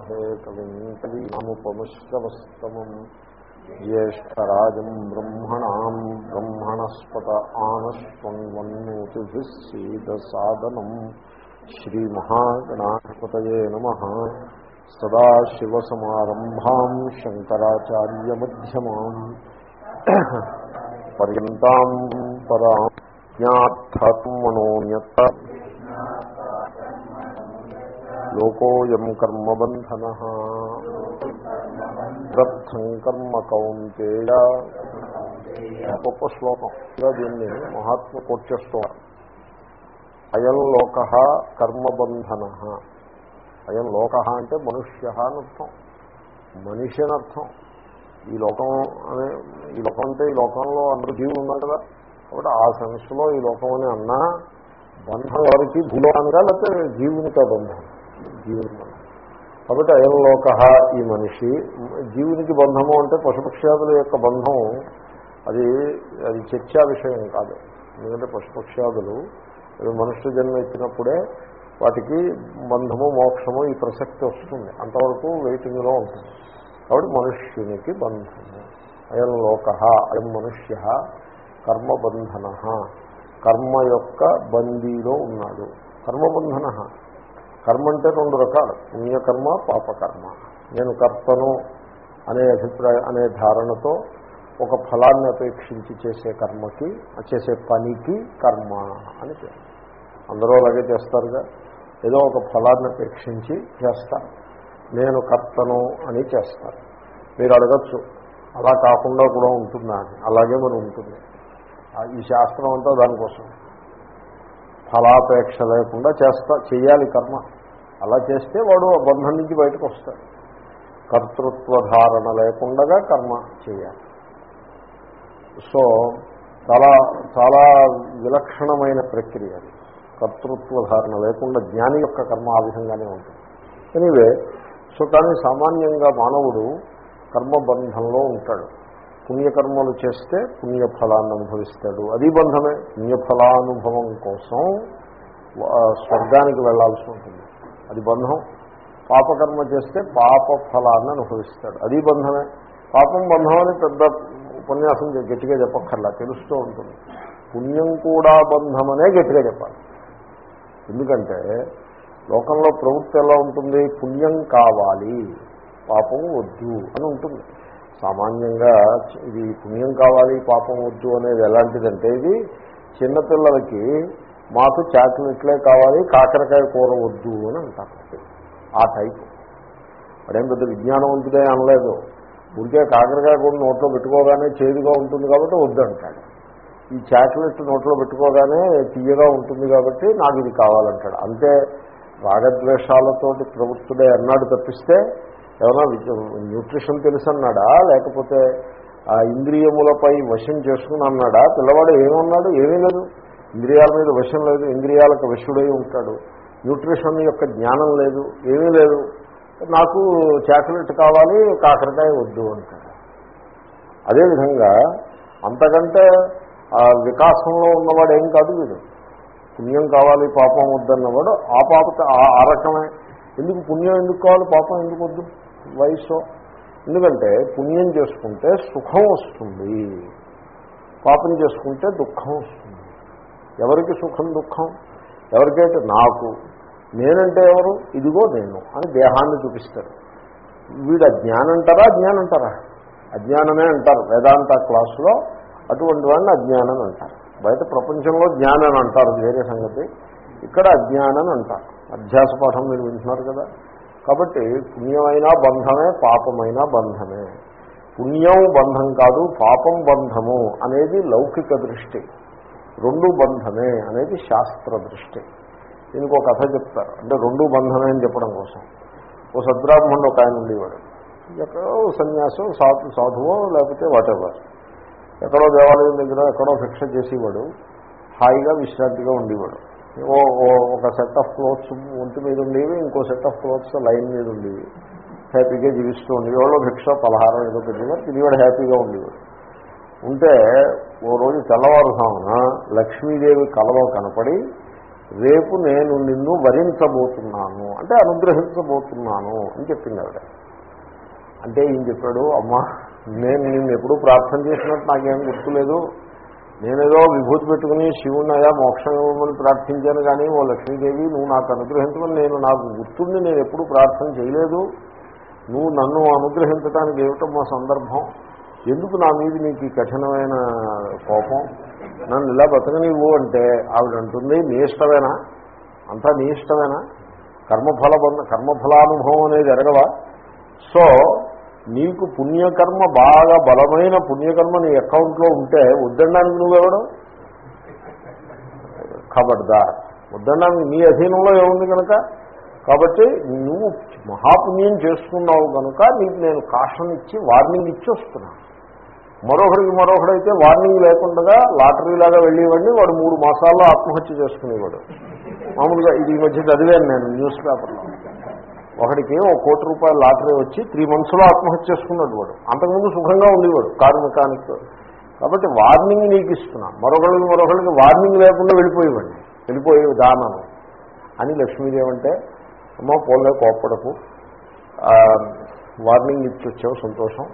हे कविम् कवीनामुपमुष्कवस्तमम् ज्येष्ठराजम् ब्रह्मणाम् ब्रह्मणस्पत आनश्वन्वन्नोतिभिः सीदसादनम् श्रीमहागणाधिपतये नमः सदाशिवसमारम्भाम् शङ्कराचार्यमध्यमाम् पर्यन्ताम् पराम् ज्ञार्थम् मनोन्यत्त లోకోయం కర్మబంధన రథం కర్మ కౌంతేయ గొప్ప శ్లోకం ఇలా దీన్ని మహాత్మ కోర్చేస్తున్నారు అయం లోక కర్మబంధన అయం లోక అంటే మనుష్య అని అర్థం। మనిషి అని అర్థం। ఈ లోకం అనే ఈ లోకం అంటే ఈ లోకంలో అందరూ జీవులు ఉన్నారు కదా। కాబట్టి ఆ సెన్స్లో ఈ లోకం అని అన్నా బంధం ఎవరికి భూలోకానికా లేకపోతే జీవునికా బంధం? జీవుని కాబట్టి కాబట్టి అయంలోక ఈ మనిషి జీవునికి బంధము అంటే పశుపక్ష్యాదుల యొక్క బంధం అది అది చర్చా విషయం కాదు. ఎందుకంటే పశుపక్ష్యాదులు మనుష్య జన్మ ఇచ్చినప్పుడే వాటికి బంధము మోక్షము ఈ ప్రసక్తి వస్తుంది. అంతవరకు వెయిటింగ్లో ఉంటుంది. కాబట్టి మనుష్యునికి బంధము. అయం లోక అయం మనుష్య కర్మబంధన. కర్మ యొక్క బందీలో ఉన్నాడు. కర్మబంధన. కర్మ అంటే రెండు రకాలు. పుణ్యకర్మ పాపకర్మ. నేను కర్తను అనే అభిప్రాయం అనే ధారణతో ఒక ఫలాన్ని అపేక్షించి చేసే కర్మకి చేసే పనికి కర్మ అని పేరు. అందరూ అలాగే చేస్తారుగా. ఏదో ఒక ఫలాన్ని అపేక్షించి చేస్తారు. నేను కర్తను అని చేస్తారు. మీరు అడగచ్చు. అలా కాకుండా కూడా ఉంటుందా అని. అలాగే మరి ఉంటుంది. ఈ శాస్త్రం అంతా దానికోసం. ఫలాపేక్ష లేకుండా చేస్తా చేయాలి కర్మ. అలా చేస్తే వాడు ఆ బంధం నుంచి బయటకు వస్తాడు. కర్తృత్వ ధారణ లేకుండా కర్మ చేయాలి. సో చాలా చాలా విలక్షణమైన ప్రక్రియ అది. కర్తృత్వ ధారణ లేకుండా జ్ఞాని యొక్క కర్మ ఆ విధంగానే ఉంటుంది. ఎనివే సో కానీ సామాన్యంగా మానవుడు కర్మబంధంలో ఉంటాడు. పుణ్యకర్మలు చేస్తే పుణ్యఫలాన్ని అనుభవిస్తాడు. అది బంధమే. పుణ్యఫలానుభవం కోసం స్వర్గానికి వెళ్ళాల్సి ఉంటుంది. అది బంధం. పాపకర్మ చేస్తే పాప ఫలాన్ని అనుభవిస్తాడు. అది బంధమే. పాపం బంధం అని పెద్ద ఉపన్యాసం గట్టిగా చెప్పక్కర్లా తెలుస్తూ ఉంటుంది. పుణ్యం కూడా బంధమనే గట్టిగా చెప్పాలి. ఎందుకంటే లోకంలో ప్రవృత్తి ఎలా ఉంటుంది? పుణ్యం కావాలి. పాపం వద్దు అని ఉంటుంది. సామాన్యంగా ఇది పుణ్యం కావాలి పాపం వద్దు అనేది ఎలాంటిదంటే ఇది చిన్నపిల్లలకి మాకు చాక్లెట్లే కావాలి కాకరకాయ కూర వద్దు అని అంటారు. ఆ టైపు. అదేం పెద్ద విజ్ఞానవంతుడే అనలేదు. ఊరికే కాకరకాయ కూర నోట్లో పెట్టుకోగానే చేదుగా ఉంటుంది కాబట్టి వద్దు అంటాడు ఈ చాక్లెట్ నోట్లో పెట్టుకోగానే తీయగా ఉంటుంది కాబట్టి నాకు ఇది కావాలంటాడు. అంతే రాగద్వేషాలతోటి ప్రవృత్తుడే అన్నాడు తప్పిస్తే ఏమైనా న్యూట్రిషన్ తెలుసు అన్నాడా లేకపోతే ఆ ఇంద్రియములపై వశం చేసుకుని అన్నాడా? పిల్లవాడు ఏమన్నాడు? ఏమీ లేదు. ఇంద్రియాల మీద వశం లేదు ఇంద్రియాలకు వశుడై ఉంటాడు. న్యూట్రిషన్ యొక్క జ్ఞానం లేదు ఏమీ లేదు. నాకు చాక్లెట్ కావాలి కాకరకాయ వద్దు అంటాడు. అదేవిధంగా అంతకంటే వికాసంలో ఉన్నవాడు ఏం కాదు వీడు. పుణ్యం కావాలి పాపం వద్దన్నవాడు ఆ పాప ఆ రకమే. ఎందుకు పుణ్యం ఎందుకు కావాలి పాపం ఎందుకు వద్దు? వయసు ఎందుకంటే పుణ్యం చేసుకుంటే సుఖం వస్తుంది. పాపం చేసుకుంటే దుఃఖం వస్తుంది. ఎవరికి సుఖం దుఃఖం? ఎవరికైతే నాకు నేనంటే ఎవరు? ఇదిగో నేను అని దేహాన్ని చూపిస్తారు. వీడు అజ్ఞానం అంటారా అజ్ఞానం అంటారా అజ్ఞానమే అంటారు. వేదాంత క్లాసులో అటువంటి వాడిని అజ్ఞానం అంటారు. బయట ప్రపంచంలో జ్ఞానం అంటారు వేరే సంగతి. ఇక్కడ అజ్ఞానం అంటారు. అధ్యాస పాఠం మీరు వింటున్నారు కదా. కాబట్టి పుణ్యమైనా బంధమే పాపమైన బంధమే. పుణ్యం బంధం కాదు పాపం బంధము అనేది లౌకిక దృష్టి. రెండు బంధమే అనేది శాస్త్ర దృష్టి. దీనికి ఒక కథ చెప్తారు. అంటే రెండు బంధమే అని చెప్పడం కోసం. ఓ సద్బ్రాహ్మణుడు ఒక ఆయన ఉండేవాడు. ఎక్కడో సన్యాసం సాధు సాధువో లేకపోతే వాటెవర్ ఎక్కడో దేవాలయం దగ్గర ఎక్కడో భిక్ష చేసేవాడు. హాయిగా విశ్రాంతిగా ఉండేవాడు. ఓ ఒక సెట్ ఆఫ్ క్లోత్స్ ఒంటి మీద ఉండేవి ఇంకో సెట్ ఆఫ్ క్లోత్స్ లైన్ మీద ఉండేవి. హ్యాపీగా జీవిస్తూ ఉండేవి. ఎవరో భిక్ష పలహారం ఏదో పెట్టేవారు. తిరిగాడు హ్యాపీగా ఉండేవాడు. ఉంటే ఓ రోజు తెల్లవారుసామున లక్ష్మీదేవి కలలో కనపడి రేపు నేను నిన్ను వరించబోతున్నాను అంటే అనుగ్రహించబోతున్నాను అని చెప్పింది ఆవిడ అంటే ఈయన చెప్పాడు అమ్మా నేను నిన్ను ఎప్పుడూ ప్రార్థన చేసినట్టు నాకేం గుర్తులేదు. నేనేదో విభూతి పెట్టుకుని శివుణ్ణయా మోక్షం ఇవ్వమని ప్రార్థించాను కానీ ఓ లక్ష్మీదేవి నువ్వు నాకు అనుగ్రహించమని నేను నాకు గుర్తుండి నేను ఎప్పుడూ ప్రార్థన చేయలేదు. నువ్వు నన్ను అనుగ్రహించడానికి మా సందర్భం? ఎందుకు నా మీద నీకు ఈ కఠినమైన కోపం? నన్ను ఇలా బతకనివ్వు అంటే ఆవిడ అంటుంది నీ ఇష్టమేనా? అంతా నీ ఇష్టమేనా? కర్మఫల కర్మఫలానుభవం అనేది ఎరగవా? సో నీకు పుణ్యకర్మ బాగా బలమైన పుణ్యకర్మ నీ అకౌంట్లో ఉంటే వద్దడానికి నువ్వెవడు? ఖబర్దార్. వద్దడానికి నీ అధీనంలో ఏముంది కనుక? కాబట్టి నువ్వు మహాపుణ్యం చేసుకున్నావు కనుక నీకు నేను కాషన్ ఇచ్చి వార్నింగ్ ఇచ్చి వస్తున్నాను మరొకరికి మరొకడైతే వార్నింగ్ లేకుండా లాటరీలాగా వెళ్ళేవాడిని వాడు మూడు మాసాల్లో ఆత్మహత్య చేసుకునేవాడు. మామూలుగా ఇది ఈ మధ్య చదివాను నేను న్యూస్ పేపర్లో. ఒకడికి ఒక కోటి రూపాయల లాటరీ వచ్చి త్రీ మంత్స్లో ఆత్మహత్య చేసుకున్నాడు వాడు. అంతకుముందు సుఖంగా ఉండేవాడు కారు మెకానిక్ కాబట్టి వార్నింగ్ నీకు ఇస్తున్నా. మరొకరికి మరొకరికి వార్నింగ్ లేకుండా వెళ్ళిపోయేవాడిని. వెళ్ళిపోయే దానం అని లక్ష్మీదేవి అంటే అమ్మ పోలే కోప్పడకు. వార్నింగ్ ఇచ్చి వచ్చావు సంతోషం.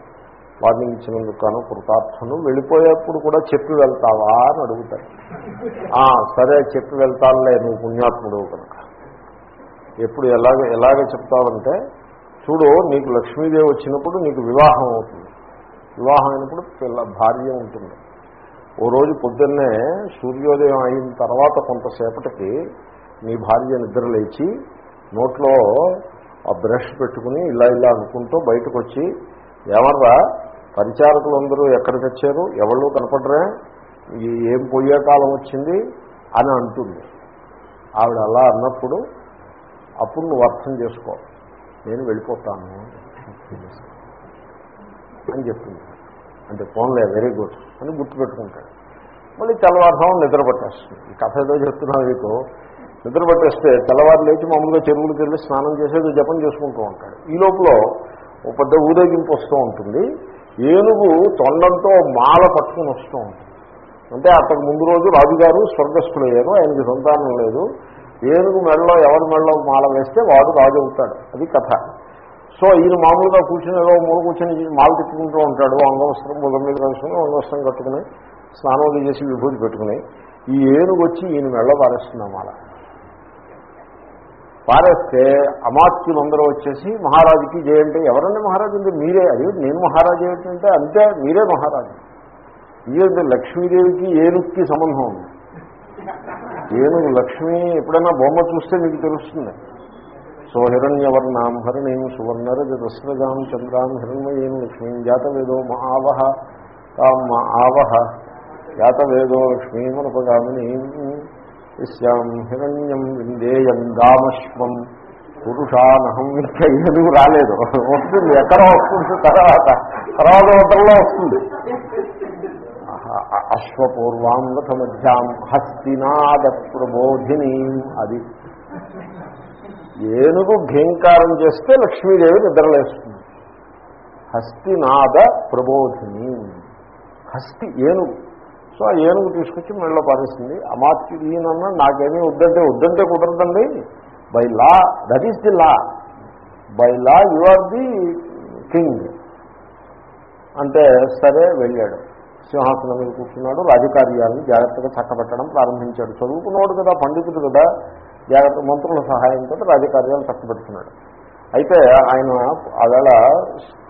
వార్నింగ్ ఇచ్చినందుకు కృతార్థను వెళ్ళిపోయేప్పుడు కూడా చెప్పి వెళ్తావా అని అడుగుతారు. సరే చెప్పి వెళ్తానులే నువ్వు పుణ్యాత్ముడు కనుక. ఎప్పుడు ఎలాగ ఎలాగ చెప్తావంటే చూడు నీకు లక్ష్మీదేవి వచ్చినప్పుడు నీకు వివాహం అవుతుంది. వివాహం అయినప్పుడు పిల్ల భార్య ఉంటుంది. ఓ రోజు పొద్దున్నే సూర్యోదయం అయిన తర్వాత కొంతసేపటికి నీ భార్య నిద్ర లేచి నోట్లో ఆ బ్రష్ పెట్టుకుని ఇలా ఇలా అనుకుంటూ బయటకు వచ్చి ఏమర్రా పరిచారకులందరూ ఎక్కడికి వచ్చారు? ఎవళ్ళు కనపడరే? ఏం పోయే కాలం వచ్చింది? అని అంటుంది. ఆవిడ అలా అన్నప్పుడు అప్పుడు నువ్వు అర్థం చేసుకో. నేను వెళ్ళిపోతాను. అని చెప్తుంది. అంటే ఫోన్లే వెరీ గుడ్. అని గుర్తుపెట్టుకుంటాడు మళ్ళీ తెల్లవారుసం నిద్ర పట్టేస్తుంది. ఈ కథ ఏదో చెప్తున్నాను మీకు. నిద్ర పట్టేస్తే తెల్లవారు లేచి మామూలుగా చెరువులకు వెళ్ళి స్నానం చేసేది జపం చేసుకుంటూ ఉంటాడు. ఈ లోపల ఓ పెద్ద ఊరేగింపు వస్తూ ఉంటుంది. ఏనుగు తొండంతో మాల పట్టుకుని వస్తూ ఉంటుంది. అంటే అతను ముందు రోజు రాజుగారు స్వర్గస్థులయ్యారు ఆయనకి సంతానం లేదు. ఏనుగు మెడలో ఎవరి మెడలో మాల వేస్తే వాడు రాజు అవుతాడు. అది కథ. సో ఈయన మామూలుగా కూర్చుని ఏదో మూల కూర్చొని మాల తిట్టుకుంటూ ఉంటాడు అంగవస్త్రం బుధం మీద కలుసుకుని అంగవస్త్రం కట్టుకుని స్నానం చేసి విభూతి పెట్టుకుని ఈ ఏనుగు వచ్చి ఈయన మెడలో పారేస్తుంది మాల. పారేస్తే అమాత్యులందరూ వచ్చేసి మహారాజుకి జయంటే ఎవరండి మహారాజు? అంటే మీరే. అది నేను మహారాజు ఏమిటంటే అంతే మీరే మహారాజు. ఇదేంటే లక్ష్మీదేవికి ఏనుక్కి సంబంధం ఉంది. ఏనుగు లక్ష్మి ఎప్పుడైనా బొమ్మ చూస్తే మీకు తెలుస్తుంది. సో హిరణ్యవర్ణాం హరిణీం సువర్ణరజతస్రజాం చంద్రాం హిరణ్మయీం లక్ష్మీం జాతవేదో మహావహ తాం ఆవహ. జాతవేదో లక్ష్మీమనుపగామిని ఇస్యాం హిరణ్యం విందేయం గామశ్వం. పురుషానహం ఇంకా ఏనుగు రాలేదు. వస్తుంది ఎక్కడ వస్తుంది తర్వాత తర్వాత ఉత్తరంలో వస్తుంది. అశ్వపూర్వాంగత మధ్యాం హస్తినాద ప్రబోధిని అది. ఏనుగు ఘీంకారం చేస్తే లక్ష్మీదేవి నిద్రలేస్తుంది. హస్తినాద ప్రబోధిని హస్తి ఏనుగు. సో ఆ ఏనుగు తీసుకొచ్చి మెళ్ళలో పారేస్తుంది అమాత్యు ఈయనన్నా నాకేమీ వద్దంటే వద్దంటే కుదరదండి. By law that is the law by law you are the king అంటే సరే వెళ్ళాడు. సింహాసనం మీద కూర్చున్నాడు. రాజకార్యాలను జాగ్రత్తగా చక్కబెట్టడం ప్రారంభించాడు. చదువుకున్నవాడు కదా పండితుడు కదా. జాగ్రత్త మంత్రుల సహాయంతో రాజకార్యాలు చక్కబెడుతున్నాడు. అయితే ఆయన ఆవేళ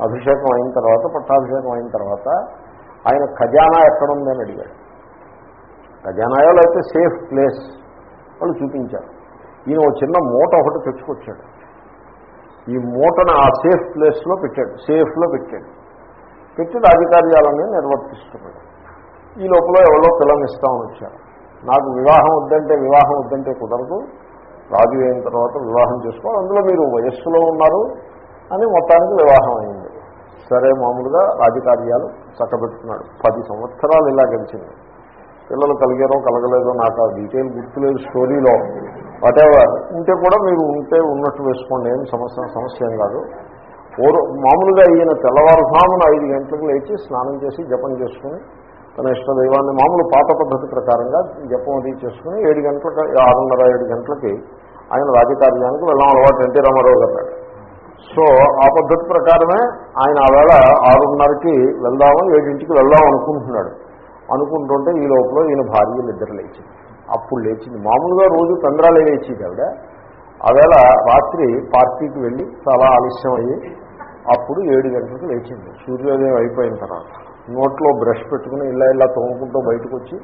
అభిషేకం అయిన తర్వాత పట్టాభిషేకం అయిన తర్వాత ఆయన ఖజానా ఎక్కడుంది అని అడిగాడు. ఖజానాయో లేకపోతే సేఫ్ ప్లేస్ వాళ్ళు చూపించారు. ఈయన ఒక చిన్న మూట ఒకటి తెచ్చుకొచ్చాడు. ఈ మూటను ఆ సేఫ్ ప్లేస్లో పెట్టాడు సేఫ్లో పెట్టాడు. పెట్టి రాజకార్యాలన్నీ నిర్వర్తిస్తున్నాడు. ఈ లోపల ఎవరో పిల్లనిస్తామని వచ్చారు. నాకు వివాహం వద్దంటే వివాహం వద్దంటే కుదరదు. రాజు అయిన తర్వాత వివాహం చేసుకోవాలి. అందులో మీరు వయస్సులో ఉన్నారు అని మొత్తానికి వివాహం అయింది. సరే మామూలుగా రాజకార్యాలు చక్కబెట్టుకున్నాడు పది సంవత్సరాలు ఇలా గడిచింది. పిల్లలు కలిగారో కలగలేదో నాకు ఆ డీటెయిల్ గుర్తులేదు స్టోరీలో. వాటెవర్ ఉంటే కూడా మీరు ఉంటే ఉన్నట్టు వేసుకోండి. ఏం సమస్య సమస్య ఏం కాదు. పూర్వ మామూలుగా ఈయన తెల్లవారుజామున ఐదు గంటలకు లేచి స్నానం చేసి జపం చేసుకుని తన ఇష్ట దైవాన్ని మామూలు పాత పద్ధతి ప్రకారంగా జపం అది చేసుకుని ఏడు గంటలకు ఆరున్నర ఏడు గంటలకి ఆయన రాజకార్యానికి వెళ్ళాం అలవాటు ఎన్టీ రామారావు గారు. సో ఆ పద్ధతి ప్రకారమే ఆయన ఆ వేళ ఆరున్నరకి వెళ్దామని ఏడింటికి వెళ్దాం అనుకుంటున్నాడు. అనుకుంటుంటే ఈ లోపల ఈయన భార్య నిద్ర లేచింది. అప్పుడు లేచింది. మామూలుగా రోజు పెందరాలే లేచింది ఆవిడ. ఆవేళ రాత్రి పార్టీకి వెళ్ళి చాలా ఆలస్యం అయ్యి అప్పుడు ఏడు గంటలకు లేచింది. సూర్యోదయం అయిపోయిన తర్వాత నోట్లో బ్రష్ పెట్టుకుని ఇలా ఇలా తోముకుంటూ బయటకు వచ్చి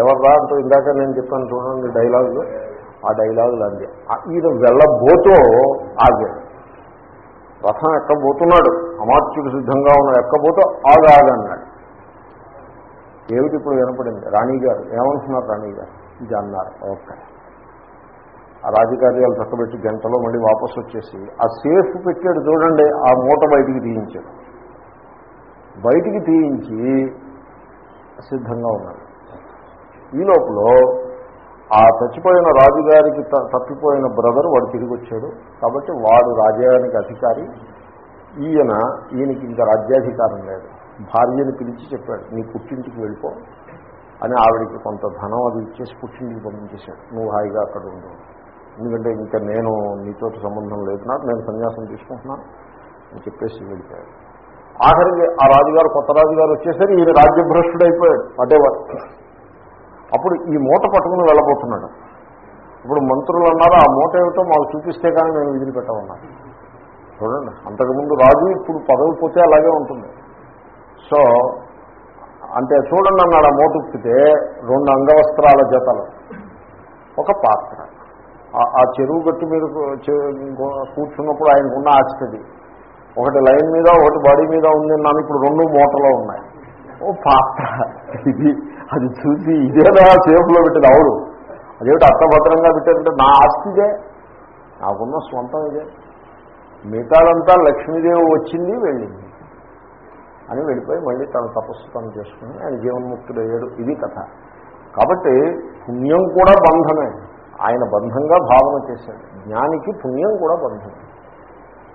ఎవర్రా అంటూ ఇందాక నేను చెప్పాను చూడండి డైలాగులు ఆ డైలాగులు అంది. ఈయన వెళ్ళబోతో ఆగాడు. రథం ఎక్కబోతున్నాడు? అమాత్యుడు సిద్ధంగా ఉన్న ఎక్కబోతూ? ఆగాగన్నాడు ఏమిటి ఇప్పుడు వినపడింది? రాణిగారు. ఏమంటున్నారు రాణి గారు ఇది అన్నారు. ఓకే. ఆ రాజకార్యాలు చక్కబెట్టి గంటలో మళ్ళీ వాపసు వచ్చేసి ఆ సేఫ్ పెట్టాడు చూడండి ఆ మూట బయటికి తీయించాడు. బయటికి తీయించి సిద్ధంగా ఉన్నాడు. ఈ లోపల ఆ చచ్చిపోయిన రాజుగారికి త- తప్పిపోయిన బ్రదర్ వాడు తిరిగి వచ్చాడు కాబట్టి వాడు రాజ్యానికి అధికారి. ఈయన ఈయనకి ఇంకా రాజ్యాధికారం లేదు. భార్యని పిలిచి చెప్పాడు నీ పుట్టింటికి వెళ్ళిపో అని ఆవిడికి కొంత ధనం అది ఇచ్చేసి పుట్టింటికి పంపించేశాడు. నువ్వు హాయిగా అక్కడ ఉండు. ఎందుకంటే ఇంకా నేను నీతో సంబంధం లేదు. నాకు నేను సన్యాసం తీసుకుంటున్నాను అని చెప్పేసి వెళ్ళిపోయాడు. ఆఖరికి ఆ రాజుగారు కొత్త రాజుగారు వచ్చేసరికి ఈయన రాజ్యభ్రష్టుడు అయిపోయాడు అటేవారు అప్పుడు ఈ మూట పట్టుకుని వెళ్ళబోతున్నాడు. ఇప్పుడు మంత్రులు అన్నారు ఆ మూట ఏమిటో మాకు చూపిస్తే కానీ మేము విధులు పెట్టమన్నారు చూడండి అంతకుముందు రాజు ఇప్పుడు పదవి పోతే అలాగే ఉంటుంది. సో అంటే చూడండి అన్నాడు ఆ మూట రెండు అంగవస్త్రాల జతలు. ఒక పాత్ర. ఆ- చెరువు గట్టు మీద కూర్చున్నప్పుడు ఆయనకున్న ఆస్తిది. ఒకటి లైన్ మీద ఒకటి బాడీ మీద ఉంది అన్నాను ఇప్పుడు రెండు మూటలో ఉన్నాయి. ఓ పాత్ర. ఇది అది చూసి ఇదేనా సేఫ్లో పెట్టింది అవును. అదేమిటి అర్థభద్రంగా పెట్టారంటే నా ఆస్తిదే నాకున్న స్వంతం ఇదే. మిగతాదంతా లక్ష్మీదేవి వచ్చింది వెళ్ళింది. అని వెళ్ళిపోయి మళ్ళీ తన తపస్సు తను చేసుకుని ఆయన జీవన్ముక్తుడయ్యాడు. ఇది కథ. కాబట్టి పుణ్యం కూడా బంధమే. ఆయన బంధంగా భావన చేశాడు. జ్ఞానికి పుణ్యం కూడా బంధమే.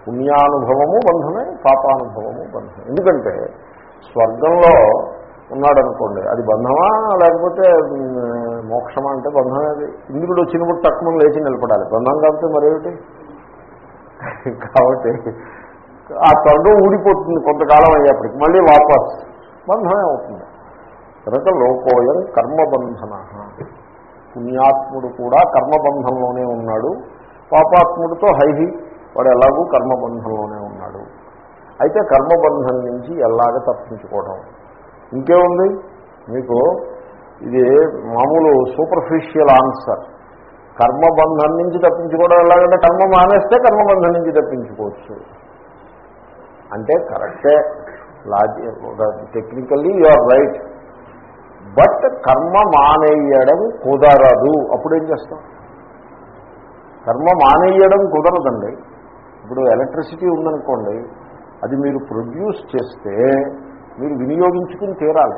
పుణ్యానుభవము బంధమే పాపానుభవము బంధమే. ఎందుకంటే స్వర్గంలో ఉన్నాడనుకోండి అది బంధమా లేకపోతే మోక్షమా అంటే బంధమే అది. ఇంద్రుడు వచ్చినప్పుడు తక్కువ లేచి నిలబడాలి. బంధం కాబట్టి మరేమిటి? కాబట్టి ఆ స్వర్గం ఊడిపోతుంది కొంతకాలం అయ్యేప్పటికి మళ్ళీ వాపస్ బంధమే అవుతుంది. కనుక లోకోయం కర్మబంధన. పుణ్యాత్ముడు కూడా కర్మబంధంలోనే ఉన్నాడు. పాపాత్ముడితో హైహి వాడు ఎలాగూ కర్మబంధంలోనే ఉన్నాడు. అయితే కర్మబంధం నుంచి ఎలాగ తప్పించుకోవడం? ఇంకేముంది? మీకు ఇది మామూలు సూపర్ఫిషియల్ ఆన్సర్ కర్మబంధం నుంచి తప్పించుకోవడం ఎలాగంటే కర్మ మానేస్తే కర్మబంధం నుంచి తప్పించుకోవచ్చు. అంటే కరెక్టే. లాజి technically you are right but కర్మ మానేయడం కుదరదు. అప్పుడేం చేస్తాం? కర్మ మానేయడం కుదరదండి. ఇప్పుడు ఎలక్ట్రిసిటీ ఉందనుకోండి అది మీరు ప్రొడ్యూస్ చేస్తే మీరు వినియోగించుకుని తీరాలి.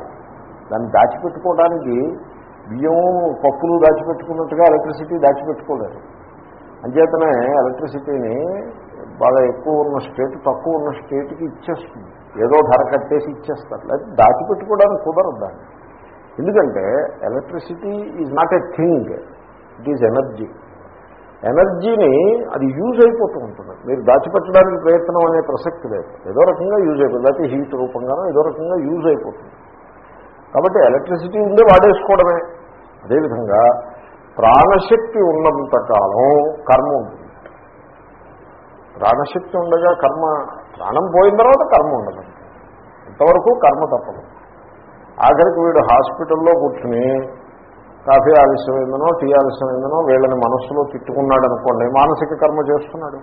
దాన్ని దాచిపెట్టుకోవడానికి బియ్యం పప్పులు దాచిపెట్టుకున్నట్టుగా ఎలక్ట్రిసిటీ దాచిపెట్టుకోలేదు. అంచేతనే ఎలక్ట్రిసిటీని బాగా ఎక్కువ ఉన్న స్టేట్ తక్కువ ఉన్న స్టేట్కి ఇచ్చేస్తుంది. ఏదో ధర కట్టేసి ఇచ్చేస్తారు. లేకపోతే దాచిపెట్టుకోవడానికి కుదరదు దాన్ని. ఎందుకంటే electricity is not a thing it is energy ఎనర్జీని అది యూజ్ అయిపోతూ ఉంటుంది. మీరు దాచిపెట్టడానికి ప్రయత్నం అనే ప్రసక్తి లేదు. ఏదో రకంగా యూజ్ అయిపోతుంది. లేకపోతే హీట్ రూపంగానో ఏదో రకంగా యూజ్ అయిపోతుంది. కాబట్టి ఎలక్ట్రిసిటీ ఉందే వాడేసుకోవడమే. అదేవిధంగా ప్రాణశక్తి ఉన్నంత కాలం కర్మ ఉంటుంది. ప్రాణశక్తి ఉండగా కర్మ ప్రాణం పోయిన తర్వాత కర్మ ఉండదు. ఇంతవరకు కర్మ తప్పదు. ఆఖరికి వీడు హాస్పిటల్లో కూర్చుని కాఫీ ఆలస్యమైందనో టీ ఆలస్యమైందనో వీళ్ళని మనస్సులో తిట్టుకున్నాడు అనుకోండి మానసిక కర్మ చేస్తున్నాడు.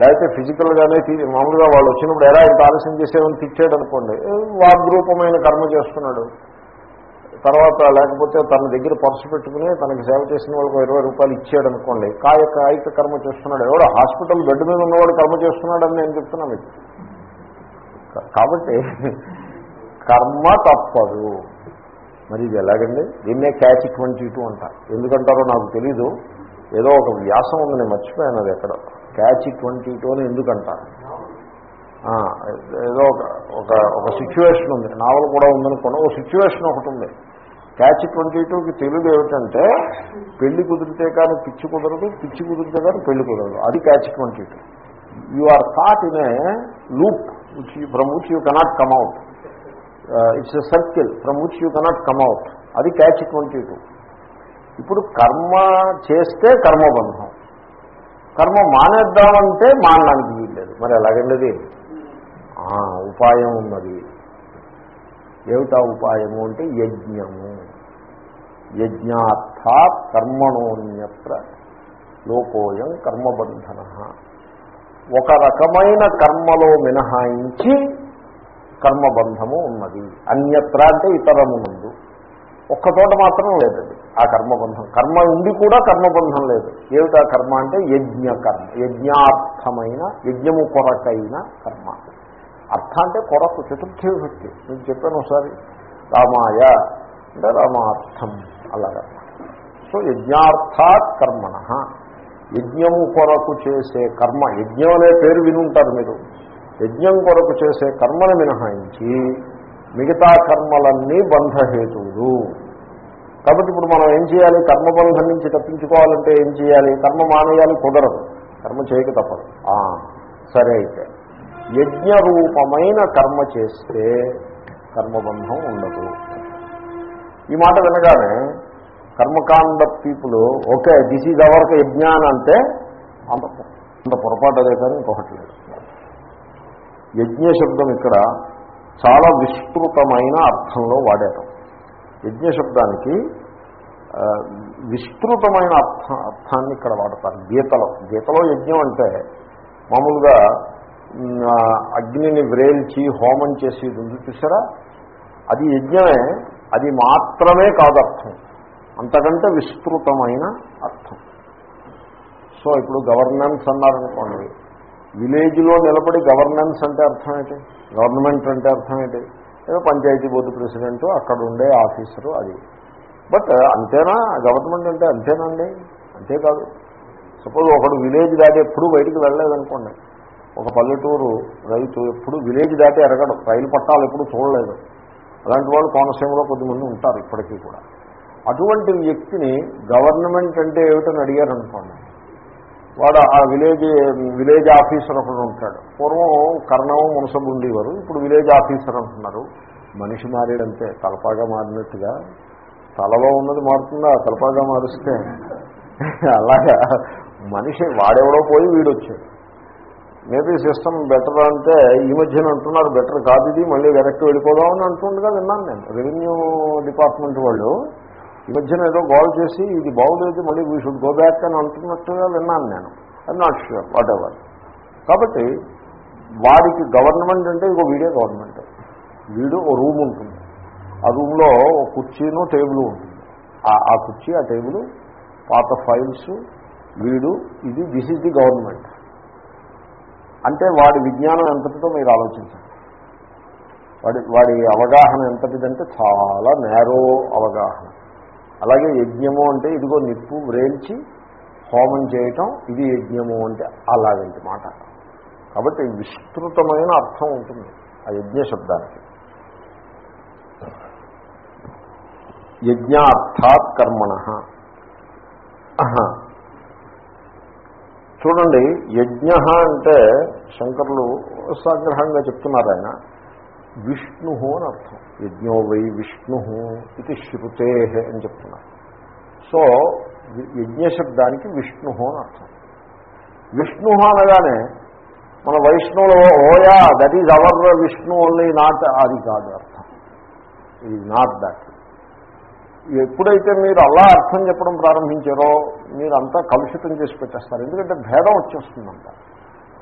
లేకపోతే ఫిజికల్గానే మామూలుగా వాళ్ళు వచ్చినప్పుడు ఎలా ఇంత ఆలస్యం చేసేవని తిట్టాడు అనుకోండి వాగ్రూపమైన కర్మ చేస్తున్నాడు. తర్వాత లేకపోతే తన దగ్గర పర్సు పెట్టుకుని తనకి సేవ చేసిన వాళ్ళకి ఇరవై రూపాయలు ఇచ్చాడు అనుకోండి కాయ కాయిక కర్మ చేస్తున్నాడు. ఎవడో హాస్పిటల్ బెడ్ మీద ఉన్నవాడు కర్మ చేస్తున్నాడని నేను చెప్తున్నా మీకు. కాబట్టి కర్మ తప్పదు. మరి ఇది ఎలాగండి? దీన్నే క్యాచ్ ట్వంటీ టూ అంటారు. ఎందుకంటారో నాకు తెలీదు. ఏదో ఒక వ్యాసం ఉంది నేను మర్చిపోయాను అది ఎక్కడ. క్యాచ్ ట్వంటీ టూ అని ఎందుకంటారు? ఏదో ఒక ఒక ఒక సిచ్యువేషన్ ఉంది. నావల్ కూడా ఉందనుకోండి ఒక సిచ్యువేషన్ ఒకటి ఉంది. క్యాచ్ ట్వంటీ టూకి తెలుగు ఏమిటంటే పెళ్ళి కుదిరితే కానీ పిచ్చి కుదరదు పిచ్చి కుదిరితే కానీ పెళ్ళి కుదరదు. అది catch twenty two you are thought in a loop which from which you cannot come out it's a circle from which you cannot come అది క్యాచ్ ట్వంటీ టూ ఇప్పుడు కర్మ చేస్తే కర్మబంధం. కర్మ మానేద్దామంటే మానడానికి వీల్లేదు. మరి ఎలాగండి ఉపాయం ఉన్నది. ఏమిటా ఉపాయము అంటే యజ్ఞము. యజ్ఞార్థ కర్మణోన్యత్ర లోకోయం కర్మబంధన. ఒక రకమైన కర్మలో మినహాయించి కర్మబంధము ఉన్నది. అన్యత్ర అంటే ఇతరమునందు ఒక్క చోట మాత్రం లేదండి ఆ కర్మబంధం. కర్మ ఉండి కూడా కర్మబంధం లేదు. ఏమిటా కర్మ అంటే యజ్ఞ కర్మ యజ్ఞార్థమైన యజ్ఞము కొరకైన కర్మ. అర్థ అంటే కొరకు చతుర్థి విభక్తి. నేను చెప్పాను ఒకసారి. రామాయ అంటే రామార్థం అలాగా. సో యజ్ఞార్థాత్ కర్మణ. యజ్ఞము కొరకు చేసే కర్మ. యజ్ఞం అనే పేరు వినుంటారు మీరు. యజ్ఞం కొరకు చేసే కర్మను మినహాయించి మిగతా కర్మలన్నీ బంధహేతువులు. కాబట్టి ఇప్పుడు మనం ఏం చేయాలి? కర్మబంధం నుంచి తప్పించుకోవాలంటే ఏం చేయాలి? కర్మ మానేయాలి కుదరదు. కర్మ చేయక తప్పదు. సరే అయితే. యజ్ఞరూపమైన కర్మ చేస్తే కర్మబంధం ఉండదు. ఈ మాట వినగానే కర్మకాండ people okay this is our yajna అని అంటే అంత అంత పొరపాటు అదే కానీ ఇంకొకటి లేదు. యజ్ఞ శబ్దం ఇక్కడ చాలా విస్తృతమైన అర్థంలో వాడారు. యజ్ఞ శబ్దానికి విస్తృతమైన అర్థ అర్థాన్ని ఇక్కడ వాడతారు. గీతలో. గీతలో యజ్ఞం అంటే మామూలుగా అగ్నిని వ్రేల్చి హోమం చేసి ఉంది చూసారా? అది యజ్ఞమే అది మాత్రమే కాదు అర్థం అంతకంటే విస్తృతమైన అర్థం. సో ఇప్పుడు గవర్నెన్స్ అన్నారనుకోండి విలేజ్లో నిలబడి గవర్నెన్స్ అంటే అర్థం ఏంటి? గవర్నమెంట్ అంటే అర్థం ఏంటి? ఏదో పంచాయతీ బోర్డు ప్రెసిడెంట్ అక్కడ ఉండే ఆఫీసరు అది. బట్ అంతేనా? గవర్నమెంట్ అంటే అంతేనండి అంతేకాదు. సపోజ్ ఒకడు విలేజ్ దాటి ఎప్పుడూ బయటికి వెళ్ళలేదనుకోండి. ఒక పల్లెటూరు రైతు ఎప్పుడు విలేజ్ దాటి ఎరగడం. రైలు పట్టాలు ఎప్పుడు చూడలేదు. అలాంటి వాళ్ళు కోనసీమలో కొద్దిమంది ఉంటారు ఇప్పటికీ కూడా. అటువంటి వ్యక్తిని గవర్నమెంట్ అంటే ఏమిటని అడిగారనుకోండి. వాడు ఆ విలేజ్ విలేజ్ ఆఫీసర్ ఒకడు ఉంటాడు. పూర్వం కర్ణం మునసబు ఉండేవారు ఇప్పుడు విలేజ్ ఆఫీసర్ అంటున్నారు. మనిషి మారేడంతే తలపాగా మారినట్టుగా. తలలో ఉన్నది మారుతుందా? తలపాగా మారుస్తే. అలాగా. మనిషి వాడెవడో పోయి వీడొచ్చాడు. మేబీ సిస్టమ్ బెటర్ అంటే ఈ మధ్యన అంటున్నారు బెటర్ కాదు ఇది మళ్ళీ వెనక్కి వెళ్ళిపోదాం అని అంటుండగా విన్నాను నేను. రెవెన్యూ డిపార్ట్మెంట్ వాళ్ళు ఈ మధ్యన ఏదో గోల్ చేసి ఇది బాగులేదు మళ్ళీ వీ షుడ్ గో బ్యాక్ అని అంటున్నట్టుగా విన్నాను నేను. I not sure whatever కాబట్టి వాడికి గవర్నమెంట్ అంటే ఇగో వీడే గవర్నమెంట్ వీడు ఓ రూమ్ ఉంటుంది. ఆ రూమ్లో ఓ కుర్చీను టేబుల్ ఉంటుంది. ఆ- ఆ కుర్చీ ఆ టేబుల్ పాత ఫైల్స్ వీడు ఇది దిస్ ఈజ్ ది గవర్నమెంట్ అంటే వాడి విజ్ఞానం ఎంతటితో మీరు ఆలోచించండి. వాడి వాడి అవగాహన ఎంతటిదంటే చాలా నేరో అవగాహన. అలాగే యజ్ఞము అంటే ఇదిగో నిప్పు వ్రేల్చి హోమం చేయటం ఇది యజ్ఞము అంటే అలాగంటి మాట. కాబట్టి విస్తృతమైన అర్థం ఉంటుంది ఆ యజ్ఞ శబ్దానికి. యజ్ఞార్థాత్ కర్మణ. చూడండి యజ్ఞ అంటే శంకరులు సంగ్రహంగా చెప్తున్నారు ఆయన విష్ణు అని అర్థం. యజ్ఞో వై విష్ణు ఇది శృతే అని చెప్తున్నారు సో యజ్ఞశబ్దానికి విష్ణు అని అర్థం. విష్ణు అనగానే మన వైష్ణవులు oh yeah that is our Vishnu only not అది కాదు అర్థం. ఇది నాట్ దట్ ఎప్పుడైతే మీరు అలా అర్థం చెప్పడం ప్రారంభించారో మీరు అంతా కలుషితం చేసి పెట్టేస్తారు. ఎందుకంటే భేదం వచ్చేస్తుందంట.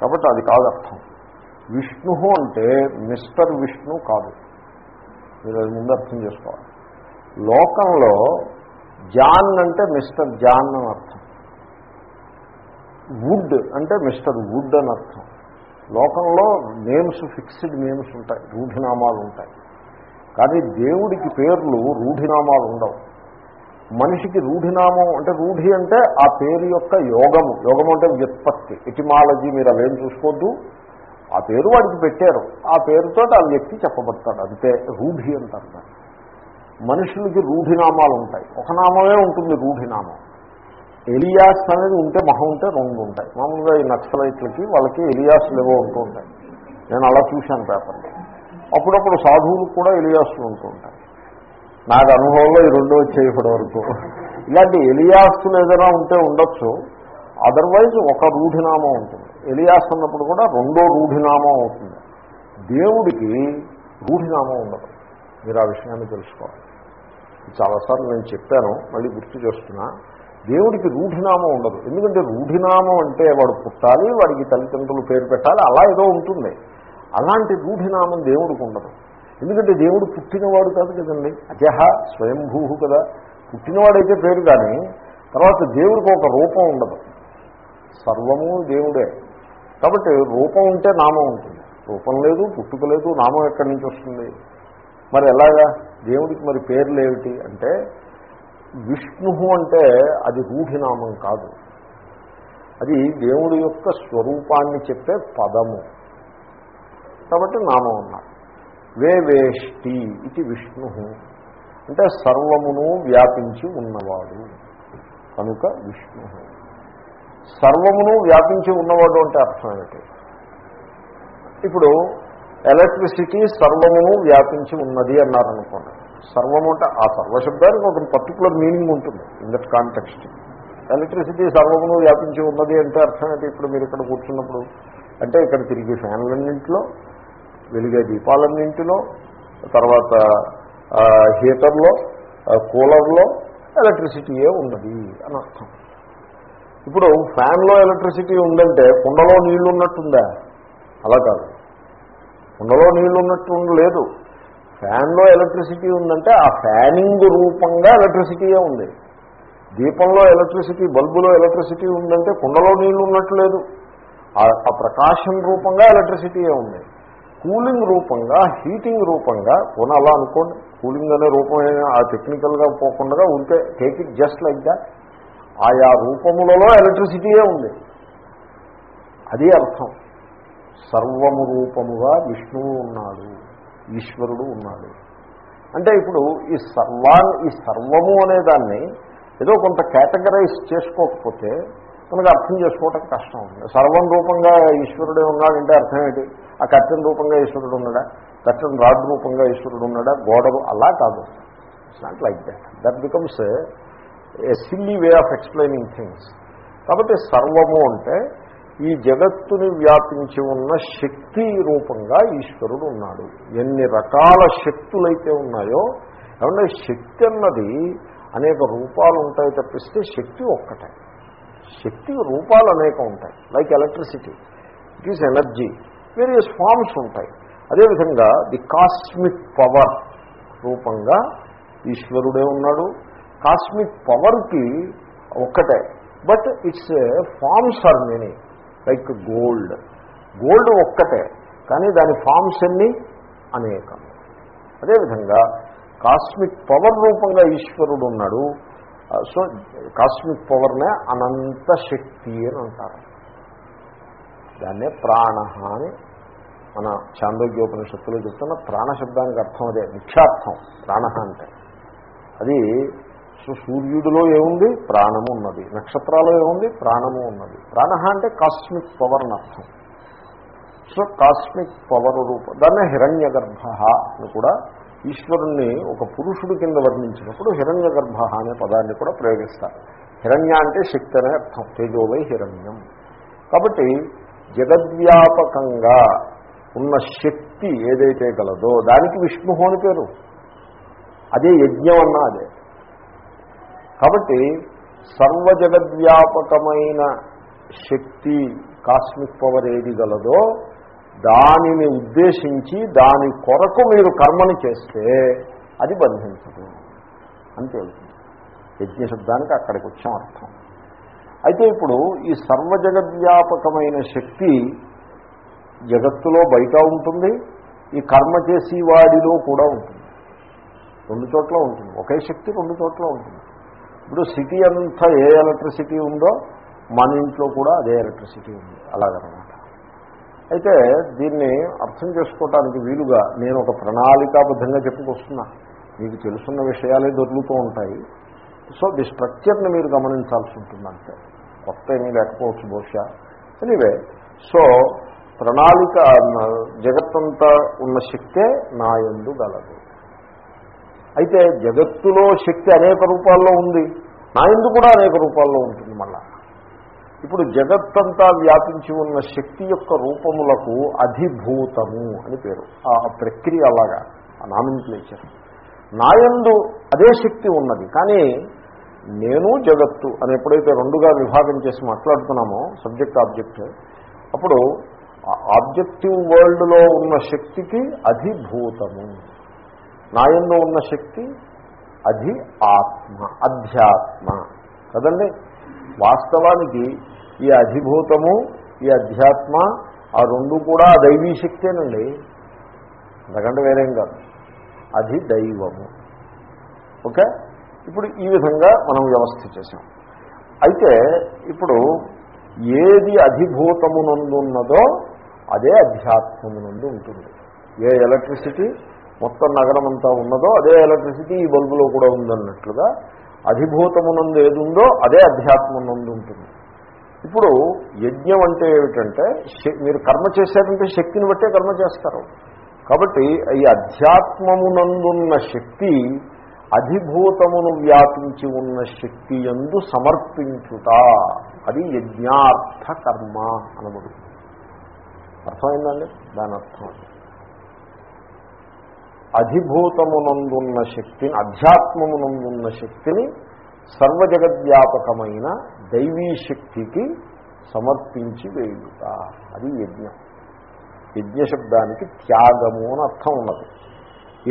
కాబట్టి అది కాదు అర్థం. విష్ణు అంటే మిస్టర్ విష్ణు కాదు. మీరు అది ముందు అర్థం చేసుకోవాలి. లోకంలో జాన్ అంటే మిస్టర్ జాన్ అని అర్థం. వుడ్ అంటే మిస్టర్ వుడ్ అని అర్థం. లోకంలో నేమ్స్ ఫిక్స్డ్ నేమ్స్ ఉంటాయి రూఢినామాలు ఉంటాయి. కానీ దేవుడికి పేర్లు రూఢినామాలు ఉండవు. మనిషికి రూఢినామం అంటే రూఢి అంటే ఆ పేరు యొక్క యోగము. యోగము అంటే వ్యుత్పత్తి. ఎటిమాలజీ మీరు అవేం చూసుకోవద్దు. ఆ పేరు వాడికి పెట్టారు. ఆ పేరుతో ఆ వ్యక్తి చెప్పబడతాడు. అంతే రూఢి అంటారు దాన్ని. మనుషులకి రూఢినామాలు ఉంటాయి. ఒక నామమే ఉంటుంది రూఢినామం. ఎలియాస్ అనేది ఉంటే మహం ఉంటే రెండు ఉంటాయి. మామూలుగా ఈ నక్సలైట్లకి వాళ్ళకి ఎలియాస్లు ఏవో ఉంటూ ఉంటాయి. నేను అలా చూశాను పేపర్లో అప్పుడప్పుడు సాధువులకు కూడా ఎలియాస్లు ఉంటూ ఉంటాయి. నాకు అనుభవంలో ఈ రెండో వచ్చే ఇప్పటి వరకు. ఇలాంటి ఎలియాస్తులు ఏదైనా ఉంటే ఉండొచ్చు. అదర్వైజ్ ఒక రూఢినామం ఉంటుంది. ఎలియాస్ అన్నప్పుడు కూడా రెండో రూఢినామం అవుతుంది. దేవుడికి రూఢినామం ఉండదు. మీరు ఆ విషయాన్ని తెలుసుకోవాలి. చాలాసార్లు నేను చెప్పాను మళ్ళీ గుర్తు చేస్తున్నా. దేవుడికి రూఢినామం ఉండదు. ఎందుకంటే రూఢినామం అంటే వాడు పుట్టాలి వాడికి తల్లిదండ్రులు పేరు పెట్టాలి అలా ఏదో ఉంటుంది. అలాంటి రూఢినామం దేవుడికి ఉండదు. ఎందుకంటే దేవుడు పుట్టినవాడు కాదు కదండి. అజహ స్వయంభూ కదా. పుట్టినవాడైతే పేరు కానీ తర్వాత దేవుడికి ఒక రూపం ఉండదు. సర్వము దేవుడే. కాబట్టి రూపం ఉంటే నామం ఉంటుంది. రూపం లేదు పుట్టుక లేదు నామం ఎక్కడి నుంచి వస్తుంది? మరి ఎలాగా? దేవుడికి మరి పేర్లు ఏమిటి అంటే విష్ణు అంటే అది రూఢినామం కాదు. అది దేవుడి యొక్క స్వరూపాన్ని చెప్పే పదము. కాబట్టి నామం అన్నారు. వేవేష్టి ఇది విష్ణు అంటే సర్వమును వ్యాపించి ఉన్నవాడు. కనుక విష్ణు సర్వమును వ్యాపించి ఉన్నవాడు అంటే అర్థం ఏమిటి? ఇప్పుడు ఎలక్ట్రిసిటీ సర్వమును వ్యాపించి ఉన్నది అన్నారనుకోండి. సర్వము అంటే ఆ సర్వశబ్దానికి ఒక పర్టికులర్ మీనింగ్ ఉంటుంది. ఇన్ దట్ కాంటెక్స్ట్ ఎలక్ట్రిసిటీ సర్వమును వ్యాపించి ఉన్నది అంటే అర్థం ఏంటి ఇప్పుడు మీరు ఇక్కడ కూర్చున్నప్పుడు అంటే ఇక్కడ తిరిగి ఫ్యాన్లన్నింటిలో వెలిగే దీపాలన్నింటిలో తర్వాత హీటర్లో కూలర్లో ఎలక్ట్రిసిటీయే ఉన్నది అని అర్థం. ఇప్పుడు ఫ్యాన్లో ఎలక్ట్రిసిటీ ఉందంటే కుండలో నీళ్ళు ఉన్నట్టుందా అలా కాదు. కుండలో నీళ్ళు ఉన్నట్టు లేదు ఫ్యాన్లో ఎలక్ట్రిసిటీ ఉందంటే ఆ ఫ్యానింగ్ రూపంగా ఎలక్ట్రిసిటీయే ఉంది. దీపంలో ఎలక్ట్రిసిటీ బల్బులో ఎలక్ట్రిసిటీ ఉందంటే కుండలో నీళ్ళు ఉన్నట్టు లేదు ఆ ప్రకాశం రూపంగా ఎలక్ట్రిసిటీయే ఉంది. కూలింగ్ రూపంగా హీటింగ్ రూపంగా కొన అలా అనుకోండి. కూలింగ్ అనే రూపం ఆ టెక్నికల్గా పోకుండా ఉంటే take it just like that ఆయా రూపములలో ఎలక్ట్రిసిటీయే ఉంది. అది అర్థం. సర్వము రూపముగా విష్ణువు ఉన్నాడు ఈశ్వరుడు ఉన్నాడు. అంటే ఇప్పుడు ఈ సర్వా ఈ సర్వము అనేదాన్ని ఏదో కొంత కేటగరైజ్ చేసుకోకపోతే మనకు అర్థం చేసుకోవటం కష్టం ఉంది. సర్వం రూపంగా ఈశ్వరుడే ఉన్నాడంటే అర్థం ఏంటి? ఆ కట్టెన రూపంగా ఈశ్వరుడు ఉన్నాడా? కట్టెన రాడ్ రూపంగా ఈశ్వరుడు ఉన్నాడా? గోడలు అలా కాదు. It's not like that that becomes a silly way of explaining things కాబట్టి సర్వము అంటే ఈ జగత్తుని వ్యాపించి ఉన్న శక్తి రూపంగా ఈశ్వరుడు ఉన్నాడు. ఎన్ని రకాల శక్తులైతే ఉన్నాయో ఏమంటే శక్తి అన్నది అనేక రూపాలు ఉంటాయి తప్పిస్తే శక్తి ఒక్కటే. శక్తి రూపాలు అనేకం ఉంటాయి like electricity it is energy various forms ఉంటాయి. అదేవిధంగా ది కాస్మిక్ పవర్ రూపంగా ఈశ్వరుడే ఉన్నాడు. కాస్మిక్ పవర్కి ఒక్కటే. But it's forms are many like gold. Gold ఒక్కటే కానీ దాని ఫార్మ్స్ అన్నీ అనేకం. అదేవిధంగా కాస్మిక్ పవర్ రూపంగా ఈశ్వరుడు ఉన్నాడు. సో కాస్మిక్ పవర్నే అనంత శక్తి అని అంటారు. దాన్నే ప్రాణ అని మన చాంద్రోగ్యోపనిషత్తులో చెప్తున్న ప్రాణశబ్దానికి అర్థం అదే ముఖ్యార్థం ప్రాణ అంటే అది సో సూర్యుడిలో ఏముంది? ప్రాణము ఉన్నది. నక్షత్రాల్లో ఏముంది? ప్రాణము ఉన్నది. ప్రాణ అంటే కాస్మిక్ పవర్ అని అర్థం. సో కాస్మిక్ పవర్ రూప దాన్నే హిరణ్య గర్భ అని కూడా ఈశ్వరుణ్ణి ఒక పురుషుడు కింద వర్ణించినప్పుడు హిరణ్య గర్భ అనే పదాన్ని కూడా ప్రయోగిస్తారు. హిరణ్య అంటే శక్తి అనే అర్థం. తేజోవై హిరణ్యం. కాబట్టి జగద్వ్యాపకంగా ఉన్న శక్తి ఏదైతే గలదో దానికి విష్ణు అని పేరు. అదే యజ్ఞం అన్నా అదే. కాబట్టి సర్వజగద్వ్యాపకమైన శక్తి కాస్మిక్ పవర్ ఏది గలదో దానిని ఉద్దేశించి దాని కొరకు మీరు కర్మని చేస్తే అది బంధించదు అంతే యజ్ఞశబ్దానికి అక్కడికి వచ్చాం అర్థం. అయితే ఇప్పుడు ఈ సర్వజగద్వ్యాపకమైన శక్తి జగత్తులో బయట ఉంటుంది ఈ కర్మ చేసి వాడిలో కూడా ఉంటుంది. రెండు చోట్ల ఉంటుంది. ఒకే శక్తి రెండు చోట్ల ఉంటుంది. ఇప్పుడు సిటీ అంతా ఏ ఎలక్ట్రిసిటీ ఉందో మన ఇంట్లో కూడా అదే ఎలక్ట్రిసిటీ ఉంది. అలాగనమాట. అయితే దీన్ని అర్థం చేసుకోవటానికి వీలుగా నేను ఒక ప్రణాళికాబద్ధంగా చెప్పుకొస్తున్నా. మీకు తెలుసున్న విషయాలే దొరుకుతూ ఉంటాయి. సో ది స్ట్రక్చర్ని మీరు గమనించాల్సి ఉంటుందంటే కొత్త ఏమీ లేకపోవచ్చు బహుశా. ఎనివే సో ప్రణాళిక జగత్తంతా ఉన్న శక్తే నా ఎందు గలదు. అయితే జగత్తులో శక్తి అనేక రూపాల్లో ఉంది. నా ఎందు కూడా అనేక రూపాల్లో ఉంటుంది మళ్ళా. ఇప్పుడు జగత్తంతా వ్యాపించి ఉన్న శక్తి యొక్క రూపములకు అధిభూతము అని పేరు. ఆ ప్రక్రియ అలాగా ఆ నామినిక్లేచర్. నాయందు అదే శక్తి ఉన్నది. కానీ నేను జగత్తు అని ఎప్పుడైతే రెండుగా విభాగం చేసి మాట్లాడుతున్నామో సబ్జెక్ట్ ఆబ్జెక్ట్ అప్పుడు ఆబ్జెక్టివ్ వరల్డ్లో ఉన్న శక్తికి అధిభూతము. నాయందు ఉన్న శక్తి అధి ఆత్మ అధ్యాత్మ. కదండి? వాస్తవానికి ఈ అధిభూతము ఈ అధ్యాత్మ ఆ రెండు కూడా దైవీ శక్తేనండి. అంతకంటే వేరేం కాదు. అది దైవము. ఓకే? ఇప్పుడు ఈ విధంగా మనం వ్యవస్థ చేసాం అయితే ఇప్పుడు ఏది అధిభూతమునందున్నదో అదే అధ్యాత్మమునందు ఉంటుంది. ఏ ఎలక్ట్రిసిటీ మొత్తం నగరం అంతా ఉన్నదో అదే ఎలక్ట్రిసిటీ ఈ బల్బులో కూడా ఉందన్నట్లుగా అధిభూతమునందు ఏదుందో అదే అధ్యాత్మనందు ఉంటుంది. ఇప్పుడు యజ్ఞం అంటే ఏమిటంటే మీరు కర్మ చేశారంటే శక్తిని బట్టే కర్మ చేస్తారు. కాబట్టి ఈ అధ్యాత్మమునందున్న శక్తి అధిభూతమును వ్యాపించి ఉన్న శక్తి ఎందు సమర్పించుట అది యజ్ఞార్థ కర్మ అనబడుతుంది. అర్థమైందండి? దాని అర్థం అధిభూతమునందున్న శక్తిని అధ్యాత్మమునందున్న శక్తిని సర్వజగద్వ్యాపకమైన దైవీ శక్తికి సమర్పించి వేయుట. అది యజ్ఞం. యజ్ఞశబ్దానికి త్యాగము అని అర్థం ఉన్నది.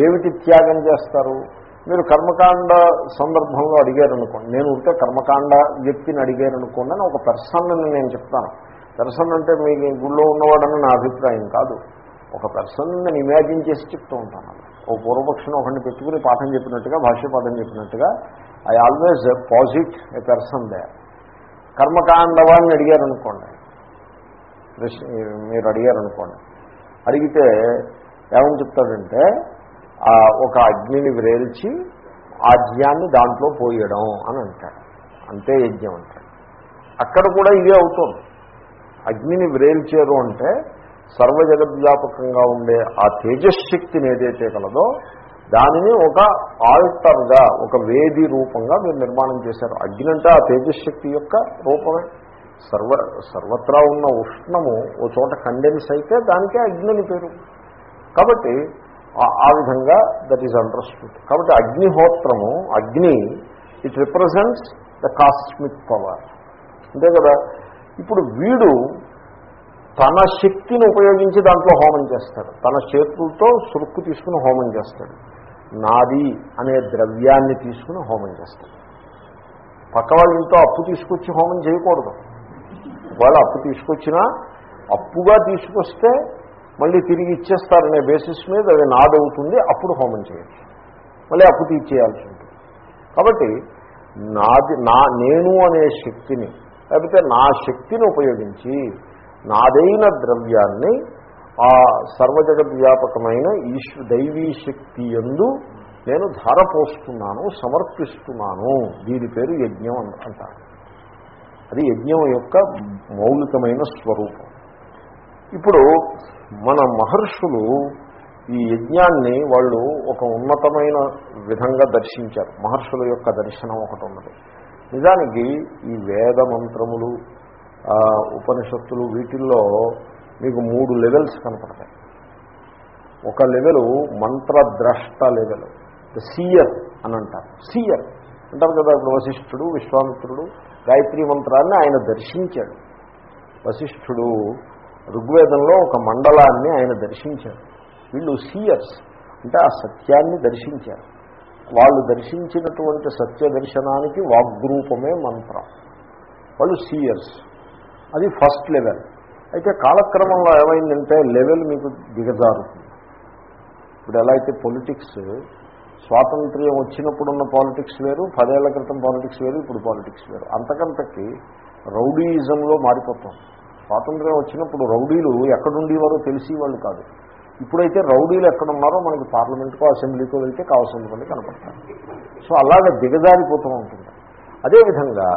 ఏమిటి త్యాగం చేస్తారు? మీరు కర్మకాండ సందర్భంలో అడిగారనుకోండి నేను ఉంటే కర్మకాండ వ్యక్తిని అడిగారనుకోండి అని ఒక పర్సన్ని నేను చెప్తాను. పెర్సన్ అంటే మీ గుళ్ళో ఉన్నవాడని నా అభిప్రాయం కాదు. ఒక పెర్సన్ నేను ఇమాజిన్ చేసి చెప్తూ ఉంటాను. ఓ పూర్వపక్షం ఒకరిని పెట్టుకుని పాఠం చెప్పినట్టుగా భాష్య పాఠం చెప్పినట్టుగా I always posit a person they కర్మకాండవాన్ని అడిగారనుకోండి. ప్రశ్న మీరు అడిగారనుకోండి. అడిగితే ఏమని చెప్తాడంటే ఒక అగ్నిని వ్రేల్చి ఆజ్యాన్ని దాంట్లో పోయడం అని అంటాడు. అంతే యజ్ఞం అంటాడు. అక్కడ కూడా ఇదే అవుతుంది. అగ్నిని వ్రేల్చారు అంటే సర్వజగద్వ్యాపకంగా ఉండే ఆ తేజశక్తిని ఏదైతే కలదో దానిని ఒక ఆల్టర్గా ఒక వేది రూపంగా మీరు నిర్మాణం చేశారు. అగ్ని అంటే ఆ తేజశక్తి యొక్క రూపమే. సర్వ సర్వత్రా ఉన్న ఉష్ణము ఓ చోట కండెన్స్ అయితే దానికే అగ్ని పేరు. కాబట్టి ఆ విధంగా దట్ ఈజ్ అండర్స్టూడ్ కాబట్టి అగ్నిహోత్రము Agni it represents the cosmic power అంతే కదా? ఇప్పుడు వీడు తన శక్తిని ఉపయోగించి దాంట్లో హోమం చేస్తాడు. తన చేతులతో సురుక్కు తీసుకుని హోమం చేస్తాడు. నాది అనే ద్రవ్యాన్ని తీసుకుని హోమం చేస్తాడు. పక్క వాళ్ళ ఇంట్లో అప్పు తీసుకొచ్చి హోమం చేయకూడదు. ఒకవేళ అప్పు తీసుకొచ్చినా అప్పుగా తీసుకొస్తే మళ్ళీ తిరిగి ఇచ్చేస్తారనే బేసిస్ మీద అది నాదవుతుంది అప్పుడు హోమం చేయొచ్చు. మళ్ళీ అప్పు తీర్చేయాల్సి ఉంటుంది. కాబట్టి నాది నా నేను అనే శక్తిని లేకపోతే నా శక్తిని ఉపయోగించి నాదైన ద్రవ్యాన్ని ఆ సర్వజగద్వ్యాపకమైన ఈశ్వ దైవీ శక్తి ఎందు నేను ధారపోస్తున్నాను సమర్పిస్తున్నాను. దీని పేరు యజ్ఞం అంటారు. అది యజ్ఞం యొక్క మౌలికమైన స్వరూపం. ఇప్పుడు మన మహర్షులు ఈ యజ్ఞాన్ని వాళ్ళు ఒక ఉన్నతమైన విధంగా దర్శించారు. మహర్షుల యొక్క దర్శనం ఒకటి ఉన్నది. నిజానికి ఈ వేద మంత్రములు ఉపనిషత్తులు వీటిల్లో మీకు మూడు లెవెల్స్ కనపడతాయి. ఒక లెవెలు మంత్రద్రష్ట లెవెల్ ద సీయర్ అని అంటారు. సీయర్ అంటారు కదా ఇప్పుడు వశిష్ఠుడు విశ్వామిత్రుడు గాయత్రి మంత్రాన్ని ఆయన దర్శించాడు. వశిష్ఠుడు ఋగ్వేదంలో ఒక మండలాన్ని ఆయన దర్శించాడు. వీళ్ళు సీయర్స్ అంటే ఆ సత్యాన్ని దర్శించారు. వాళ్ళు దర్శించినటువంటి సత్య దర్శనానికి వాగ్రూపమే మంత్రం. వాళ్ళు సీయర్స్ అది ఫస్ట్ లెవెల్. అయితే కాలక్రమంలో ఏమైందంటే లెవెల్ మీకు దిగజారుతుంది. ఇప్పుడు ఎలా అయితే పొలిటిక్స్ స్వాతంత్ర్యం వచ్చినప్పుడున్న పాలిటిక్స్ వేరు పదేళ్ళ క్రితం పాలిటిక్స్ వేరు ఇప్పుడు పాలిటిక్స్ వేరు. అంతకంతకి రౌడీయిజంలో మారిపోతాం. స్వాతంత్ర్యం వచ్చినప్పుడు రౌడీలు ఎక్కడుండేవారో తెలిసేవాళ్ళు కాదు. ఇప్పుడైతే రౌడీలు ఎక్కడున్నారో మనకి పార్లమెంట్కో అసెంబ్లీకో వెళ్తే కావాల్సిన పని కనపడతారు సో అలాగే దిగజారిపోతూ ఉంటుంది. అదేవిధంగా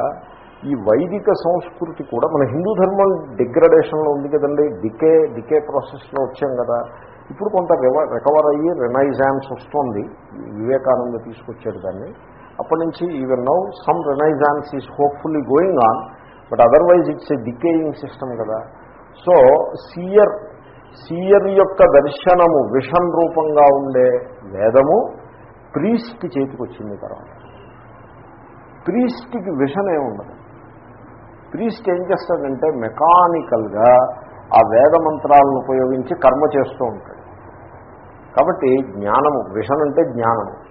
ఈ వైదిక సంస్కృతి కూడా మన హిందూ ధర్మం డిగ్రడేషన్లో ఉంది కదండి. డికే డికే ప్రాసెస్లో వచ్చాం కదా. ఇప్పుడు కొంత రికవర్ అయ్యి రెనైజాన్స్ వస్తుంది. వివేకానంద తీసుకొచ్చాడు దాన్ని. అప్పటి నుంచి even now some renaissance is hopefully going on but otherwise it's a decaying system కదా. సో సీయర్ సీయర్ యొక్క దర్శనము విషన్ రూపంగా ఉండే వేదము ప్రీస్ట్ చేతికి వచ్చింది తర్వాత. ప్రీస్ట్కి విషన్ ఏముండదు ప్రీస్ట్ ఏం చేస్తాడంటే మెకానికల్గా ఆ వేద మంత్రాలను ఉపయోగించి కర్మ చేస్తూ ఉంటాడు. కాబట్టి జ్ఞానము విషన్ అంటే జ్ఞానము.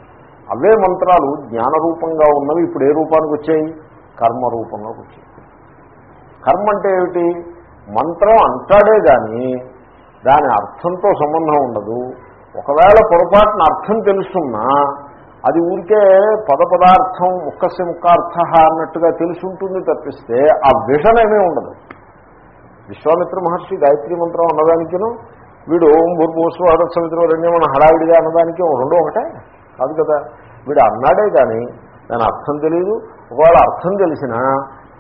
అవే మంత్రాలు జ్ఞానరూపంగా ఉన్నవి ఇప్పుడు ఏ రూపానికి వచ్చాయి? కర్మ రూపంలోకి వచ్చాయి. కర్మ అంటే ఏమిటి? మంత్రం అంటాడే కానీ దాని అర్థంతో సంబంధం ఉండదు. ఒకవేళ పొరపాటున అర్థం తెలుసున్నా అది ఊరికే పద పదార్థం ముక్కస్య ముక్కార్థ అన్నట్టుగా తెలుసుంటుంది తప్పిస్తే ఆ విషన్ ఏమీ ఉండదు. విశ్వామిత్ర మహర్షి గాయత్రి మంత్రం అన్నదానికిను వీడు ఓం భూర్భూస్వాద సమితిలో రెండేమన్నా హడావిడిగా అన్నదానికి రెండో ఒకటే. కాదు కదా వీడు అన్నాడే కానీ దాని అర్థం తెలియదు ఒకవేళ అర్థం తెలిసినా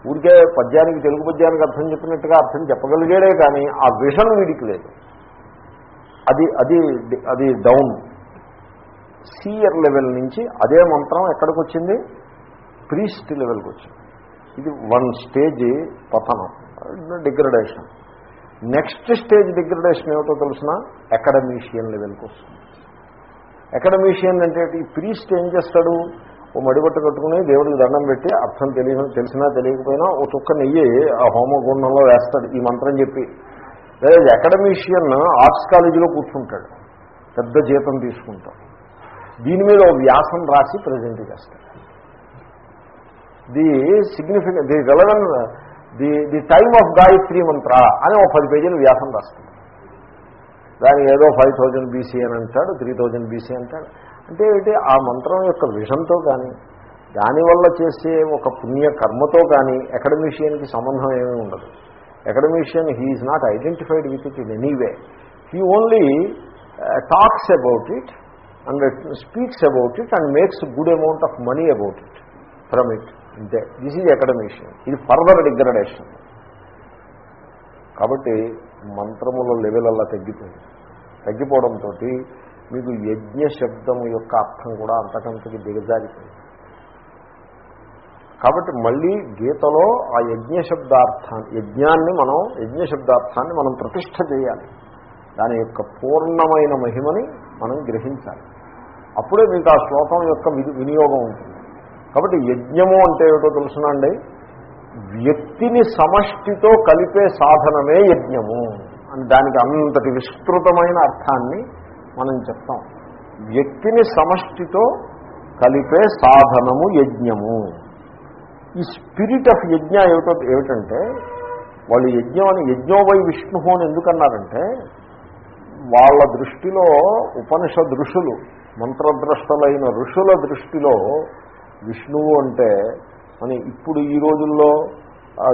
ఊరికే పద్యానికి తెలుగు పద్యానికి అర్థం చెప్పినట్టుగా అర్థం చెప్పగలిగాడే కానీ ఆ విషన్ వీడికి లేదు. అది అది అది డౌన్ సీయర్ లెవెల్ నుంచి అదే మంత్రం ఎక్కడికి వచ్చింది ప్రీస్ట్ లెవెల్కి వచ్చింది. ఇది వన్ స్టేజ్ పతనం డిగ్రడేషన్. నెక్స్ట్ స్టేజ్ డిగ్రడేషన్ ఏమిటో తెలిసిన? అకాడమీషియన్ లెవెల్కి వస్తుంది. అకాడమీషియన్ అంటే ఈ ప్రీస్ట్ ఏం చేస్తాడు? ఓ మడిబట్ట కట్టుకుని దేవుడికి దండం పెట్టి అర్థం తెలియ తెలిసినా తెలియకపోయినా ఓ చుక్క నెయ్యి ఆ హోమగుండంలో వేస్తాడు ఈ మంత్రం చెప్పి. లేదా అకాడమీషియన్ ఆర్ట్స్ కాలేజీలో కూర్చుంటాడు. పెద్ద జీతం తీసుకుంటాడు. దీని మీద ఓ వ్యాసం రాసి ప్రజెంట్ చేస్తాడు. The significant the relevant the the time of Gayatri mantra అని ఒక పది పేజీలు వ్యాసం రాస్తాడు. దాని ఏదో ఫైవ్ థౌజండ్ బీసీ అని అంటాడు త్రీ థౌజండ్ బీసీ అంటాడు. అంటే ఏంటి ఆ మంత్రం యొక్క విషంతో కానీ దానివల్ల చేసే ఒక పుణ్య కర్మతో కానీ అకాడమీషియన్కి సంబంధం ఏమీ ఉండదు. Academician he is not identified with it in anyway he only talks about it and speaks about it and makes good amount of money about it from it అంతే దిస్ ఈజ్ అకాడమిషన్ ఇది further degradation కాబట్టి మంత్రముల level అలా తగ్గిపోయింది. తగ్గిపోవడంతో మీకు యజ్ఞ శబ్దం యొక్క అర్థం కూడా అంతకంతకి దిగజారిపోయింది. కాబట్టి మళ్ళీ గీతలో ఆ యజ్ఞ శబ్దార్థాన్ని యజ్ఞాన్ని మనం యజ్ఞ శబ్దార్థాన్ని మనం ప్రతిష్ట చేయాలి. దాని యొక్క పూర్ణమైన మహిమని మనం గ్రహించాలి. అప్పుడే మీకు ఆ శ్లోకం యొక్క వినియోగం ఉంటుంది. కాబట్టి యజ్ఞము అంటే ఏమిటో తెలుసునండి వ్యక్తిని సమష్టితో కలిపే సాధనమే యజ్ఞము. అని దానికి అంతటి విస్తృతమైన అర్థాన్ని మనం చెప్తాం. వ్యక్తిని సమష్టితో కలిపే సాధనము యజ్ఞము. ఈ స్పిరిట్ ఆఫ్ యజ్ఞ ఏమిటో ఏమిటంటే వాళ్ళు యజ్ఞం అని యజ్ఞోవై విష్ణు అని ఎందుకన్నారంటే వాళ్ళ దృష్టిలో ఉపనిష దృషులు మంత్రద్రష్టలైన ఋషుల దృష్టిలో విష్ణువు అంటే అని ఇప్పుడు ఈ రోజుల్లో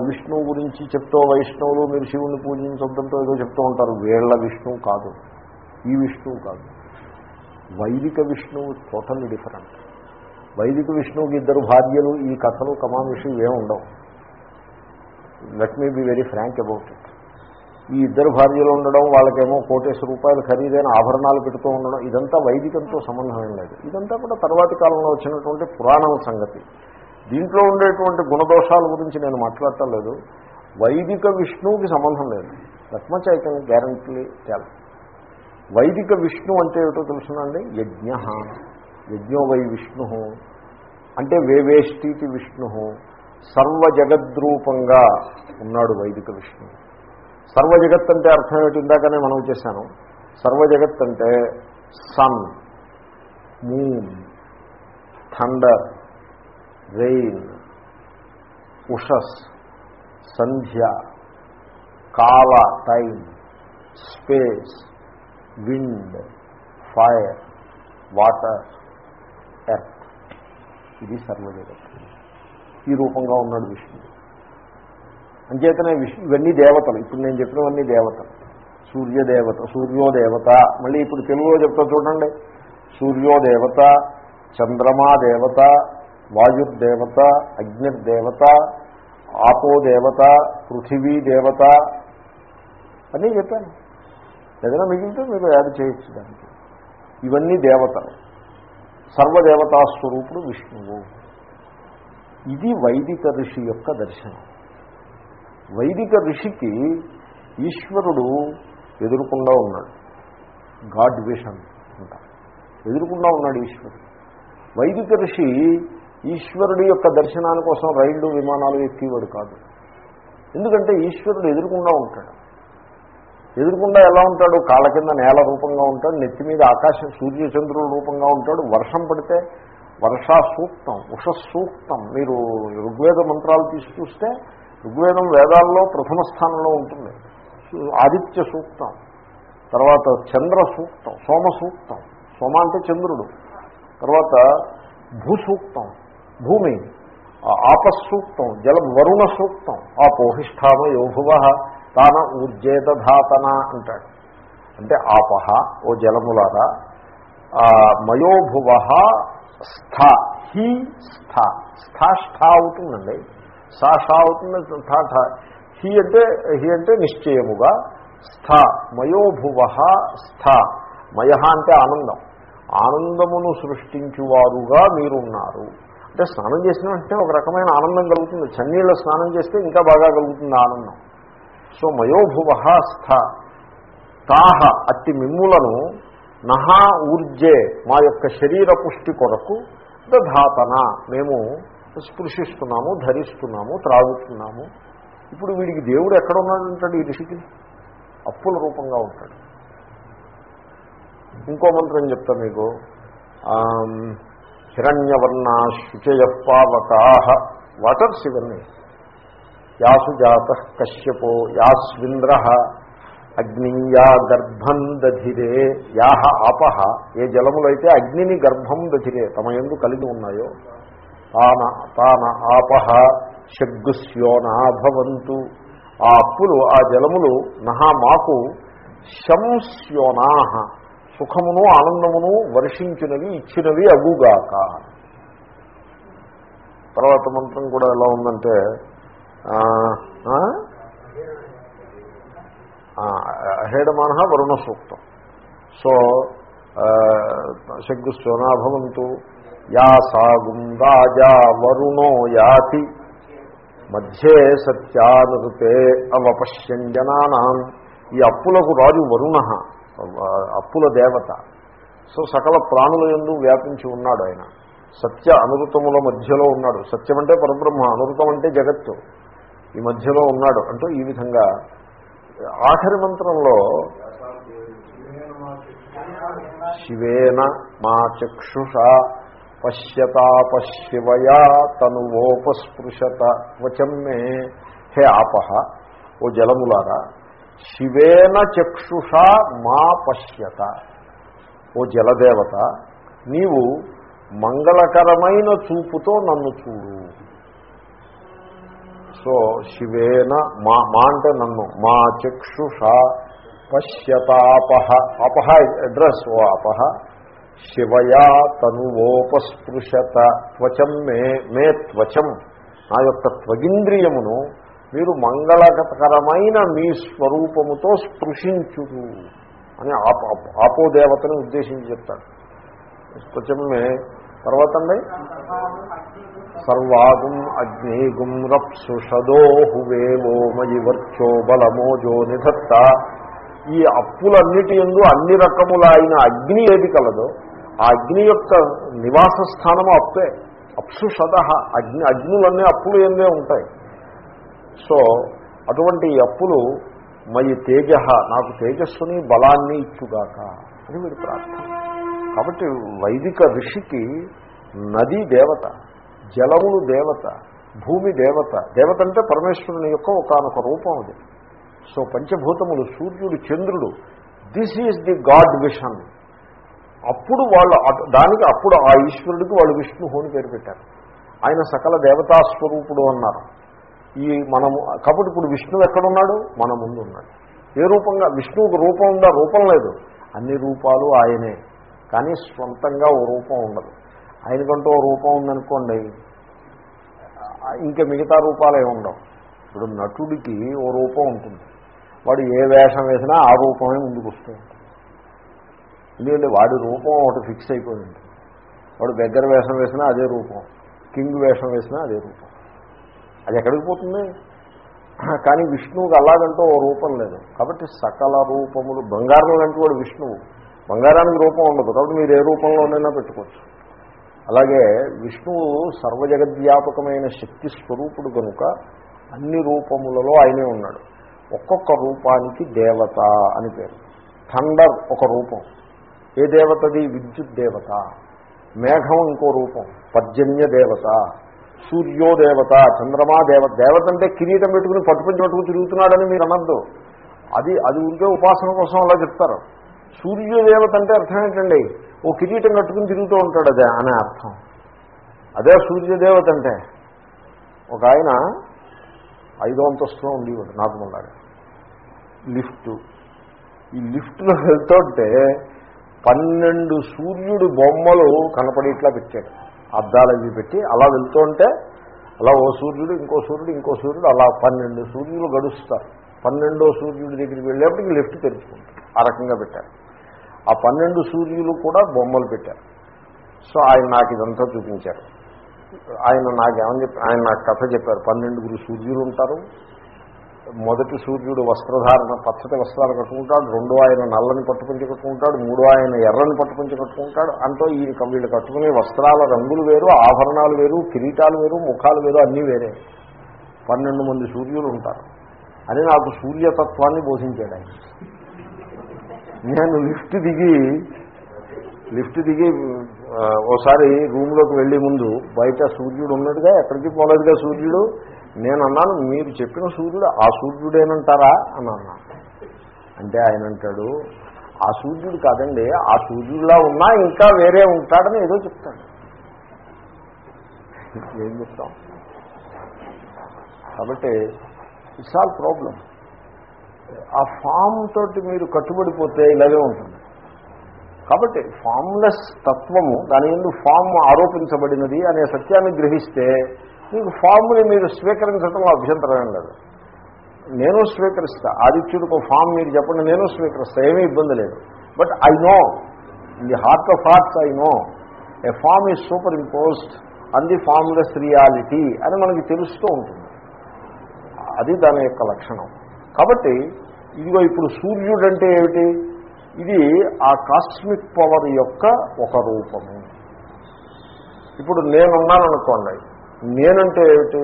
విష్ణువు గురించి చెప్తూ వైష్ణవులు మీరు శివుని పూజించొద్దంటూ ఏదో చెప్తూ ఉంటారు. వేళ్ళ విష్ణువు కాదు. ఈ విష్ణువు కాదు. వైదిక విష్ణువు టోటల్లీ డిఫరెంట్. వైదిక విష్ణువుకి ఇద్దరు భార్యలు ఈ కథలు కమామిషి ఏమి ఉండవు. Let me be very frank about it ఈ ఇద్దరు భార్యలు ఉండడం వాళ్ళకేమో కోటేశ్వర రూపాయలు ఖరీదైన ఆభరణాలు పెడుతూ ఉండడం ఇదంతా వైదికంతో సంబంధం లేదు. ఇదంతా కూడా తర్వాతి కాలంలో వచ్చినటువంటి పురాణం సంగతి. దీంట్లో ఉండేటువంటి గుణదోషాల గురించి నేను మాట్లాడటం లేదు. వైదిక విష్ణువుకి సంబంధం లేదు. That much I can guarantee tell వైదిక విష్ణు అంటే ఏమిటో తెలుసునండి? యజ్ఞ. యజ్ఞో వై విష్ణు. అంటే వేవేష్టీతి విష్ణు. సర్వజగద్రూపంగా ఉన్నాడు వైదిక విష్ణువు. సర్వ జగత్ అంటే అర్థం ఏమిటి? ఇందాకనే మనం చేశాను. సర్వజగత్ అంటే సన్ మూన్ థండర్ రెయిన్ ఉషస్ సంధ్య కాల time space wind fire water earth. ఇది సర్వజగత్ ఈ రూపంగా ఉన్నాడు విష్ణుడు అంచేతనే విష్ణు ఇవన్నీ దేవతలు. ఇప్పుడు నేను చెప్పినవన్నీ దేవతలు. సూర్యదేవత సూర్యోదేవత. మళ్ళీ ఇప్పుడు తెలుగులో చెప్తా చూడండి. సూర్యోదేవత చంద్రమా దేవత వాయుర్దేవత అగ్నిర్దేవత ఆపోదేవత పృథివీ దేవత అని చెప్పాను. ఏదైనా మిగిలితే మీరు యాడ్ చేయొచ్చు దానికి. ఇవన్నీ దేవతలు. సర్వదేవతా స్వరూపుడు విష్ణువు. ఇది వైదిక ఋషి యొక్క దర్శనం. వైదిక ఋషికి ఈశ్వరుడు ఎదురుకుండా ఉన్నాడు. గాడ్ విషన్ అంట ఎదురుకుండా ఉన్నాడు ఈశ్వరుడు. వైదిక ఋషి ఈశ్వరుడి యొక్క దర్శనాని కోసం రైళ్ళు విమానాలు ఎక్కేవాడు కాదు. ఎందుకంటే ఈశ్వరుడు ఎదురుకుండా ఉంటాడు. ఎదురుకుండా ఎలా ఉంటాడు? కాళ్ళ కింద నేల రూపంగా ఉంటాడు నెత్తి మీద ఆకాశం సూర్యచంద్రుల రూపంగా ఉంటాడు. వర్షం పడితే వర్షా సూక్తం ఉష సూక్తం మీరు ఋగ్వేద మంత్రాలు తీసి చూస్తే ఋగ్వేదం వేదాల్లో ప్రథమ స్థానంలో ఉంటుంది. ఆదిత్య సూక్తం తర్వాత చంద్ర సూక్తం సోమ సూక్తం. సోమ అంటే చంద్రుడు. తర్వాత భూసూక్తం భూమి ఆపస్సూక్తం జల వరుణ సూక్తం. ఆ పోహిష్టామ యోభువ తాన ఊర్జేతధాతన అంటాడు. అంటే ఆపహ ఓ జలములారా మయోభువ స్థ హీ స్థ స్థ స్థ అవుతుందండి. సా షా అవుతుంది ఠా ఠా హీ అంటే హి అంటే నిశ్చయముగా స్థ మయోభువ స్థ. మయ అంటే ఆనందం. ఆనందమును సృష్టించువారుగా మీరున్నారు. అంటే స్నానం చేసిన వెంటనే ఒక రకమైన ఆనందం కలుగుతుంది. చన్నీళ్ళ స్నానం చేస్తే ఇంకా బాగా కలుగుతుంది ఆనందం. సో మయోభువ స్థ. తాహ అట్టి మిమ్ములను నహా ఊర్జే మా యొక్క శరీర పుష్టి కొరకు దధాతన. మేము స్పృశిస్తున్నాము ధరిస్తున్నాము త్రాగుతున్నాము. ఇప్పుడు వీడికి దేవుడు ఎక్కడ ఉన్నాడంటాడు ఈ ఋషికి? అప్పుల రూపంగా ఉంటాడు. ఇంకో మంత్రం చెప్తా మీకు. హిరణ్యవర్ణ శుచయపావకా వాటర్స్ ఇవన్నీ. యాసుజాత కశ్యపో యాస్వింద్ర అగ్నియా గర్భం దధిరే యాహ ఆపహ ఏ జలములైతే అగ్నిని గర్భం దధిరే తమ ఎందు కలిగి ఉన్నాయో తాన తాన ఆపహ షగ్గుస్యోనా భవంతు ఆ అప్పులు ఆ జలములు నహా మాకు శంస్యోనాహ సుఖమును ఆనందమును వర్షించినవి ఇచ్చినవి అగుగాక. తర్వాత మంత్రం కూడా ఎలా ఉందంటే అహేడమాన వరుణ సూక్తం సో శగ్గుస్వనా భవంతు యా సాగుం రాజా వరుణో యాతి. మధ్యే సత్యానుతే అవపశ్యం జనానాం. ఈ అప్పులకు రాజు వరుణ అప్పుల దేవత. సో సకల ప్రాణుల ఎందు వ్యాపించి ఉన్నాడు ఆయన. సత్య అనృతముల మధ్యలో ఉన్నాడు. సత్యం అంటే పరబ్రహ్మ అనృతం అంటే జగత్తు ఈ మధ్యలో ఉన్నాడు. అంటూ ఈ విధంగా ఆఖరి మంత్రంలో శివేన మా చక్షుష. పశ్యతాపశివయా తనువోపస్పృశత వచం మే. హే ఆపహ ఓ జలములారా శివేన చక్షుష మా పశ్యత. ఓ జలదేవత నీవు మంగళకరమైన చూపుతో నన్ను చూడు. సో శివేన మా మా అంటే నన్ను మా చక్షుష పశ్యతాపహ అపహ అడ్రస్ ఓ అపహ శివయా తనువోపస్పృశత త్వచం మే మే త్వచం. నా యొక్క త్వగింద్రియమును మీరు మంగళకరమైన మీ స్వరూపముతో స్పృశించుడు అని ఆపోదేవతని ఉద్దేశించి చెప్తాడు. త్వచమే తర్వాత అండి? సర్వాగుం అగ్నిగుం రప్సుషదో హువేవో వర్చో బలమోజో నిధత్త. ఈ అప్పులన్నిటి ఎందు అన్ని రకముల అయిన అగ్ని ఏది కలదో ఆ అగ్ని యొక్క నివాస స్థానము అప్పే అప్సుషద అగ్ని అగ్నులన్నీ అప్పులు ఎందే ఉంటాయి. సో అటువంటి అప్పులు మయి తేజ నాకు తేజస్సుని బలాన్ని ఇచ్చుగాక అని వీడు ప్రార్థన. కాబట్టి వైదిక ఋషికి నది దేవత జలములు దేవత భూమి దేవత దేవత అంటే పరమేశ్వరుని యొక్క ఒకనొక రూపం అది. సో పంచభూతములు సూర్యుడు చంద్రుడు this is the God vision. అప్పుడు వాళ్ళు దానికి అప్పుడు ఆ ఈశ్వరుడికి వాళ్ళు విష్ణువు హోని పేరు పెట్టారు. ఆయన సకల దేవతాస్వరూపుడు అన్నారు. ఈ మనము కాబట్టి ఇప్పుడు విష్ణువు ఎక్కడున్నాడు? మన ముందు ఉన్నాడు ఏ రూపంగా? విష్ణువుకు రూపం ఉందా? రూపం లేదు. అన్ని రూపాలు ఆయనే. కానీ స్వంతంగా ఓ రూపం ఉండదు. ఆయనకంటూ ఓ రూపం ఉందనుకోండి ఇంకా మిగతా రూపాలు ఏమి ఉండవు. ఇప్పుడు నటుడికి ఓ రూపం ఉంటుంది. వాడు ఏ వేషం వేసినా ఆ రూపమే ముందుకు వస్తుంది ఎందుకంటే వాడి రూపం ఒకటి ఫిక్స్ అయిపోయింది. వాడు దగ్గర వేషం వేసినా అదే రూపం. కింగ్ వేషం వేసినా అదే రూపం. అది ఎక్కడికి పోతుంది? కానీ విష్ణువుకి అలాగంటూ ఓ రూపం లేదు. కాబట్టి సకల రూపములు బంగారం లాంటి వాడు విష్ణువు. బంగారానికి రూపం ఉండదు. కాబట్టి మీరు ఏ రూపంలోనైనా పెట్టుకోవచ్చు. అలాగే విష్ణువు సర్వజగద్వ్యాపకమైన శక్తి స్వరూపుడు కనుక అన్ని రూపములలో ఆయనే ఉన్నాడు. ఒక్కొక్క రూపానికి దేవత అని పేరు. థండర్ ఒక రూపం. ఏ దేవతది? విద్యుత్ దేవత. మేఘం ఇంకో రూపం. పర్జన్య దేవత. సూర్యోదేవత చంద్రమా దేవత దేవత అంటే కిరీటం పెట్టుకుని పట్టుపంచి పట్టుకుని తిరుగుతున్నాడని మీరు అనద్దు. అది అది ఉంటే ఉపాసన కోసం అలా చెప్తారు. సూర్యోదేవత అంటే అర్థం ఏంటండి? ఓ కిరీటం కట్టుకుని తిరుగుతూ ఉంటాడు అదే అనే అర్థం. అదే సూర్యదేవత అంటే. ఒక ఆయన ఐదో అంతస్తులో ఉండేవాడు నాకు మొన్నగా లిఫ్ట్. ఈ లిఫ్ట్లో వెళ్తుంటే పన్నెండు సూర్యుడు బొమ్మలు కనపడి ఇట్లా పెట్టాడు. అద్దాలు అవి పెట్టి అలా వెళ్తుంటే అలా ఓ సూర్యుడు ఇంకో సూర్యుడు ఇంకో సూర్యుడు అలా పన్నెండు సూర్యులు గడుస్తారు. పన్నెండో సూర్యుడి దగ్గరికి వెళ్ళేప్పటికి లిఫ్ట్ తెరుచుకుంటారు ఆ రకంగా పెట్టారు ఆ పన్నెండు సూర్యులు కూడా బొమ్మలు పెట్టారు. సో ఆయన నాకు ఇదంతా చూపించారు. ఆయన నాకేమని చెప్పి ఆయన నాకు కథ చెప్పారు. పన్నెండుగురు సూర్యులు ఉంటారు. మొదటి సూర్యుడు వస్త్రధారణ పచ్చటి వస్త్రాలు కట్టుకుంటాడు రెండో ఆయన నల్లని పట్టుపంచి కట్టుకుంటాడు మూడో ఆయన ఎర్రని పట్టుపంచి కట్టుకుంటాడు. అంటూ ఈ వీళ్ళు కట్టుకునే వస్త్రాల రంగులు వేరు ఆభరణాలు వేరు కిరీటాలు వేరు ముఖాలు వేరు అన్నీ వేరే. పన్నెండు మంది సూర్యులు ఉంటారు. అని నాకు సూర్యతత్వాన్ని బోధించాడు ఆయన. నేను లిఫ్ట్ దిగి లిఫ్ట్ దిగి ఓసారి రూమ్లోకి వెళ్ళే ముందు బయట సూర్యుడు ఉన్నట్టుగా ఎక్కడికి పోలేదుగా సూర్యుడు? నేను అన్నాను మీరు చెప్పిన సూర్యుడు ఆ సూర్యుడేనంటారా? అని అన్నాను. అంటే ఆయన అంటాడు ఆ సూర్యుడు కాదండి ఆ సూర్యుడిలా ఉన్నా ఇంకా వేరే ఉంటాడని ఏదో చెప్తాడు. ఏం చెప్తాం? కాబట్టి ఇట్స్ ఆల్ ప్రాబ్లం ఆ ఫామ్ తోటి మీరు కట్టుబడిపోతే ఇలాగే ఉంటుంది. కాబట్టి ఫామ్లెస్ తత్వము దాని ఎందుకు ఫామ్ ఆరోపించబడినది అనే సత్యాన్ని గ్రహిస్తే మీకు ఫామ్ని మీరు స్వీకరించడంలో అభ్యంతరం ఏం లేదు. నేను స్వీకరిస్తా. ఆదిత్యుడికి ఒక ఫామ్ మీరు చెప్పండి నేను స్వీకరిస్తా. ఏమీ ఇబ్బంది లేదు. But I know in the heart of hearts I know a form is superimposed on the formless reality అని మనకి తెలుస్తూ ఉంటుంది. అది దాని యొక్క లక్షణం. కాబట్టి ఇదిగో ఇప్పుడు సూర్యుడు అంటే ఏమిటి? ఇది ఆ కాస్మిక్ పవర్ యొక్క ఒక రూపము. ఇప్పుడు నేనున్నాను అనుకోండి నేనంటే ఏమిటి?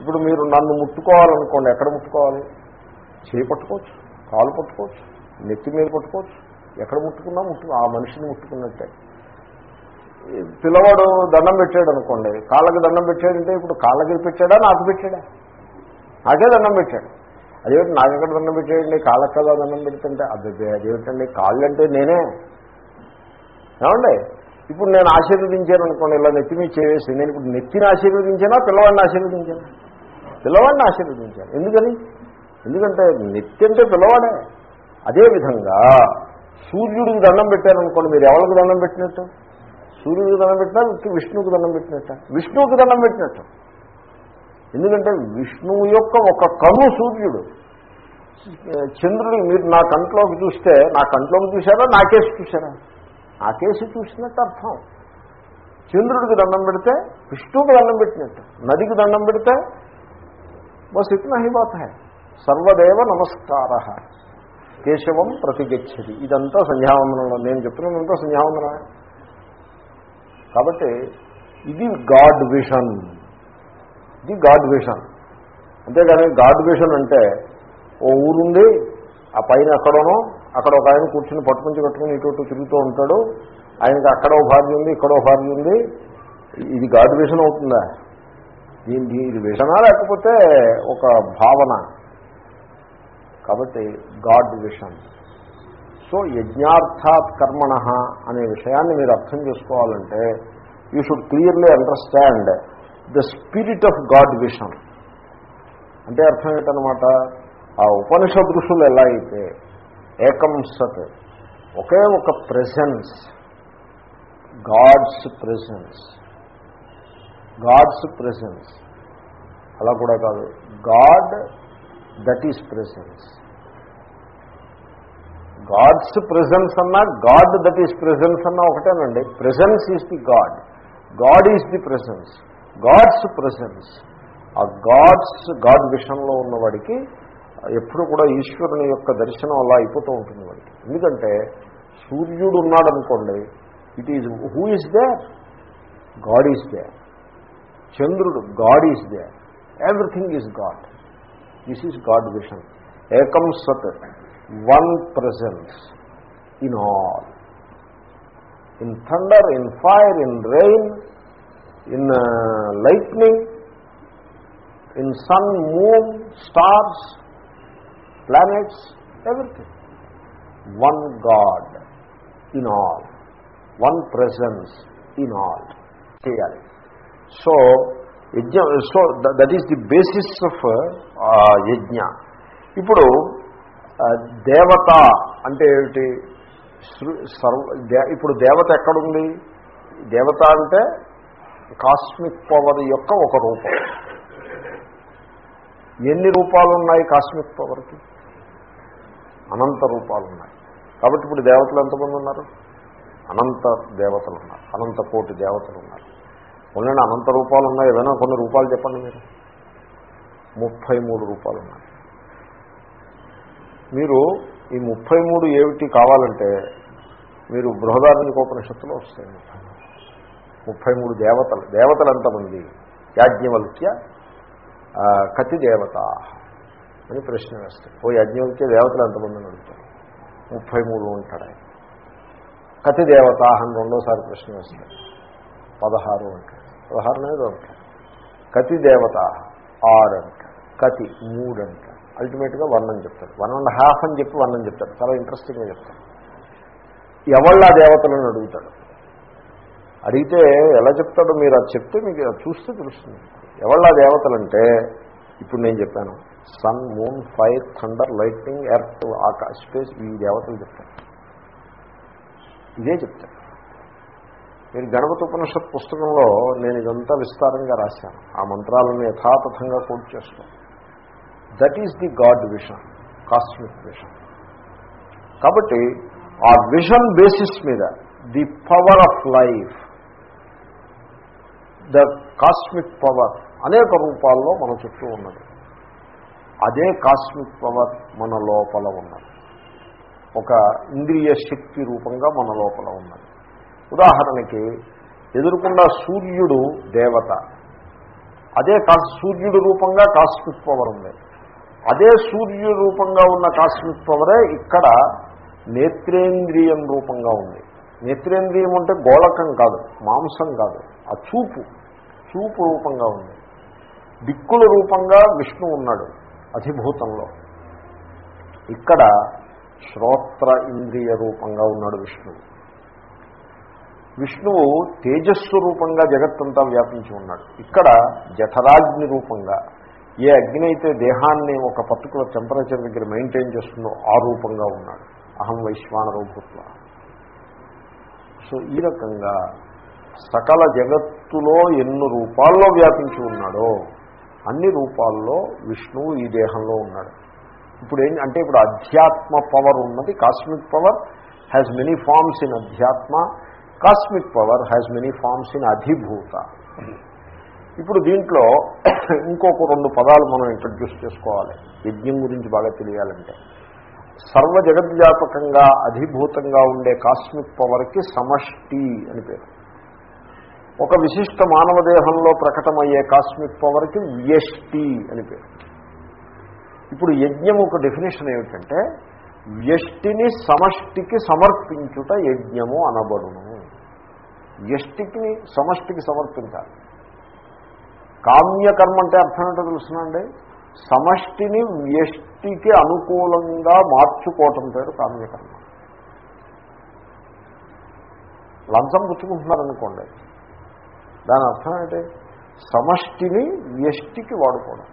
ఇప్పుడు మీరు నన్ను ముట్టుకోవాలనుకోండి ఎక్కడ ముట్టుకోవాలి? చేయి పట్టుకోవచ్చు కాలు పట్టుకోవచ్చు నెత్తి మీద పట్టుకోవచ్చు. ఎక్కడ ముట్టుకున్నా ముట్టు ఆ మనిషిని ముట్టుకున్నట్టే. పిల్లవాడు దండం పెట్టాడు అనుకోండి కాళ్ళకి దండం పెట్టాడంటే ఇప్పుడు కాళ్ళకి పెట్టాడా నాకు పెట్టాడా? నాకే దండం పెట్టాడు. అదేమిటి నాకు ఎక్కడ దండం పెట్టేయండి కాళ్ళకి కదా దండం పెడుతుంటే అది అదేమిటండి? కాళ్ళు అంటే నేనే. ఏమండి? ఇప్పుడు నేను ఆశీర్వదించాను అనుకోండి ఇలా నెత్తి మీద చేసి నేను ఇప్పుడు నెత్తిని ఆశీర్వదించానా పిల్లవాడిని ఆశీర్వదించాను? పిల్లవాడిని ఆశీర్వదించాను ఎందుకని? ఎందుకంటే నెత్తి అంటే పిల్లవాడే. అదేవిధంగా సూర్యుడికి దండం పెట్టారనుకోండి మీరు ఎవరికి దండం పెట్టినట్టు? సూర్యుడికి దండం పెట్టినా విష్ణువుకి దండం పెట్టినట్ట. విష్ణువుకి దండం పెట్టినట్టు. ఎందుకంటే విష్ణువు యొక్క ఒక కను సూర్యుడు. చంద్రుడు మీరు నా కంట్లోకి చూస్తే నా కంట్లోకి చూశారా? నాకేసి చూశారా? ఆ కేసు చూసినట్టు అర్థం. చంద్రుడికి దండం పెడితే విష్ణువుకి దండం పెట్టినట్టు. నదికి దండం పెడితే బస్ ఇట్నా హీ బాత్ హై? సర్వదేవ నమస్కార. కేశవం ప్రతిగచ్చది. ఇదంతా సంధ్యావందనంలో నేను చెప్తున్నదంతా సంధ్యావందనమే. కాబట్టి ఇది గాడ్ విషన్. ఇది గాడ్ విషన్. అంతేగాని గాడ్ విషన్ అంటే ఓ ఊరుంది ఆ పైన ఎక్కడోనో అక్కడ ఒక ఆయన కూర్చుని పట్టుకుంచి కట్టుకుని ఇటు తిరుగుతూ ఉంటాడు. ఆయనకి అక్కడ ఒక భార్య ఉంది ఇక్కడ ఒక భార్య ఉంది. ఇది గాడ్ విషన్ అవుతుందా? దీని ఇది విషనా లేకపోతే ఒక భావన? కాబట్టి గాడ్ విషన్ సో యజ్ఞార్థాత్ కర్మణ అనే విషయాన్ని మీరు అర్థం చేసుకోవాలంటే you should clearly understand the spirit of God vision అంటే అర్థం ఏంటనమాట ఆ ఉపనిషద్ ఎలా అయితే ఏకం సత్. ఒకే ఒక presence God's presence God's presence అలా కూడా కాదు. God that is presence God's presence అన్నా గాడ్ దట్ ఈస్ ప్రెజెన్స్ అన్నా ఒకటేనండి. Presence is the God God is the presence God's presence ఆ గాడ్స్ గాడ్ విషయంలో ఉన్నవాడికి ఎప్పుడు కూడా ఈశ్వరుని యొక్క దర్శనం అలా అయిపోతూ ఉంటుంది వాడికి. ఎందుకంటే సూర్యుడు ఉన్నాడనుకోండి it is who is there God is there చంద్రుడు God is there everything is God this is God vision ఏకం సత్ one presence in all in thunder in fire in rain in lightning in sun moon stars planets everything one God in all one presence in all చేయాలి so yajna so that is the basis of yajna. ఇప్పుడు దేవత అంటే ఏమిటి? సర్వ ఇప్పుడు దేవత ఎక్కడుంది? దేవత అంటే కాస్మిక్ పవర్ యొక్క ఒక రూపం. ఎన్ని రూపాలు ఉన్నాయి కాస్మిక్ పవర్కి అనంత రూపాలు ఉన్నాయి కాబట్టి ఇప్పుడు దేవతలు ఎంతమంది ఉన్నారు? అనంత దేవతలు ఉన్నారు అనంత కోటి దేవతలు ఉన్నారు కొన్ని అనంత రూపాలు ఉన్నాయి ఏదైనా కొన్ని రూపాలు చెప్పండి మీరు. ముప్పై మూడు రూపాలు ఉన్నాయి మీరు ఈ ముప్పై మూడు ఏమిటి కావాలంటే మీరు బృహదార్మికోపనిషత్తులో వస్తాయి ముప్పై మూడు ముప్పై మూడు దేవతలు. దేవతలు ఎంతమంది? యాజ్ఞవల్క్య కతి దేవత అని ప్రశ్న వేస్తాయి ఓ యాజ్ఞవల్క్య దేవతలు ఎంతమందిని అడుగుతారు? ముప్పై మూడు ఉంటాడు ఆయన. కతి దేవత అని రెండోసారి ప్రశ్న వేస్తాడు. పదహారు అంటాడు. పదహారు అనేది ఉంటాడు కతి దేవత ఆరు అంటాడు. కతి మూడు అంటాడు. అల్టిమేట్గా వన్ అని చెప్తాడు. వన్ అండ్ హాఫ్ అని చెప్పి వన్ అని చెప్తాడు. చాలా ఇంట్రెస్టింగ్గా చెప్తాడు. ఎవళ్ళ దేవతలను అడుగుతాడు? అడిగితే ఎలా చెప్తాడో మీరు అది చెప్తే మీకు అది చూస్తే తెలుస్తుంది. ఎవళ్ళ దేవతలంటే ఇప్పుడు నేను చెప్పాను sun moon fire thunder lightning earth ఆకాశ స్పేస్ ఈ దేవతలు చెప్తాను ఇదే చెప్తాను మీరు గణపతి ఉపనిషత్ పుస్తకంలో నేను ఇదంతా విస్తారంగా రాశాను. ఆ మంత్రాలను యథాతథంగా కోట్ చేస్తాను that is the God vision cosmic vision కాబట్టి ఆ విషన్ బేసిస్ మీద the power of life the cosmic power అనేక రూపాల్లో మన చుట్టూ ఉన్నది. అదే కాస్మిక్ పవర్ మన లోపల ఉన్నది. ఒక ఇంద్రియ శక్తి రూపంగా మన లోపల ఉన్నది. ఉదాహరణకి ఎదురుకుండా సూర్యుడు దేవత. అదే సూర్యుడు రూపంగా కాస్మిక్ పవర్ ఉంది. అదే సూర్యుడు రూపంగా ఉన్న కాస్మిక్ పవరే ఇక్కడ నేత్రేంద్రియం రూపంగా ఉంది. నేత్రేంద్రియం అంటే గోళకం కాదు మాంసం కాదు ఆ చూపు. చూపు రూపంగా ఉంది. దిక్కుల రూపంగా విష్ణు ఉన్నాడు. అధిభూతంలో. ఇక్కడ శ్రోత్ర ఇంద్రియ రూపంగా ఉన్నాడు విష్ణువు. విష్ణువు తేజస్సు రూపంగా జగత్తంతా వ్యాపించి ఉన్నాడు. ఇక్కడ జఠరాగ్ని రూపంగా ఏ అగ్ని అయితే దేహాన్ని ఒక పర్టికులర్ టెంపరేచర్ దగ్గర మెయింటైన్ చేస్తుందో ఆ రూపంగా ఉన్నాడు. అహం వైశ్వాన రూపత్వ సో ఈ రకంగా సకల జగత్తులో ఎన్ని రూపాల్లో వ్యాపించి ఉన్నాడో అన్ని రూపాల్లో విష్ణువు ఈ దేహంలో ఉన్నాడు. ఇప్పుడు ఏం అంటే ఇప్పుడు అధ్యాత్మ పవర్ ఉన్నది cosmic power has many forms in అధ్యాత్మ cosmic power has many forms in అధిభూత. ఇప్పుడు దీంట్లో ఇంకొక రెండు పదాలు మనం ఇంట్రడ్యూస్ చేసుకోవాలి. యజ్ఞం గురించి బాగా తెలియాలంటే. సర్వ జగద్వ్యాపకంగా అధిభూతంగా ఉండే కాస్మిక్ పవర్కి సమష్టి అని పేరు. ఒక విశిష్ట మానవ దేహంలో ప్రకటమయ్యే కాస్మిక్ పవర్కి వ్యష్టి అని పేరు. ఇప్పుడు యజ్ఞం ఒక డెఫినేషన్ ఏమిటంటే వ్యష్టిని సమష్టికి సమర్పించుట యజ్ఞము అనబడును. వ్యష్టికి సమష్టికి సమర్పించాలి. కామ్యకర్మ అంటే అర్థం ఏంటో తెలుసునండి సమష్టిని వ్యష్టికి అనుకూలంగా మార్చుకోవటం పేరు కామ్యకర్మ. లంచం పుచ్చుకుంటున్నారనుకోండి. దాని అర్థం ఏంటి? సమష్టిని వ్యష్టికి వాడుకోవడం.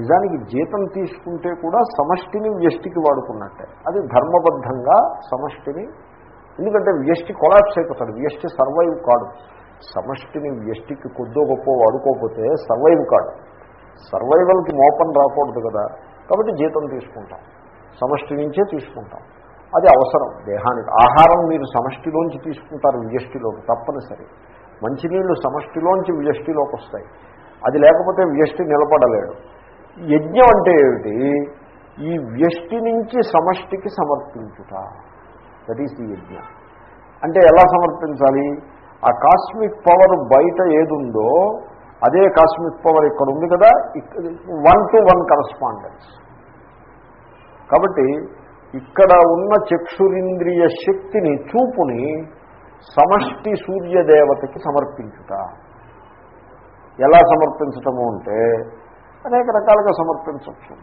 నిజానికి జీతం తీసుకుంటే కూడా సమష్టిని వ్యష్టికి వాడుకున్నట్టే. అది ధర్మబద్ధంగా సమష్టిని ఎందుకంటే వ్యష్టి కొలాప్స్ అయిపోతాడు. వ్యష్టి సర్వైవ్ కాడు. సమష్టిని వ్యష్టికి కొద్దో గొప్ప వాడుకోకపోతే సర్వైవ్ కాడు. సర్వైవల్కి మోపం రాకూడదు కదా. కాబట్టి జీతం తీసుకుంటాం. సమష్టి నుంచే తీసుకుంటాం. అది అవసరం. దేహానికి ఆహారం మీరు సమష్టిలోంచి తీసుకుంటారు వ్యష్టిలోకి తప్పనిసరి. మంచినీళ్ళు సమష్టిలోంచి వ్యష్టిలోకి వస్తాయి అది లేకపోతే వ్యష్టి నిలబడలేడు యజ్ఞం అంటే ఏమిటి? ఈ వ్యష్టి నుంచి సమష్టికి సమర్పించుట. That is the yajna. అంటే ఎలా సమర్పించాలి? ఆ కాస్మిక్ పవర్ బయట ఏదుందో అదే కాస్మిక్ పవర్ ఇక్కడ ఉంది కదా వన్ టు వన్ కరస్పాండెన్స్ కాబట్టి ఇక్కడ ఉన్న చక్షురింద్రియ శక్తిని చూపుని సమష్టి సూర్యదేవతకి సమర్పించుట. ఎలా సమర్పించటము అంటే అనేక రకాలుగా సమర్పించవచ్చు.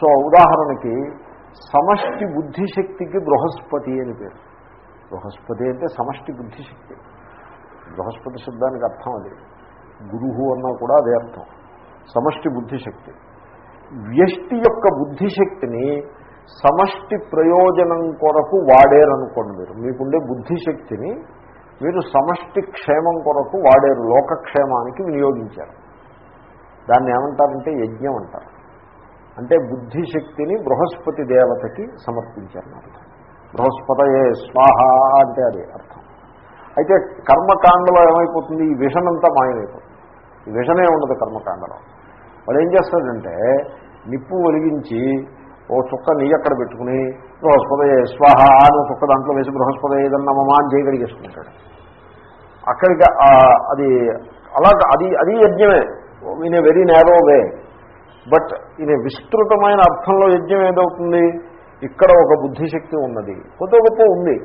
సో ఉదాహరణకి సమష్టి బుద్ధిశక్తికి బృహస్పతి అని పేరు. బృహస్పతి అంటే సమష్టి బుద్ధిశక్తి. బృహస్పతి శబ్దానికి అర్థం అది. గురువు అన్నా కూడా అదే అర్థం. సమష్టి బుద్ధిశక్తి. వ్యష్టి యొక్క బుద్ధిశక్తిని సమష్టి ప్రయోజనం కొరకు వాడేరనుకోండి మీరు. మీకుండే బుద్ధిశక్తిని మీరు సమష్టి క్షేమం కొరకు వాడేరు. లోకక్షేమానికి వినియోగించారు. దాన్ని ఏమంటారంటే యజ్ఞం అంటారు. అంటే బుద్ధిశక్తిని బృహస్పతి దేవతకి సమర్పించారు అర్థం బృహస్పతయే స్వాహ అంటే అది అర్థం. అయితే కర్మకాండలో ఏమైపోతుంది? ఈ విషన్ అంతా మాయమైపోతుంది. ఈ విషనే ఉండదు కర్మకాండలో. వాళ్ళు ఏం చేస్తాడంటే నిప్పు వెలిగించి ఓ చుక్క నెయ్యి అక్కడ పెట్టుకుని బృహస్పతయ స్వాహ అని చుక్క దాంట్లో వేసి బృహస్పతయ ఏదన్నా మమా అని చేయగలిగేసుకుంటాడు అక్కడికి అది అలా అది అది యజ్ఞమే. In a very narrow way but in a విస్తృతమైన అర్థంలో యజ్ఞం ఏదవుతుంది? ఇక్కడ ఒక బుద్ధిశక్తి ఉన్నది. కొద్ది గొప్ప ఉంది.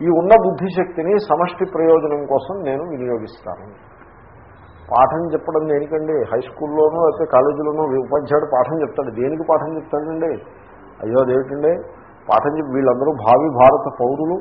ఈ ఉన్న బుద్ధిశక్తిని సమష్టి ప్రయోజనం కోసం నేను వినియోగిస్తాను. పాఠం చెప్పడం దేనికండి? హై స్కూల్లోనూ అయితే కాలేజీలోనూ ఉపాధ్యాయుడు పాఠం చెప్తాడు. దేనికి పాఠం చెప్తాడండి? అయ్యో అదేమిటండి? పాఠం చెప్పి వీళ్ళందరూ భావి భారత పౌరులు.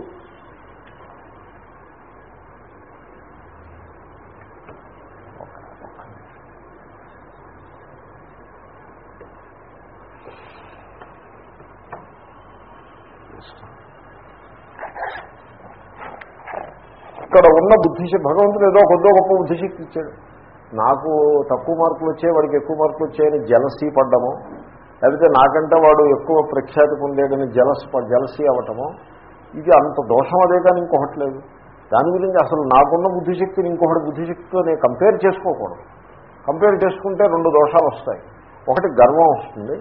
ఇక్కడ ఉన్న బుద్ధిశక్తి భగవంతుడు ఏదో కొద్దో గొప్ప బుద్ధిశక్తి ఇచ్చాడు. నాకు తక్కువ మార్కులు వచ్చాయి వాడికి ఎక్కువ మార్కులు వచ్చాయని జలసీ పడ్డము లేకపోతే నాకంటే వాడు ఎక్కువ ప్రఖ్యాతి పొందేడని జలస్ జలసీ అవ్వటము ఇది అంత దోషం అదే కానీ ఇంకొకటి లేదు. దాని గురించి అసలు నాకున్న బుద్ధిశక్తిని ఇంకొకటి బుద్ధిశక్తితో నేను కంపేర్ చేసుకోకూడదు. కంపేర్ చేసుకుంటే రెండు దోషాలు వస్తాయి. ఒకటి గర్వం వస్తుంది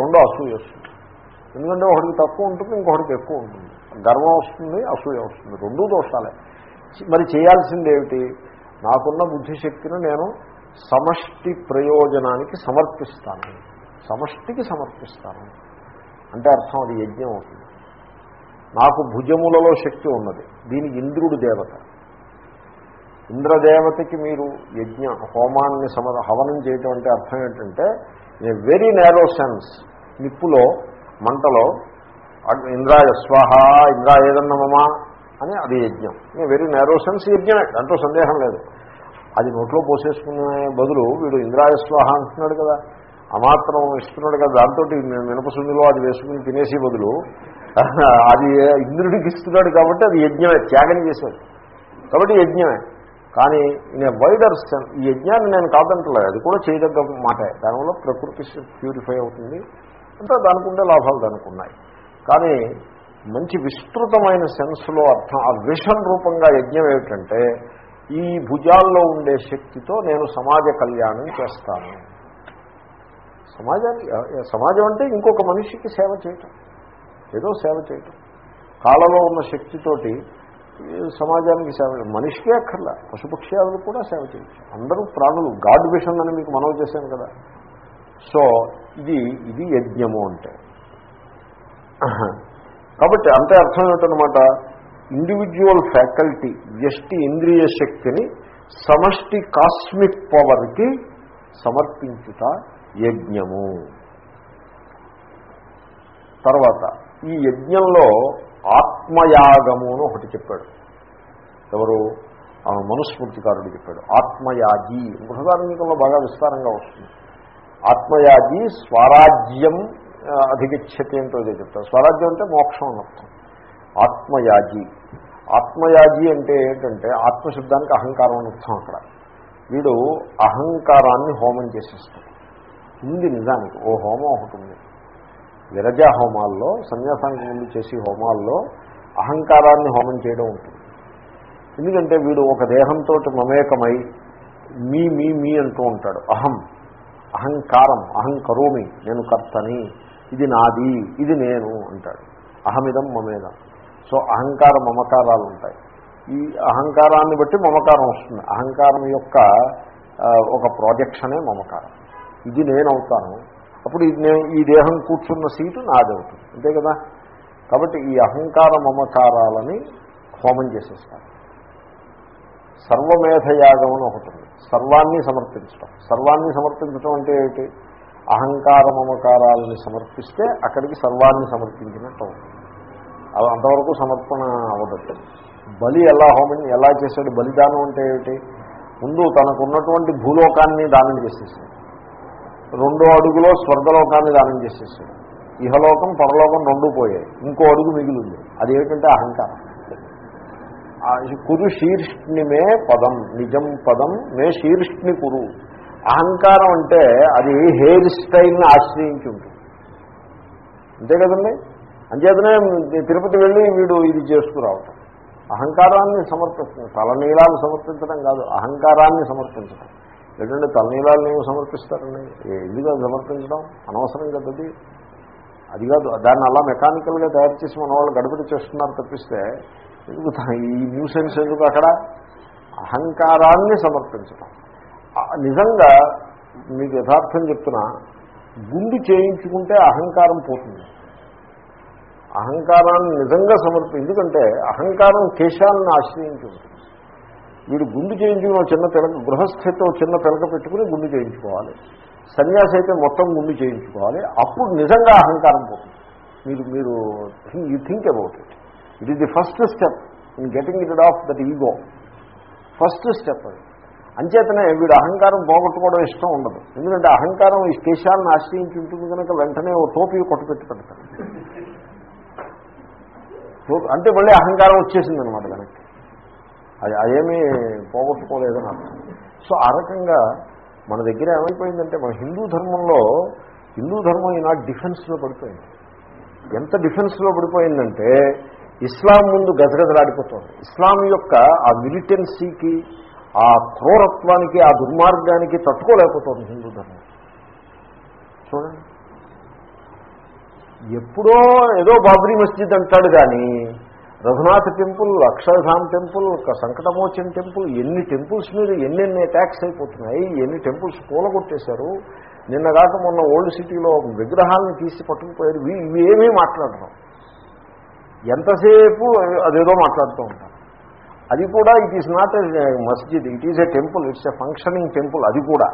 రెండో అసూయ వస్తుంది. ఎందుకంటే ఒకటికి తక్కువ ఉంటుంది ఇంకొకటికి ఎక్కువ ఉంటుంది. గర్వం వస్తుంది అసూయ వస్తుంది రెండూ దోషాలే. మరి చేయాల్సింది ఏమిటి నాకున్న బుద్ధిశక్తిని నేను సమష్టి ప్రయోజనానికి సమర్పిస్తాను. సమష్టికి సమర్పిస్తాను. అంటే అర్థం అది యజ్ఞం అవుతుంది. నాకు భుజములలో శక్తి ఉన్నది. దీనికి ఇంద్రుడు దేవత. ఇంద్రదేవతకి మీరు యజ్ఞ హోమాన్ని సమర హవనం చేయటం అంటే అర్థం ఏంటంటే వెరీ నేరో సెన్స్ నిప్పులో మంటలో ఇంద్రాయ స్వాహ ఇంద్రా ఏదన్నమమా అని అది యజ్ఞం. వెరీ నేరో సెన్స్ యజ్ఞమే. దాంట్లో సందేహం లేదు. అది నోట్లో పోసేసుకునే బదులు వీడు ఇంద్రాయ స్వాహ అంటున్నాడు కదా. అమాత్రం ఇస్తున్నాడు కదా. దాంతో మినపసుందిలో అది వేసుకుని తినేసి బదులు అది ఇంద్రుడికి ఇస్తున్నాడు కాబట్టి అది యజ్ఞమే త్యాగం చేశాడు. కాబట్టి యజ్ఞమే. కానీ ఇన్ ఏ వైడర్ సెన్ ఈ యజ్ఞాన్ని నేను కాదంటలేదు అది కూడా చేయదగ్గ మాటే. దానివల్ల ప్రకృతి ప్యూరిఫై అవుతుంది. అంటే దానికి ఉండే లాభాలు దానికి ఉన్నాయి. కానీ మంచి విస్తృతమైన సెన్స్లో అర్థం ఆ విషన్ రూపంగా యజ్ఞం ఏమిటంటే ఈ భుజాల్లో ఉండే శక్తితో నేను సమాజ కళ్యాణం చేస్తాను. సమాజానికి సమాజం అంటే ఇంకొక మనిషికి సేవ చేయటం. ఏదో సేవ చేయటం. కాళ్ళలో ఉన్న శక్తితోటి సమాజానికి సేవ మనిషికే అక్కర్లా. పశుపక్ష్యాలు కూడా సేవ చేయొచ్చు. అందరూ ప్రాణులు. గాడ్ విషన్ అని మీకు మనవి చేశాను కదా. సో ఇది ఇది యజ్ఞము అంటే. కాబట్టి అంతే అర్థం ఏంటనమాట ఇండివిజువల్ ఫ్యాకల్టీ వ్యష్టి ఇంద్రియ శక్తిని సమష్టి కాస్మిక్ పవర్కి సమర్పించుట యజ్ఞము. తర్వాత ఈ యజ్ఞంలో ఆత్మయాగము అని ఒకటి చెప్పాడు. ఎవరు? మనుస్మృతికారుడు చెప్పాడు. ఆత్మయాగి. బృహదార్మికంలో బాగా విస్తారంగా వస్తుంది. ఆత్మయాగి స్వరాజ్యం అధిగచ్చతి అంటూ చెప్తారు. స్వరాజ్యం అంటే మోక్షం అని అర్థం. ఆత్మయాజి. ఆత్మయాజి అంటే ఏంటంటే ఆత్మశబ్దానికి అహంకారం అని అర్థం అక్కడ. వీడు అహంకారాన్ని హోమం చేసేస్తాడు. ఉంది నిజానికి. ఓ హోమం ఒకటి ఉంది. విరజ హోమాల్లో సన్యాసానికి ముందు చేసే హోమాల్లో అహంకారాన్ని హోమం చేయడం ఉంటుంది. ఎందుకంటే వీడు ఒక దేహంతో మమేకమై మీ మీ మీ అంటూ ఉంటాడు. అహం అహంకారం అహం కరోమి నేను కర్తని ఇది నాది ఇది నేను అంటాడు. అహమిదం మమేదం. సో అహంకార మమకారాలు ఉంటాయి. ఈ అహంకారాన్ని బట్టి మమకారం వస్తుంది. అహంకారం యొక్క ఒక ప్రాజెక్షనే మమకారం. ఇది నేనవుతాను. అప్పుడు ఇది నేను ఈ దేహం కూర్చున్న సీటు నాది అవుతుంది అంతే కదా? కాబట్టి ఈ అహంకార మమకారాలని హోమం చేసేస్తాను సర్వమేధయాగం అని ఒకటి ఉంది. సర్వాన్ని సమర్పించడం సర్వాన్ని సమర్పించడం అంటే ఏమిటి? అహంకార మమకారాలని సమర్పిస్తే అక్కడికి సర్వాన్ని సమర్పించినట్టు అవుతుంది. అవి అంతవరకు సమర్పణ అవ్వదట్టు బలి ఎలా హోమం ఎలా చేశాడు బలిదానం అంటే ఏమిటి? ముందు తనకున్నటువంటి భూలోకాన్ని దానం చేసేసాడు. రెండో అడుగులో స్వర్గలోకాన్ని దానం చేసేసాడు. ఇహలోకం పరలోకం రెండు పోయాయి. ఇంకో అడుగు మిగిలింది. అదేమిటంటే అహంకారం. కురు శీర్ష్ణిమే పదం నిజం పదం మే శీర్ష్ణి కురు. అహంకారం అంటే అది హెయిర్ స్టైల్ని ఆశ్రయించి ఉంటుంది అంతే కదండి? అంచేతనే తిరుపతి వెళ్ళి వీడు ఇది చేసుకురావటం అహంకారాన్ని సమర్పిస్తుంది తలనీలాలు సమర్పించడం కాదు అహంకారాన్ని సమర్పించడం ఏంటంటే తలనీలాలను ఏమి సమర్పిస్తారండి ఎందుకు సమర్పించడం అనవసరం కదది అది. కాదు దాన్ని అలా మెకానికల్గా తయారు చేసి మన వాళ్ళు గడబడి చేస్తున్నారు తప్పిస్తే ఎందుకు ఈ న్యూసెన్స్ ఎందుకు అక్కడ? అహంకారాన్ని సమర్పించడం నిజంగా మీకు యథార్థం చెప్తున్నా గుండు చేయించుకుంటే అహంకారం పోతుంది. అహంకారాన్ని నిజంగా సమర్పి ఎందుకంటే అహంకారం కేశాలను ఆశ్రయించి ఉంటుంది. వీడు గుండు చేయించుకుని చిన్న పిలక గృహస్థితో చిన్న పిలక పెట్టుకుని గుండు చేయించుకోవాలి. సన్యాసి అయితే మొత్తం గుండు చేయించుకోవాలి. అప్పుడు నిజంగా అహంకారం పోతుంది. మీరు మీరు you think about it it is the first step in getting it off that ego first step అది. అంచేతనే వీడు అహంకారం పోగొట్టుకోవడం ఇష్టం ఉండదు. ఎందుకంటే అహంకారం ఈ కేశాలను ఆశ్రయించి ఉంటుంది కనుక వెంటనే ఓ టోపీ కొట్టుపెట్టి పెడతాడు. అంటే మళ్ళీ అహంకారం వచ్చేసింది అనమాట వెనక్కి. అది అదేమీ పోగొట్టుకోలేదని అర్థం సో ఆ రకంగా మన దగ్గర ఏమైపోయిందంటే మన హిందూ ధర్మంలో హిందూ ధర్మం ఈనాడు డిఫెన్స్లో పడిపోయింది. ఎంత డిఫెన్స్లో పడిపోయిందంటే ఇస్లాం ముందు గజగజలాడిపోతుంది. ఇస్లాం యొక్క ఆ మిలిటెన్సీకి ఆ క్రూరత్వానికి ఆ దుర్మార్గానికి తట్టుకోలేకపోతుంది హిందూ ధర్మం. చూడండి. ఎప్పుడో ఏదో బాబ్రీ మస్జిద్ అంటాడు కానీ రఘునాథ్ టెంపుల్ అక్షరధామ్ టెంపుల్ ఒక సంకటమోచన్ టెంపుల్ ఎన్ని టెంపుల్స్ మీద ఎన్నెన్ని అటాక్స్ అయిపోతున్నాయి ఎన్ని టెంపుల్స్ కూలగొట్టేశారు. నిన్న కాక మొన్న ఓల్డ్ సిటీలో విగ్రహాలను తీసి పట్టుకుపోయారు. ఇవి ఇవి ఏమీ ఎంతసేపు అదేదో మాట్లాడుతూ ఉంటారు. అది కూడా it is not masjid it is a temple it's a functioning temple అది కూడా.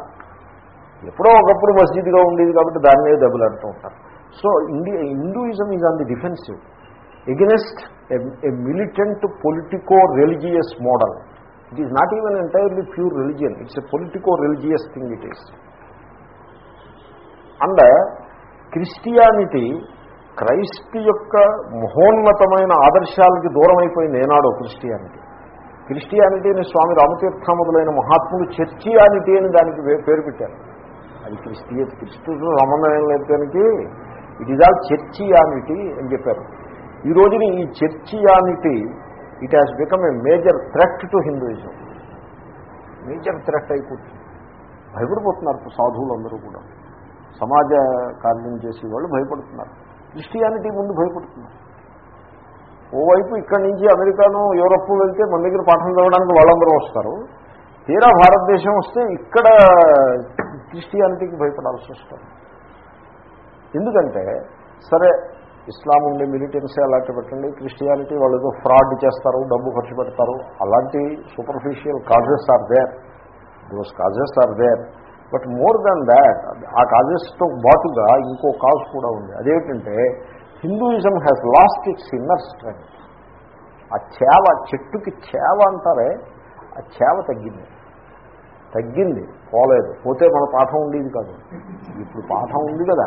ఎప్పుడో ఒకప్పుడు మస్జిద్గా ఉండేది కాబట్టి దాని మీద దెబ్బలాడుతూ ఉంటారు. So India Hinduism is on the defensive against a militant politico religious model it is not even entirely pure religion it's a politico religious thing it is and Christianity Christ యొక్క మహోన్నతమైన ఆదర్శాలకి దూరం అయిపోయింది ఏనాడో క్రిస్టియానిటీ క్రిస్టియానిటీని స్వామి రామతీర్థ మొదలైన మహాత్ములు churchianity అని దానికి పేరు పెట్టారు. అది క్రిస్టియ క్రిస్తుతో సంబంధం లేదు దానికి. ఇట్ ఈజ్ ఆల్ చర్చియానిటీ అని చెప్పారు. ఈ రోజున ఈ churchianity it has become a major threat to Hinduism major threat అయిపోతుంది. భయపడిపోతున్నారు సాధువులందరూ కూడా. సమాజ కార్యం చేసే వాళ్ళు భయపడుతున్నారు. క్రిస్టియానిటీ ముందు భయపడుతున్నారు. ఓవైపు ఇక్కడి నుంచి అమెరికాను యూరప్ వెళ్తే మన దగ్గర పాఠం చదవడానికి వాళ్ళందరూ వస్తారు. తీరా భారతదేశం వస్తే ఇక్కడ క్రిస్టియానిటీకి భయపడాల్సి వస్తారు ఎందుకంటే సరే ఇస్లాం ఉండే మిలిటెన్సీ అలాంటి పెట్టండి క్రిస్టియానిటీ వాళ్ళు ఏదో ఫ్రాడ్ చేస్తారు డబ్బు ఖర్చు పెడతారు అలాంటి superficial causes are there those causes are there but more than that ఆ కాజెస్తో బాటుగా ఇంకో కాజ్ కూడా ఉంది. అదేమిటంటే Hinduism has lost its inner strength ఆ చేవ చెట్టుకి చేవ అంటారే ఆ చేవ తగ్గింది. తగ్గింది పోలేదు. పోతే మన పాఠం ఉండేది కాదు. ఇప్పుడు పాఠం ఉంది కదా.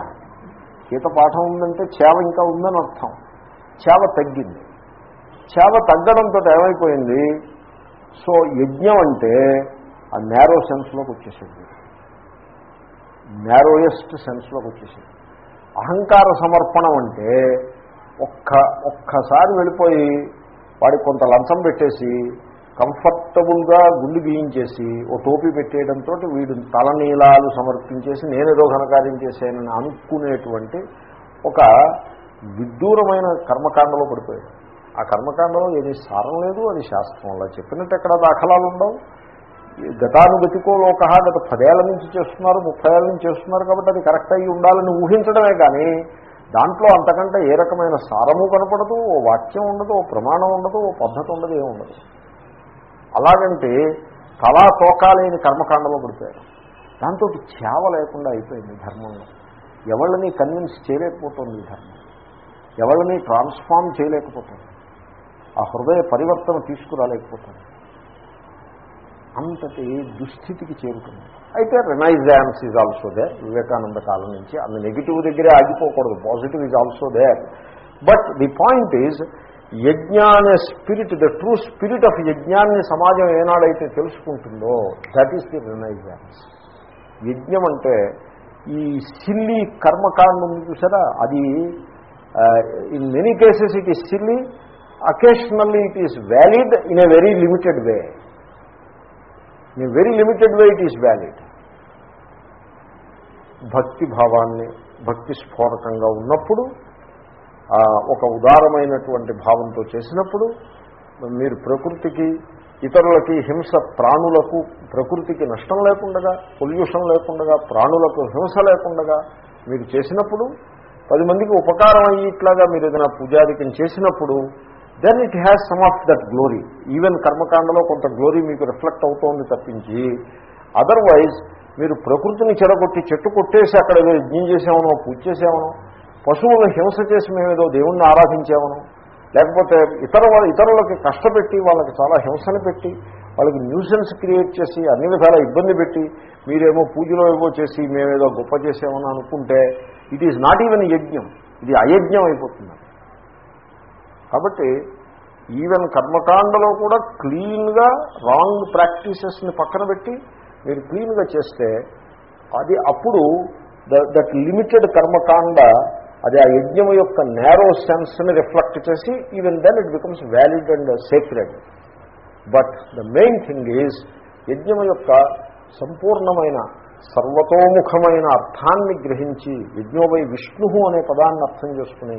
గీత పాఠం ఉందంటే చేవ ఇంకా ఉందని అర్థం. చేవ తగ్గింది. చేవ తగ్గడంతో ఏమైపోయింది? సో యజ్ఞం అంటే ఆ నేరో సెన్స్లోకి వచ్చేసింది. నేరోయెస్ట్ సెన్స్లోకి వచ్చేసింది. అహంకార సమర్పణం అంటే ఒక్క ఒక్కసారి వెళ్ళిపోయి వాడికి కొంత లంచం పెట్టేసి కంఫర్టబుల్గా గుండు గీయించేసి ఓ టోపీ పెట్టేయడంతో వీడు తలనీలాలు సమర్పించేసి నేనేదో ఘనకార్యం చేశానని అనుకునేటువంటి ఒక విదూరమైన కర్మకాండలో పడిపోయాడు. ఆ కర్మకాండలో ఏది సారం లేదు అది శాస్త్రంలో చెప్పినట్టు ఎక్కడ దాఖలాలు ఉండవు. గతానుగతికో లోక గత పదేళ్ళ నుంచి చేస్తున్నారు ముప్పై ఏళ్ళ నుంచి చేస్తున్నారు కాబట్టి అది కరెక్ట్ అయ్యి ఉండాలని ఊహించడమే కానీ దాంట్లో అంతకంటే ఏ రకమైన సారము కనపడదు ఓ వాక్యం ఉండదు ఓ ప్రమాణం ఉండదు ఓ పద్ధతి ఉండదు ఏమి ఉండదు. అలాగంటే తలా తోకాలేని కర్మకాండలో పడిపోయారు దాంతో చేవ లేకుండా అయిపోయింది ధర్మంలో. ఎవళ్ళని కన్విన్స్ చేయలేకపోతుంది ధర్మం. ఎవళ్ళని ట్రాన్స్ఫార్మ్ చేయలేకపోతుంది. ఆ హృదయ పరివర్తన తీసుకురాలేకపోతుంది. అంతటి దుస్థితికి చేరుతుంది అయితే renaissance is also there Vivekananda కాలం నుంచి. అందు నెగిటివ్ దగ్గరే ఆగిపోకూడదు. Positive is also there but the point is yajna అనే spirit the true spirit of యజ్ఞాన్ని సమాజం ఏనాడైతే తెలుసుకుంటుందో దట్ ఈస్ ది రినైజాన్స్ యజ్ఞం అంటే ఈ సిల్లీ కర్మకాండం ఉంది చూసారా? అది in many cases it is silly occasionally it is valid in a very limited way in very limited way it is valid భక్తి భావాన్ని భక్తి స్ఫోరకంగా ఉన్నప్పుడు ఒక ఉదారమైనటువంటి భావంతో చేసినప్పుడు మీరు ప్రకృతికి ఇతరులకి హింస ప్రాణులకు ప్రకృతికి నష్టం లేకుండా పొల్యూషన్ లేకుండా ప్రాణులకు హింస లేకుండా మీరు చేసినప్పుడు పది మందికి ఉపకారం అయ్యేట్లాగా మీరు ఏదైనా పూజాధికం చేసినప్పుడు then it has some of that glory even కర్మకాండలో కొంత గ్లోరీ మీకు రిఫ్లెక్ట్ అవుతోంది తప్పించి అదర్వైజ్ మీరు ప్రకృతిని చెడగొట్టి చెట్టు కొట్టేసి అక్కడ ఏదో యజ్ఞం చేసామనో పూజ చేసామనో పశువులను హింస చేసి మేమేదో దేవుణ్ణి ఆరాధించామను లేకపోతే ఇతర ఇతరులకి కష్టపెట్టి వాళ్ళకి చాలా హింసను పెట్టి వాళ్ళకి న్యూసెన్స్ క్రియేట్ చేసి అన్ని విధాల ఇబ్బంది పెట్టి మీరేమో పూజలో ఏవో చేసి మేమేదో గొప్ప చేసామని అనుకుంటే ఇట్ ఈజ్ నాట్ ఈవెన్ యజ్ఞం. ఇది అయజ్ఞం అయిపోతుంది. కాబట్టి ఈవెన్ కర్మకాండలో కూడా క్లీన్గా రాంగ్ ప్రాక్టీసెస్ని పక్కన పెట్టి మీరు క్లీన్గా చేస్తే అది అప్పుడు దట్ లిమిటెడ్ కర్మకాండ అది ఆ యజ్ఞం యొక్క నేరో సెన్స్ని రిఫ్లెక్ట్ చేసి even then it becomes valid and sacred but the main thing is యజ్ఞం యొక్క సంపూర్ణమైన సర్వతోముఖమైన అర్థాన్ని గ్రహించి యజ్ఞోపై విష్ణు అనే పదాన్ని అర్థం చేసుకుని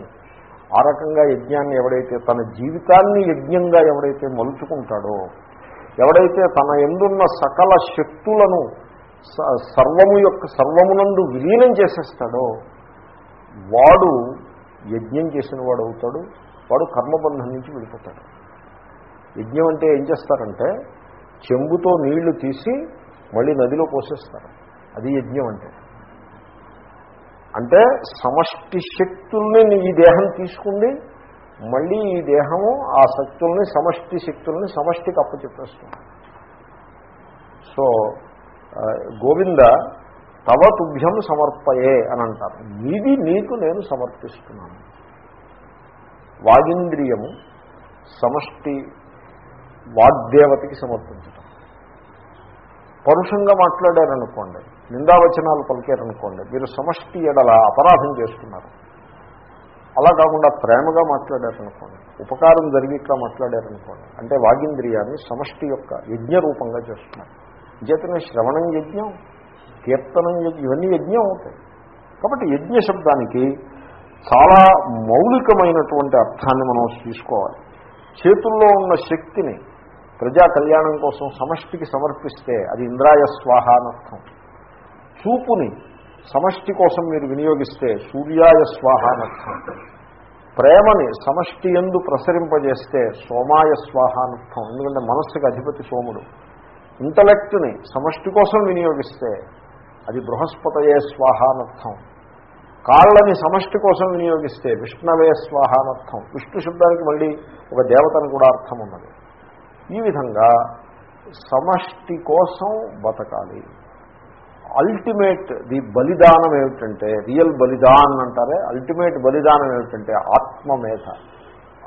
ఆ రకంగా యజ్ఞాన్ని ఎవడైతే తన జీవితాన్ని యజ్ఞంగా ఎవడైతే మలుచుకుంటాడో ఎవడైతే తన ఎందున్న సకల శక్తులను సర్వము యొక్క సర్వమునందు విలీనం చేసేస్తాడో వాడు యజ్ఞం చేసిన వాడు అవుతాడు వాడు కర్మబంధం నుంచి వెళ్ళిపోతాడు. యజ్ఞం అంటే ఏం చేస్తారంటే చెంబుతో నీళ్ళు తీసి మళ్ళీ నదిలో పోసేస్తారు. అది యజ్ఞం అంటే. అంటే సమష్టి శక్తుల్ని ఈ దేహం తీసుకుంది మళ్ళీ ఈ దేహము ఆ శక్తుల్ని సమష్టి శక్తుల్ని సమష్టికి అప్పచెప్పేస్తుంది. సో గోవింద తవ తుభ్యం సమర్పయే అని అంటారు. ఇది నీకు నేను సమర్పిస్తున్నాను. వాగింద్రియము సమష్టి వాగ్దేవతకి సమర్పించటం. పరుషంగా మాట్లాడారనుకోండి నిందావచనాలు పలికారనుకోండి మీరు సమష్టి ఎడల అపరాధం చేస్తున్నారు. అలా కాకుండా ప్రేమగా మాట్లాడారనుకోండి ఉపకారం జరిగి ఇట్లా మాట్లాడారనుకోండి అంటే వాగింద్రియాన్ని సమష్టి యొక్క యజ్ఞ రూపంగా చేస్తున్నారు చేతనే శ్రవణం యజ్ఞం కీర్తనం ఇవన్నీ యజ్ఞం అవుతాయి. కాబట్టి యజ్ఞ శబ్దానికి చాలా మౌలికమైనటువంటి అర్థాన్ని మనం తీసుకోవాలి. చేతుల్లో ఉన్న శక్తిని ప్రజా కళ్యాణం కోసం సమష్టికి సమర్పిస్తే అది ఇంద్రాయ స్వాహ అనర్థం చూపుని సమష్టి కోసం మీరు వినియోగిస్తే సూర్యాయ స్వాహ అనర్థం ప్రేమని సమష్టి ఎందు ప్రసరింపజేస్తే సోమాయ స్వాహ అనర్థం ఎందుకంటే మనస్సుకి అధిపతి సోముడు. ఇంటలెక్ట్ని సమష్టి కోసం వినియోగిస్తే అది బృహస్పతయే స్వాహానర్థం. కాళ్ళని సమష్టి కోసం వినియోగిస్తే విష్ణవే స్వాహానర్థం. విష్ణు శబ్దానికి మళ్ళీ ఒక దేవతను కూడా అర్థం ఉన్నది. ఈ విధంగా సమష్టి కోసం బతకాలి. అల్టిమేట్ ది బలిదానం ఏమిటంటే రియల్ బలిదాన్ అంటారే అల్టిమేట్ బలిదానం ఏమిటంటే ఆత్మమేధ.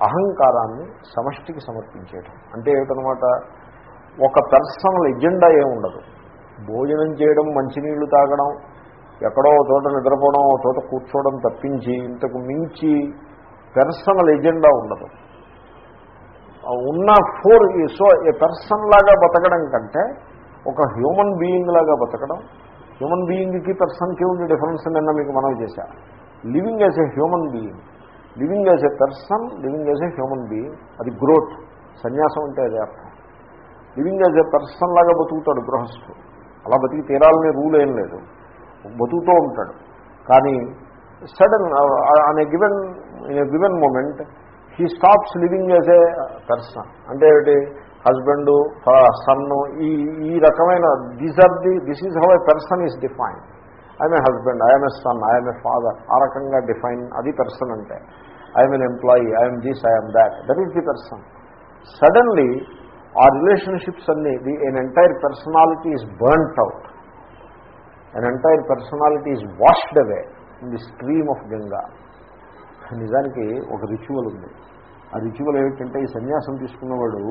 అహంకారాన్ని సమష్టికి సమర్పించేయటం. అంటే ఏమిటనమాట? ఒక పర్సనల్ ఎజెండా ఏముండదు. భోజనం చేయడం మంచినీళ్ళు తాగడం ఎక్కడో తోట చోట నిద్రపోవడం ఓ చోట కూర్చోవడం తప్పించి ఇంతకు మించి పర్సనల్ ఎజెండా ఉండదు. ఉన్న ఫోర్ సో ఏ పర్సన్ లాగా బతకడం కంటే ఒక హ్యూమన్ బీయింగ్ లాగా బతకడం హ్యూమన్ బీయింగ్కి పర్సన్కి ఉండే డిఫరెన్స్ నిన్న మీకు మనం చేశా. Living as a human being living as a person living as a human being అది గ్రోత్ సన్యాసం అంటే అదే అర్థం. లివింగ్ యాజ్ ఎ పర్సన్ లాగా బతుకుతాడు గృహస్థుడు. అలా బతికి తీరాలనే రూల్ ఏం లేదు. బతుకుతూ ఉంటాడు. కానీ sudden on a given in a given moment he stops living as a person. అంటే ఏమిటి? హస్బెండ్ సన్ ఈ ఈ రకమైన these are the this is how a person is define I'm a husband I'm a son I'm a father. ఆ రకంగా define అది person అంటే. I'm an employee I'm this I'm that. That is the person. Suddenly ఆ relationships అన్ని the an entire personality is burnt out an entire personality is washed away in the stream of Ganga నిజానికి ఒక ritual ఉంది. ఆ ritual ఏమిటంటే ఈ సన్యాసం తీసుకున్నవాడు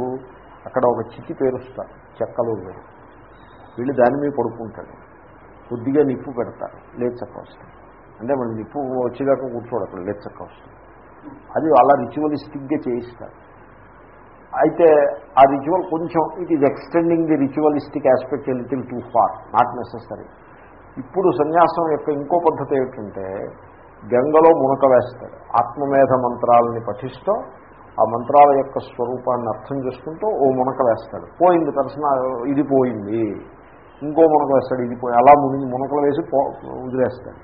అక్కడ ఒక చితి పేరుస్తారు చెక్కలు వేరు. వీళ్ళు దాని మీద పడుకుంటాడు కొద్దిగా నిప్పు పెడతారు లేచక్క వస్తుంది అంటే మనం నిప్పు వచ్చేదాకా కూర్చోడు అక్కడ లేచక్క వస్తుంది అది అలా రిచువలిస్టిక్గా చేయిస్తారు. అయితే ఆ రిచువల్ కొంచెం it is extending the ritualistic aspect little too far not necessary ఇప్పుడు సన్యాసం యొక్క ఇంకో పద్ధతి ఏమిటంటే గంగలో మునక వేస్తాడు ఆత్మమేధ మంత్రాలని పఠిస్తూ ఆ మంత్రాల యొక్క స్వరూపాన్ని అర్థం చేసుకుంటూ ఓ మునక వేస్తాడు. పోయింది పర్సన ఇది పోయింది. ఇంకో మునక వేస్తాడు ఇది పోయి అలా మునిగి మునకలు వేసి వదిలేస్తాడు.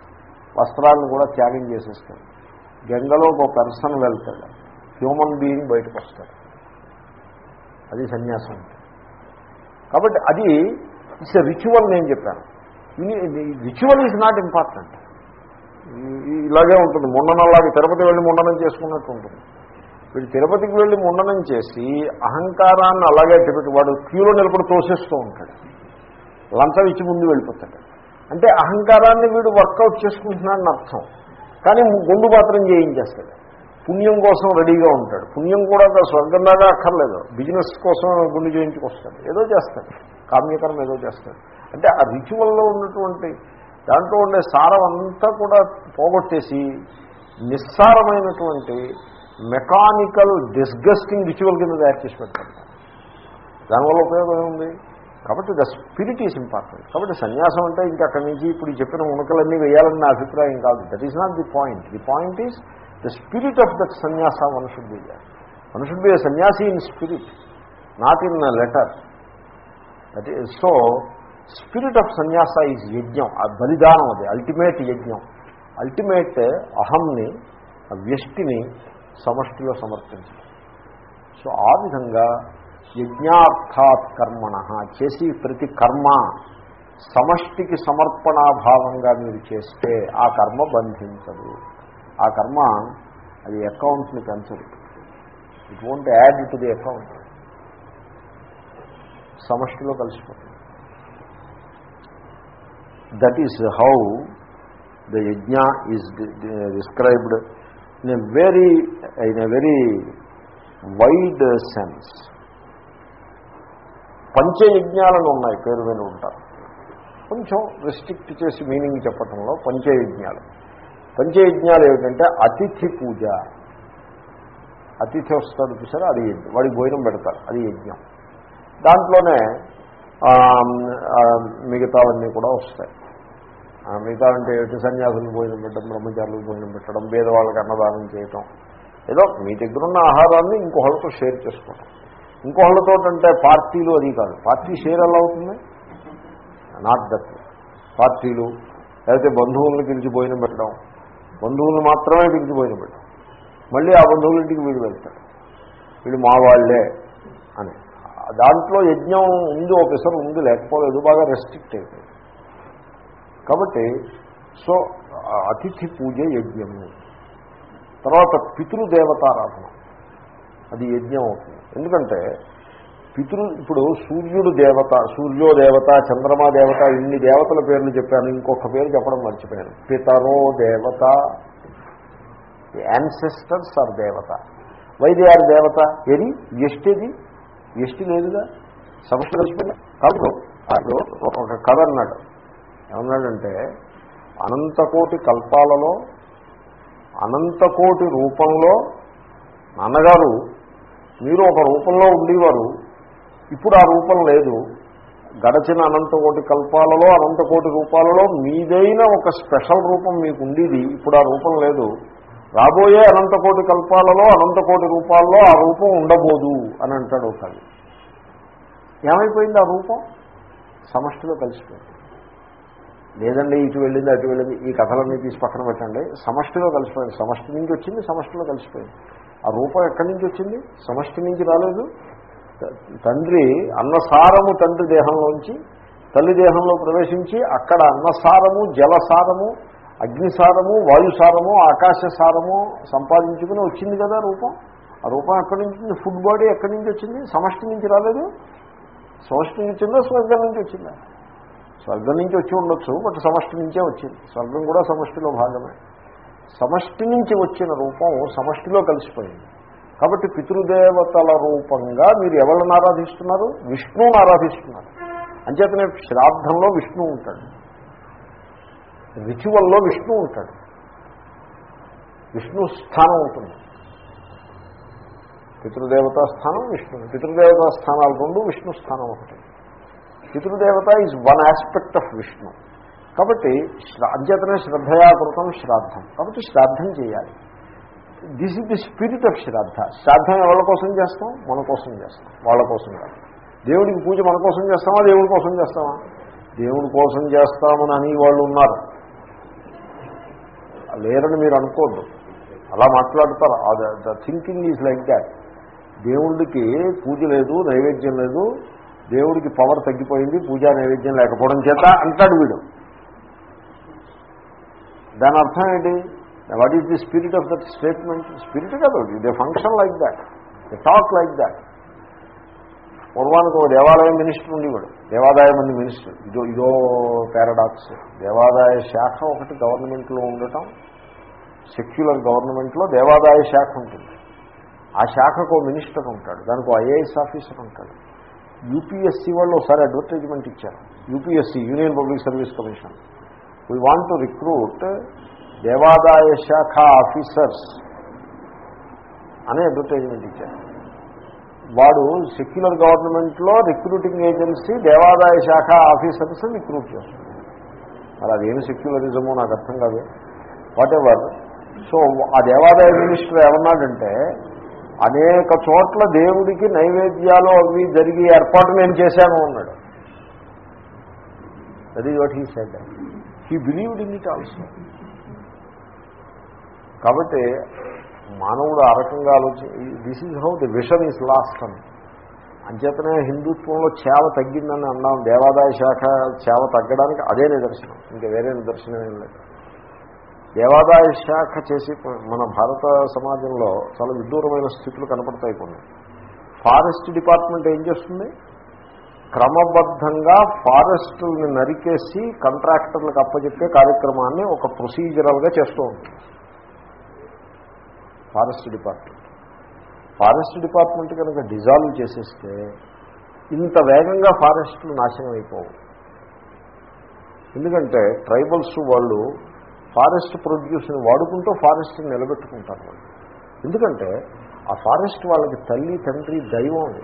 వస్త్రాలను కూడా త్యాగం చేసేస్తాడు. గంగలో ఒక పెర్సన్ వెళ్తాడు. హ్యూమన్ బీయింగ్ బయటకు వస్తాడు. అది సన్యాసం. అంటే కాబట్టి అది ఇట్స్ ఎ రిచువల్ నేను చెప్పాను. రిచువల్ ఈజ్ నాట్ ఇంపార్టెంట్ ఇలాగే ఉంటుంది. ముండనలాగే తిరుపతి వెళ్ళి ముండనం చేసుకున్నట్టు ఉంటుంది. వీడు తిరుపతికి వెళ్ళి ముండనం చేసి అహంకారాన్ని అలాగే తిరుపతి వాడు క్యూలో నిలబడి తోసేస్తూ ఉంటాడు. లంచం ఇచ్చి ముందు వెళ్ళిపోతాడు. అంటే అహంకారాన్ని వీడు వర్కౌట్ చేసుకుంటున్నాడని అర్థం. కానీ గుండు మాత్రం చేయించేస్తాడు. పుణ్యం కోసం రెడీగా ఉంటాడు. పుణ్యం కూడా స్వర్గం దాకా అక్కర్లేదు. బిజినెస్ కోసం గుండు చేయించుకొస్తాడు ఏదో చేస్తాడు. కామ్యకరం ఏదో చేస్తాడు. అంటే ఆ రిచువల్లో ఉన్నటువంటి దాంట్లో ఉండే సారం అంతా కూడా పోగొట్టేసి నిస్సారమైనటువంటి మెకానికల్ డిస్గస్టింగ్ రిచువల్ కింద తయారు చేసి పెడతాడు. దానివల్ల ఉపయోగం ఏముంది? కాబట్టి ద స్పిరిట్ ఈజ్ ఇంపార్టెంట్. కాబట్టి సన్యాసం అంటే ఇంకా అక్కడి నుంచి ఇప్పుడు చెప్పిన ఉనకలన్నీ వేయాలని నా అభిప్రాయం కాదు. That is not the point. The point is the spirit of that sannyasa one should be one should be sannyasi in spirit not in letter. That is so spirit of sannyasa is యజ్ఞం ఆ బలిదానం అది ultimate యజ్ఞం. Ultimate అహంని ఆ వ్యష్టిని సమష్టిలో సమర్పించడం. So ఆ విధంగా యజ్ఞార్థాత్ కర్మణ చేసి ప్రతి కర్మ సమష్టికి సమర్పణాభావంగా మీరు చేస్తే ఆ కర్మ బంధించదు. ఆ కర్మ అది అకౌంట్ని పెంచదు it won't add to the account సమష్టిలో కలిసిపోతుంది. That is how the yajna is described in a very in a very wide sense పంచయజ్ఞాలను ఉన్నాయి పేరు మీద ఉంటారు. కొంచెం రెస్ట్రిక్ట్ చేసి మీనింగ్ చెప్పటంలో పంచయజ్ఞాలు. పంచయజ్ఞాలు ఏమిటంటే అతిథి పూజ. అతిథి వస్తాడు చూసారా? అది యజ్ఞం. వాడికి భోజనం పెడతారు. అది యజ్ఞం. దాంట్లోనే మిగతావన్నీ కూడా వస్తాయి. మిగతా అంటే ఎటు సన్యాసులకు భోజనం పెట్టడం బ్రహ్మచారులకు భోజనం పెట్టడం పేదవాళ్ళకి అన్నదానం చేయటం. ఏదో మీ దగ్గర ఉన్న ఆహారాన్ని ఇంకొకళ్ళతో షేర్ చేసుకోవడం ఇంకొకళ్ళతో అంటే పార్టీలు అది కాదు. పార్టీ షేర్ ఎలా అవుతుంది? నాట్ దట్ పార్టీలు లేకపోతే బంధువులను పిలిచి భోజనం పెట్టడం. బంధువులు మాత్రమే పిలిచి పోయిన మళ్ళీ ఆ బంధువుల ఇంటికి వీడు వెళ్తాడు. వీడు మా వాళ్ళే అని. దాంట్లో యజ్ఞం ఉంది ఒకసారి ఉంది లేకపోలేదు బాగా రెస్ట్రిక్ట్ అయిపోయింది. కాబట్టి సో అతిథి పూజ యజ్ఞము. తర్వాత పితృదేవతారాధన. అది యజ్ఞం అవుతుంది. ఎందుకంటే పితృ ఇప్పుడు సూర్యుడు దేవత సూర్యో దేవత చంద్రమా దేవత ఇన్ని దేవతల పేర్లు చెప్పాను ఇంకొక పేరు చెప్పడం మర్చిపోయాను. పితరో దేవత. యాన్సెస్టర్స్ ఆర్ దేవత. వైదే ఆర్ దేవత? ఏది? ఎస్టిది ఎస్టి లేదుగా? సమస్య కలిసిపోయింది కాదు. ఒక కథ అన్నాడు. ఏమన్నాడంటే అనంతకోటి కల్పాలలో అనంతకోటి రూపంలో నాన్నగారు మీరు ఒక రూపంలో ఉండేవారు. ఇప్పుడు ఆ రూపం లేదు. గడచిన అనంతకోటి కల్పాలలో అనంతకోటి రూపాలలో మీదైన ఒక స్పెషల్ రూపం మీకు ఉండేది ఇప్పుడు ఆ రూపం లేదు. రాబోయే అనంతకోటి కల్పాలలో అనంతకోటి రూపాల్లో ఆ రూపం ఉండబోదు అని అంటాడు ఒక ఏమైపోయింది ఆ రూపం? సమష్టిలో కలిసిపోయింది. లేదండి ఇటు వెళ్ళింది అటు వెళ్ళింది ఈ కథలన్నీ తీసి పక్కన పెట్టండి. సమష్టిలో కలిసిపోయింది. సమష్టి నుంచి వచ్చింది సమష్టిలో కలిసిపోయింది. ఆ రూపం ఎక్కడి నుంచి వచ్చింది? సమష్టి నుంచి రాలేదు. తండ్రి అన్నసారము తండ్రి దేహంలోంచి తల్లి దేహంలో ప్రవేశించి అక్కడ అన్నసారము జలసారము అగ్నిసారము వాయుసారము ఆకాశసారము సంపాదించుకుని వచ్చింది కదా రూపం. ఆ రూపం ఎక్కడి నుంచి వచ్చింది? ఫుడ్ బాడీ ఎక్కడి నుంచి వచ్చింది? సమష్టి నుంచి రాలేదు. సమష్టి నుంచి వచ్చిందా? స్వర్గం నుంచి వచ్చిందా? స్వర్గం నుంచి వచ్చి ఉండొచ్చు బట్ సమష్టి నుంచే వచ్చింది. స్వర్గం కూడా సమష్టిలో భాగమే. సమష్టి నుంచి వచ్చిన రూపం సమష్టిలో కలిసిపోయింది. కాబట్టి పితృదేవతల రూపంగా మీరు ఎవరిని ఆరాధిస్తున్నారు? విష్ణువుని ఆరాధిస్తున్నారు. అంచేతనే శ్రాద్ధంలో విష్ణువు ఉంటాడు. రిచువల్లో విష్ణువు ఉంటాడు. విష్ణు స్థానం ఉంటుంది. పితృదేవతా స్థానం విష్ణు. పితృదేవతా స్థానాలు రెండు విష్ణు స్థానం ఒకటి. పితృదేవత is one aspect of Vishnu. కాబట్టి అంచేతనే శ్రద్ధయాకృతం శ్రాద్ధం. కాబట్టి శ్రాద్ధం చేయాలి. This is the spirit of shraddha శ్రాద్ధం ఎవరి కోసం చేస్తాం? మన కోసం చేస్తాం. వాళ్ళ కోసం కాదు. దేవుడికి పూజ మన కోసం చేస్తామా? దేవుడి కోసం చేస్తామా? దేవుడి కోసం చేస్తామని అని వాళ్ళు ఉన్నారు. లేరని మీరు అనుకోద్దు. అలా మాట్లాడతారు. The thinking is like that దేవుడికి పూజ లేదు నైవేద్యం లేదు. దేవుడికి పవర్ తగ్గిపోయింది పూజా నైవేద్యం లేకపోవడం చేత అంటాడు వీడు. దాని అర్థం ఏంటి? What is the spirit of that statement spirit కాదు they function like that they talk like that పూర్వానికి ఒక దేవాలయం మినిస్టర్ ఉండేవాడు దేవాదాయ మంది మినిస్టర్ ఇదో ఇదో పారాడాక్స్ దేవాదాయ శాఖ ఒకటి గవర్నమెంట్లో ఉండటం సెక్యులర్ గవర్నమెంట్లో దేవాదాయ శాఖ ఉంటుంది ఆ శాఖకు మినిస్టర్ ఉంటాడు దానికి ఐఏఎస్ ఆఫీసర్ ఉంటాడు యూపీఎస్సీ వాళ్ళు ఒకసారి అడ్వర్టైజ్మెంట్ ఇచ్చారు UPSC Union Public Service Commission we want to recruit దేవాదాయ శాఖ ఆఫీసర్స్ అనే అడ్వర్టైజ్మెంట్ ఇచ్చారు. వాడు సెక్యులర్ గవర్నమెంట్లో రిక్రూటింగ్ ఏజెన్సీ దేవాదాయ శాఖ ఆఫీసర్స్ రిక్రూట్ చేస్తుంది. మరి అదేమి సెక్యులరిజమో నాకు అర్థం కాదు. వాట్ ఎవర్ సో ఆ దేవాదాయ మినిస్టర్ ఏమన్నాడంటే అనేక చోట్ల దేవుడికి నైవేద్యాలు అవి జరిగి ఏర్పాటు నేను చేశాను అన్నాడు. That is what he said he believed in it also కాబట్టి మానవుడు ఆ రకంగా ఆలోచి this is how the vision is lost అని. అంచేతనే హిందుత్వంలో చేవ తగ్గిందని అన్నాం. దేవాదాయ శాఖ చేవ తగ్గడానికి అదే నిదర్శనం. ఇంకా వేరే నిదర్శనం ఏం లేదు. దేవాదాయ శాఖ చేసి మన భారత సమాజంలో చాలా విదూరమైన స్థితులు కనపడతాయి కొన్ని. ఫారెస్ట్ డిపార్ట్మెంట్ ఏం చేస్తుంది? క్రమబద్ధంగా ఫారెస్టుల్ని నరికేసి కాంట్రాక్టర్లకు అప్పచెప్పే కార్యక్రమాన్ని ఒక ప్రొసీజరల్గా చేస్తూ ఉంటుంది. Forest department. ఫారెస్ట్ డిపార్ట్మెంట్ కనుక డిజాల్వ్ చేసేస్తే ఇంత వేగంగా ఫారెస్ట్లు నాశనం అయిపోవు ఎందుకంటే ట్రైబల్స్ వాళ్ళు ఫారెస్ట్ ప్రొడ్యూస్ని వాడుకుంటూ ఫారెస్ట్ని నిలబెట్టుకుంటారు వాళ్ళు. ఎందుకంటే ఆ ఫారెస్ట్ వాళ్ళకి తల్లి తండ్రి దైవం అది.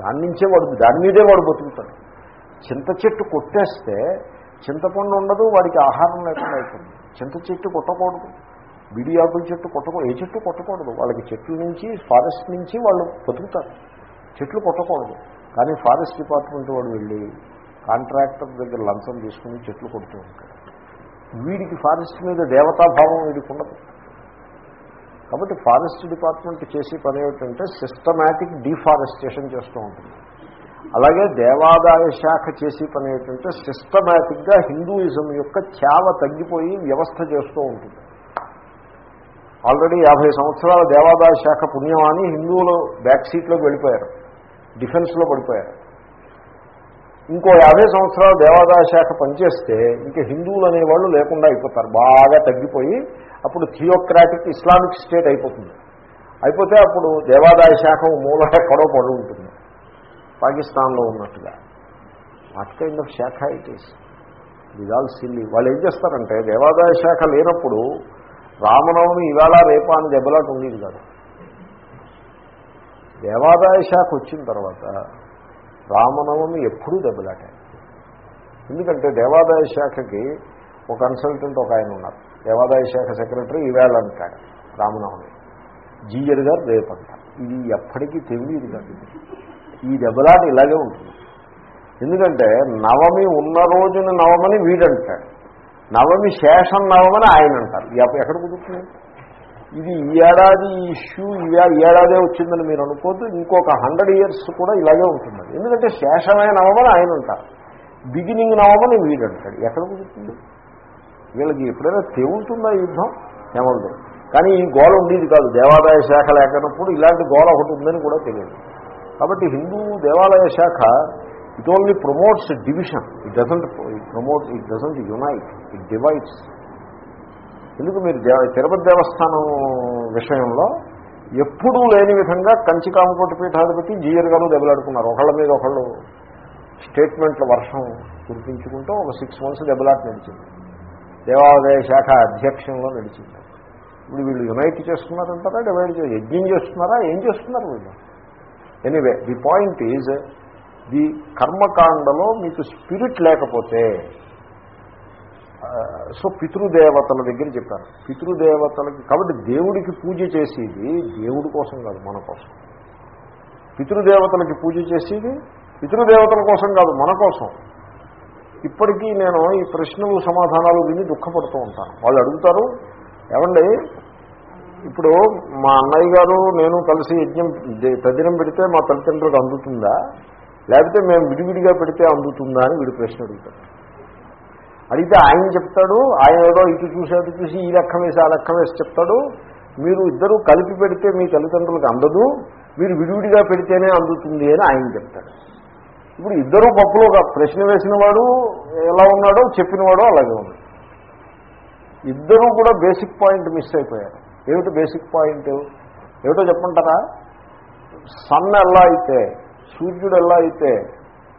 దాని నుంచే వాడు దాని మీదే వాడు బతుకుతాడు. చింత చెట్టు కొట్టేస్తే చింతపండు ఉండదు వాడికి ఆహారం లేకుండా అవుతుంది చింత చెట్టు కొట్టకూడదు. బిడియాకుల చెట్టు కొట్టకూడదు ఏ చెట్టు కొట్టకూడదు. వాళ్ళకి చెట్ల నుంచి ఫారెస్ట్ నుంచి వాళ్ళు బతుకుతారు. చెట్లు కొట్టకూడదు. కానీ ఫారెస్ట్ డిపార్ట్మెంట్ వాడు వెళ్ళి కాంట్రాక్టర్ దగ్గర లంచం తీసుకుని చెట్లు కొడుతూ ఉంటాడు. వీడికి ఫారెస్ట్ మీద దేవతాభావం వీడికి ఉండదు. కాబట్టి ఫారెస్ట్ డిపార్ట్మెంట్ చేసే పని ఏమిటంటే సిస్టమేటిక్ డిఫారెస్టేషన్ చేస్తూ ఉంటుంది. అలాగే దేవాదాయ శాఖ చేసే పని ఏంటంటే సిస్టమేటిక్గా హిందూయిజం యొక్క చేవ తగ్గిపోయి వ్యవస్థ చేస్తూ ఉంటుంది. ఆల్రెడీ యాభై సంవత్సరాల దేవాదాయ శాఖ పుణ్యమాని హిందువులు బ్యాక్ సీట్లోకి వెళ్ళిపోయారు. డిఫెన్స్లో పడిపోయారు. ఇంకో యాభై సంవత్సరాలు దేవాదాయ శాఖ పనిచేస్తే ఇంకా హిందువులు అనేవాళ్ళు లేకుండా అయిపోతారు. బాగా తగ్గిపోయి అప్పుడు థియోక్రాటిక్ ఇస్లామిక్ స్టేట్ అయిపోతుంది. అయిపోతే అప్పుడు దేవాదాయ శాఖ మూల ఎక్కడో పడి ఉంటుంది. పాకిస్తాన్లో ఉన్నట్టుగా. వాట్ కైండ్ ఆఫ్ శాఖ ఇట్ ఈస్ ఇది ఆల్ సిల్లీ వాళ్ళు ఏం చేస్తారంటే దేవాదాయ శాఖ లేనప్పుడు రామనవమి ఇవాళ రేపా అని దెబ్బలాట ఉండేది కాదు. దేవాదాయ శాఖ వచ్చిన తర్వాత రామనవమి ఎప్పుడూ దెబ్బలాట. ఎందుకంటే దేవాదాయ శాఖకి ఒక కన్సల్టెంట్ ఒక ఆయన ఉన్నారు. దేవాదాయ శాఖ సెక్రటరీ ఈవేళ అంటాడు రామనవమి. జీఎర్ గారు రేపంట ఇది ఎప్పటికీ తెలియదు కాదు. ఈ దెబ్బలాట ఇలాగే ఉంటుంది. ఎందుకంటే నవమి ఉన్న రోజున నవమని వీడంటాడు. నవమి శేషం నవమని ఆయన అంటారు ఎక్కడ కుదురుతుంది? ఇది ఈ ఏడాది ఇష్యూ ఈ ఏడాదే వచ్చిందని మీరు అనుకోద్దు. ఇంకొక హండ్రెడ్ ఇయర్స్ కూడా ఇలాగే ఉంటుంది ఎందుకంటే శేషమైన నవమని ఆయన అంటారు బిగినింగ్ నవమని వీడు అంటాడు ఎక్కడ కుదురుతుంది? వీళ్ళకి ఎప్పుడైనా తెగులుతుందా యుద్ధం? ఏమవుతుంది కానీ ఈ గోల ఉండేది కాదు. దేవాదాయ శాఖ లేకపోయినప్పుడు ఇలాంటి గోల ఒకటి ఉందని కూడా తెలియదు. కాబట్టి హిందూ దేవాలయ శాఖ it only promotes division it doesn't promote it doesn't unite it divides ఎందుకు మీరు దేవ- తిరుపతి దేవస్థానం విషయంలో ఎప్పుడూ లేని విధంగా కంచి కామకోటి పీఠాధిపతి జీయర్ గారు దెబ్బలాడుకున్నారు. ఒకళ్ళ మీద ఒకళ్ళు స్టేట్మెంట్ల వర్షం కురిపించుకుంటూ ఒక సిక్స్ మంత్స్ దెబ్బలాట నడిచింది. దేవాలయ శాఖ అధ్యక్షంలో నడిచింది. ఇప్పుడు వీళ్ళు యునైట్ చేస్తున్నారంటారా డివైడ్ చే యజ్ఞం చేస్తున్నారా ఏం చేస్తున్నారు వీళ్ళు? Anyway the point is the కర్మకాండలో మీకు స్పిరిట్ లేకపోతే సో పితృదేవతల దగ్గర చెప్పారు. పితృదేవతలకి కాబట్టి దేవుడికి పూజ చేసేది దేవుడి కోసం కాదు మన కోసం. పితృదేవతలకి పూజ చేసేది పితృదేవతల కోసం కాదు మన కోసం. ఇప్పటికీ నేను ఈ ప్రశ్నలు సమాధానాలు విని దుఃఖపడుతూ ఉంటాను. వాళ్ళు అడుగుతారు ఏమండి ఇప్పుడు మా అన్నయ్య గారు నేను కలిసి యజ్ఞం తదినం పెడితే మా తల్లిదండ్రులకు అందుతుందా? లేకపోతే మేము విడివిడిగా పెడితే అందుతుందా అని వీడు ప్రశ్న అడుగుతాడు. అడిగితే ఆయన చెప్తాడు ఆయన ఏదో ఇటు చూసి అటు చూసి ఈ లెక్క వేసి ఆ లెక్క వేసి చెప్తాడు. మీరు ఇద్దరు కలిపి పెడితే మీ తల్లిదండ్రులకు అందదు మీరు విడివిడిగా పెడితేనే అందుతుంది అని ఆయన చెప్తాడు. ఇప్పుడు ఇద్దరు పప్పులో ఒక ప్రశ్న వేసిన వాడు ఎలా ఉన్నాడో చెప్పినవాడో అలాగే ఉన్నాడు. ఇద్దరూ కూడా బేసిక్ పాయింట్ మిస్ అయిపోయారు. ఏమిటి బేసిక్ పాయింట్? ఏమిటో చెప్పంటారా సన్ ఎలా అయితే సూర్యుడు ఎలా అయితే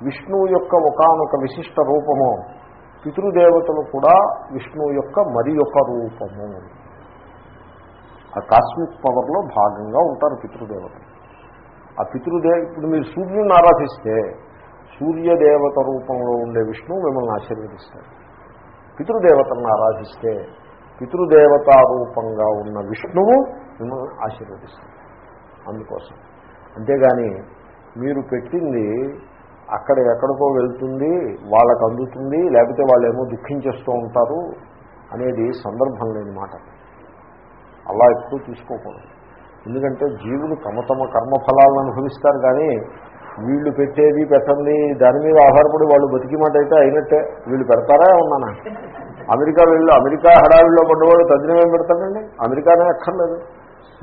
విష్ణువు యొక్క ఒకనొక విశిష్ట రూపము పితృదేవతలు కూడా విష్ణువు యొక్క మరి యొక్క రూపము. ఆ కాస్మిక్ పవర్లో భాగంగా ఉంటారు పితృదేవతలు. ఆ పితృదే ఇప్పుడు మీరు సూర్యుడిని ఆరాధిస్తే సూర్యదేవత రూపంలో ఉండే విష్ణువు మిమ్మల్ని ఆశీర్వదిస్తాడు. పితృదేవతలను ఆరాధిస్తే పితృదేవతా రూపంగా ఉన్న విష్ణువు మిమ్మల్ని ఆశీర్వదిస్తాడు. అందుకోసం. అంతేగాని మీరు పెట్టింది అక్కడ ఎక్కడికో వెళ్తుంది వాళ్ళకు అందుతుంది లేకపోతే వాళ్ళేమో దుఃఖించేస్తూ ఉంటారు అనేది సందర్భం లేని మాట. అలా ఎక్కువ తీసుకోకూడదు. ఎందుకంటే జీవులు తమ తమ కర్మఫలాలను అనుభవిస్తారు కానీ వీళ్ళు పెట్టేది పెట్టండి దాని మీద ఆధారపడి వాళ్ళు బతికి మాట అయితే అయినట్టే. వీళ్ళు పెడతారా ఉన్నానా అమెరికా వెళ్ళి అమెరికా హడావిడిలో పడ్డవాడు తద్దినం ఏం పెడతాడండి? అమెరికానే అక్కర్లేదు.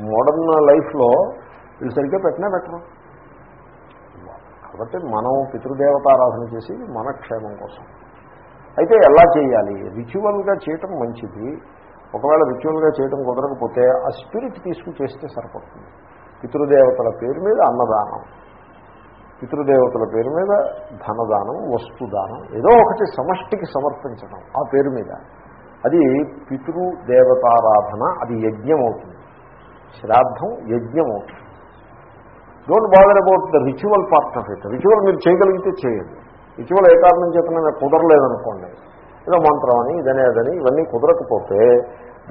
మోడర్న్ లైఫ్లో వీళ్ళు సరిగ్గా పెట్టినా పెట్టరు. కాబట్టి మనం పితృదేవతారాధన చేసి మన క్షేమం కోసం. అయితే ఎలా చేయాలి? రిచువల్గా చేయటం మంచిది. ఒకవేళ రిచువల్గా చేయటం కుదరకపోతే ఆ స్పిరిట్ తీసుకు చేస్తే సరిపడుతుంది పితృదేవతల పేరు మీద అన్నదానం. పితృదేవతల పేరు మీద ధనదానం వస్తుదానం ఏదో ఒకటి సమష్టికి సమర్పించడం ఆ పేరు మీద. అది పితృదేవతారాధన అది యజ్ఞం అవుతుంది శ్రాద్ధం యజ్ఞం అవుతుంది don't bother about the ritual part of it. Ritual మీరు చేయగలిగితే చేయండి. రిచువల్ ఏ కారణం చేతనే నాకు కుదరలేదనుకోండి. ఏదో మంత్రం అని ఇదనే అదని ఇవన్నీ కుదరకపోతే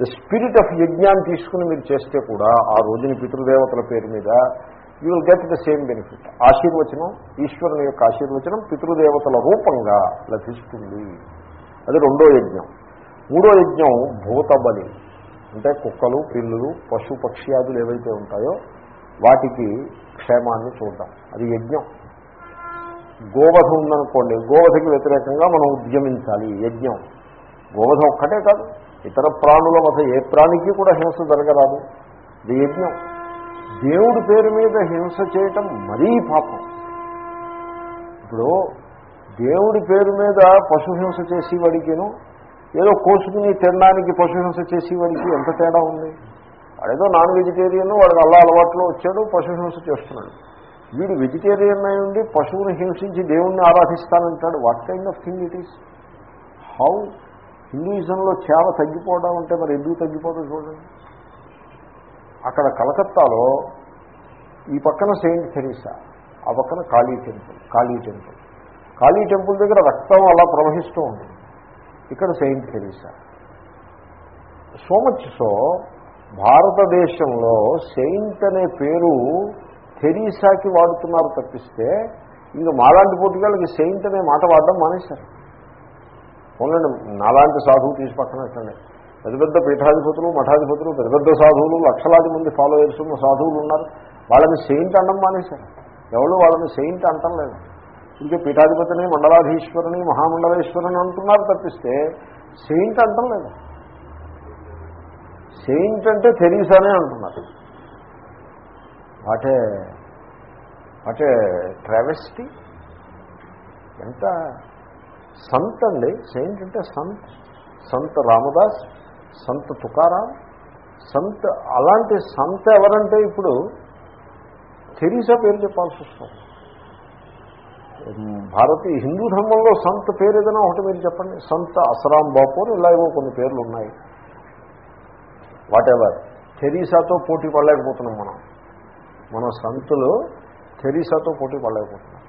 ద స్పిరిట్ ఆఫ్ యజ్ఞాన్ని తీసుకుని మీరు చేస్తే కూడా ఆ రోజుని పితృదేవతల పేరు మీద you will get the same benefit. ఆశీర్వచనం ఈశ్వరుని యొక్క ఆశీర్వచనం పితృదేవతల రూపంగా లభిస్తుంది. అది రెండో యజ్ఞం. మూడో యజ్ఞం భూతబలి అంటే కుక్కలు పిల్లులు పశు పక్ష్యాదులు ఏవైతే ఉంటాయో వాటికి క్షేమాన్ని చూడడం అది యజ్ఞం. గోవధ ఉందనుకోండి గోవధకి వ్యతిరేకంగా మనం ఉద్యమించాలి యజ్ఞం. గోవధ ఒక్కటే కాదు ఇతర ప్రాణుల వధ ఏ ప్రాణికి కూడా హింస జరగరాదు. ఇది యజ్ఞం. దేవుడి పేరు మీద హింస చేయటం మరీ పాపం. ఇప్పుడు దేవుడి పేరు మీద పశుహింస చేసేవాడికిను ఏదో కోసుకుని తినడానికి పశుహింస చేసేవాడికి ఎంత తేడా ఉంది? వాడేదో నాన్ వెజిటేరియన్ వాడికి అల్లా అలవాట్లో వచ్చాడు పశుహింస చేస్తున్నాడు. వీడు వెజిటేరియన్ అయి ఉండి పశువుని హింసించి దేవుణ్ణి ఆరాధిస్తానంటాడు. What kind of thing it is how హిందూయిజంలో చేవ తగ్గిపోవడం అంటే మరి ఎందుకు తగ్గిపోతుంది చూడండి. అక్కడ కలకత్తాలో ఈ పక్కన సెయింట్ థెరీసా ఆ పక్కన Kali temple Kali temple. Kali temple దగ్గర రక్తం అలా ప్రవహిస్తూ ఉంటుంది. ఇక్కడ saint Teresa so much so భారతదేశంలో సెయింట్ అనే పేరు థెరీసాకి వాడుతున్నారు తప్పిస్తే ఇంకా మాలాంటి పోటీగాళ్ళకి సెయింట్ అనే మాట వాడడం మానేశారు. ఉండండి నాలాంటి సాధువు తీసి పక్కన పెట్టండి. పెద్ద పెద్ద పీఠాధిపతులు మఠాధిపతులు పెద్ద పెద్ద సాధువులు లక్షలాది మంది ఫాలోయర్స్ ఉన్న సాధువులు ఉన్నారు. వాళ్ళని సెయింట్ అనడం మానేశారు. ఎవరు వాళ్ళని సెయింట్ అంటం లేదు. ఇంకే పీఠాధిపతిని మండలాధీశ్వరుని మహామండలేశ్వరుని అంటున్నారు తప్పిస్తే సెయింట్ అంటం లేదు. సెయింట్ అంటే తెరీసానే అంటున్నారు వాటే వాటే ట్రావెస్టీ ఎంత సంత్ అండి? సెయింట్ అంటే సంత్. సంత్ రామదాస్ సంత్ తుకారాం సంత్ అలాంటి సంత్ ఎవరంటే ఇప్పుడు తెరీసా పేరు చెప్పాల్సి వస్తుంది. భారతీయ హిందూ ధర్మంలో సంత్ పేరు ఏదైనా ఒకటి మీరు చెప్పండి. సంత్ అసరాం బాపూర్ ఇలా ఏవో కొన్ని పేర్లు ఉన్నాయి. వాటెవర్. థెరీసాతో పోటీ పడలేకపోతున్నాం మనం. మన సంతులు థెరీసాతో పోటీ పడలేకపోతున్నాం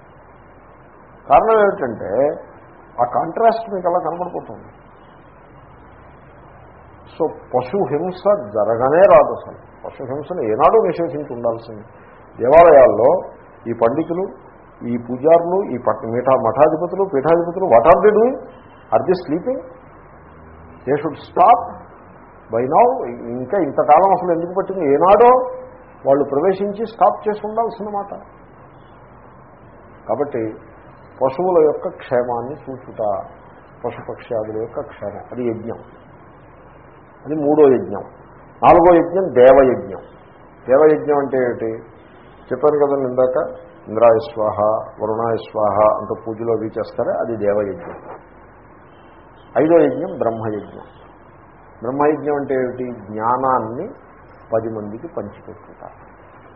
కారణం ఏమిటంటే ఆ కాంట్రాస్ట్ మీకు అలా కనబడిపోతుంది సో పశు హింస జరగనే రాదు అసలు. పశు హింసను నిషేధించి ఉండాల్సింది. దేవాలయాల్లో ఈ పండితులు ఈ పూజారులు ఈ పట్ మిఠా మఠాధిపతులు పీఠాధిపతులు what are they doing are the sleeping they should stop by now ఇంకా ఇంతకాలం అసలు ఎందుకు పట్టింది? ఏనాడో వాళ్ళు ప్రవేశించి స్టాప్ చేసి ఉండాల్సిన మాట. కాబట్టి పశువుల యొక్క క్షేమాన్ని చూచుట పశుపక్ష్యాదుల యొక్క క్షేమం. అది యజ్ఞం. అది మూడో యజ్ఞం. నాలుగో యజ్ఞం దేవయజ్ఞం. దేవయజ్ఞం అంటే ఏమిటి? చెప్పాను కదండి ఇందాక ఇంద్రాయ స్వాహ వరుణాయ స్వాహ అంటూ పూజలో అవి చేస్తారే? అది దేవయజ్ఞం. ఐదో యజ్ఞం బ్రహ్మయజ్ఞం. బ్రహ్మయజ్ఞం అంటే ఏమిటి? జ్ఞానాన్ని పది మందికి పంచిపెట్టుకుంటారు.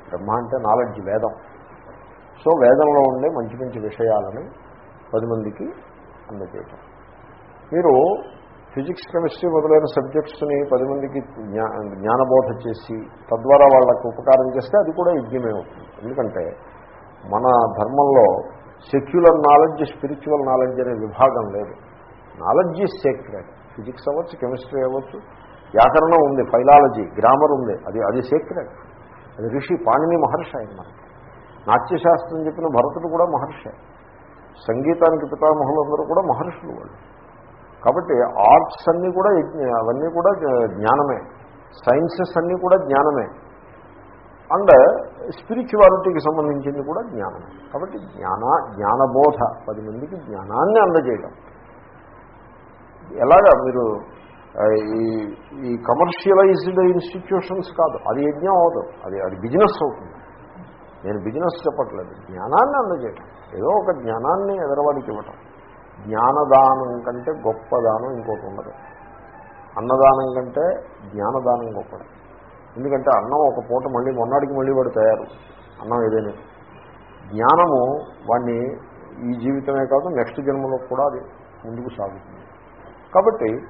బ్రహ్మ అంటే నాలెడ్జ్ వేదం. సో వేదంలో ఉండే మంచి మంచి విషయాలని పది మందికి అందజేయటం. మీరు ఫిజిక్స్ కెమిస్ట్రీ మొదలైన సబ్జెక్ట్స్ని పది మందికి జ్ఞా జ్ఞానబోధ చేసి తద్వారా వాళ్ళకు ఉపకారం చేస్తే అది కూడా యజ్ఞమే అవుతుంది. ఎందుకంటే మన ధర్మంలో సెక్యులర్ నాలెడ్జ్ స్పిరిచువల్ నాలెడ్జ్ అనే విభాగం లేదు. Knowledge is secret. ఫిజిక్స్ అవ్వచ్చు కెమిస్ట్రీ అవ్వచ్చు వ్యాకరణం ఉంది ఫైలాలజీ గ్రామర్ ఉంది అది అది సీక్రెట్. అది ఋషి పాణిని మహర్షి ఆయన మనకి. నాట్యశాస్త్రం చెప్పిన భరతుడు కూడా మహర్షి. సంగీతానికి పితామహులందరూ కూడా మహర్షులు వాళ్ళు. కాబట్టి ఆర్ట్స్ అన్నీ కూడా అవన్నీ కూడా జ్ఞానమే. సైన్సెస్ అన్నీ కూడా జ్ఞానమే. అండ్ స్పిరిచువాలిటీకి సంబంధించింది కూడా జ్ఞానమే. కాబట్టి జ్ఞాన జ్ఞానబోధ. పది మందికి జ్ఞానాన్ని అందజేయడం. ఎలాగా మీరు ఈ ఈ కమర్షియలైజ్డ్ ఇన్స్టిట్యూషన్స్ కాదు. అది యజ్ఞం అవదు అది అది బిజినెస్ అవుతుంది. నేను బిజినెస్ చెప్పట్లేదు. జ్ఞానాన్ని అందజేయటం. ఏదో ఒక జ్ఞానాన్ని ఎదరవాడికి ఇవ్వటం. జ్ఞానదానం కంటే గొప్ప దానం ఇంకోటి ఉండదు. అన్నదానం కంటే జ్ఞానదానం గొప్పది. ఎందుకంటే అన్నం ఒక పూట మళ్ళీ మొన్నటికి మళ్ళీ వాడు తయారు. అన్నం ఏదైనా. జ్ఞానము వాడిని ఈ జీవితమే కాదు నెక్స్ట్ జన్మలో కూడా అది ముందుకు సాగుతుంది. కాబట్టి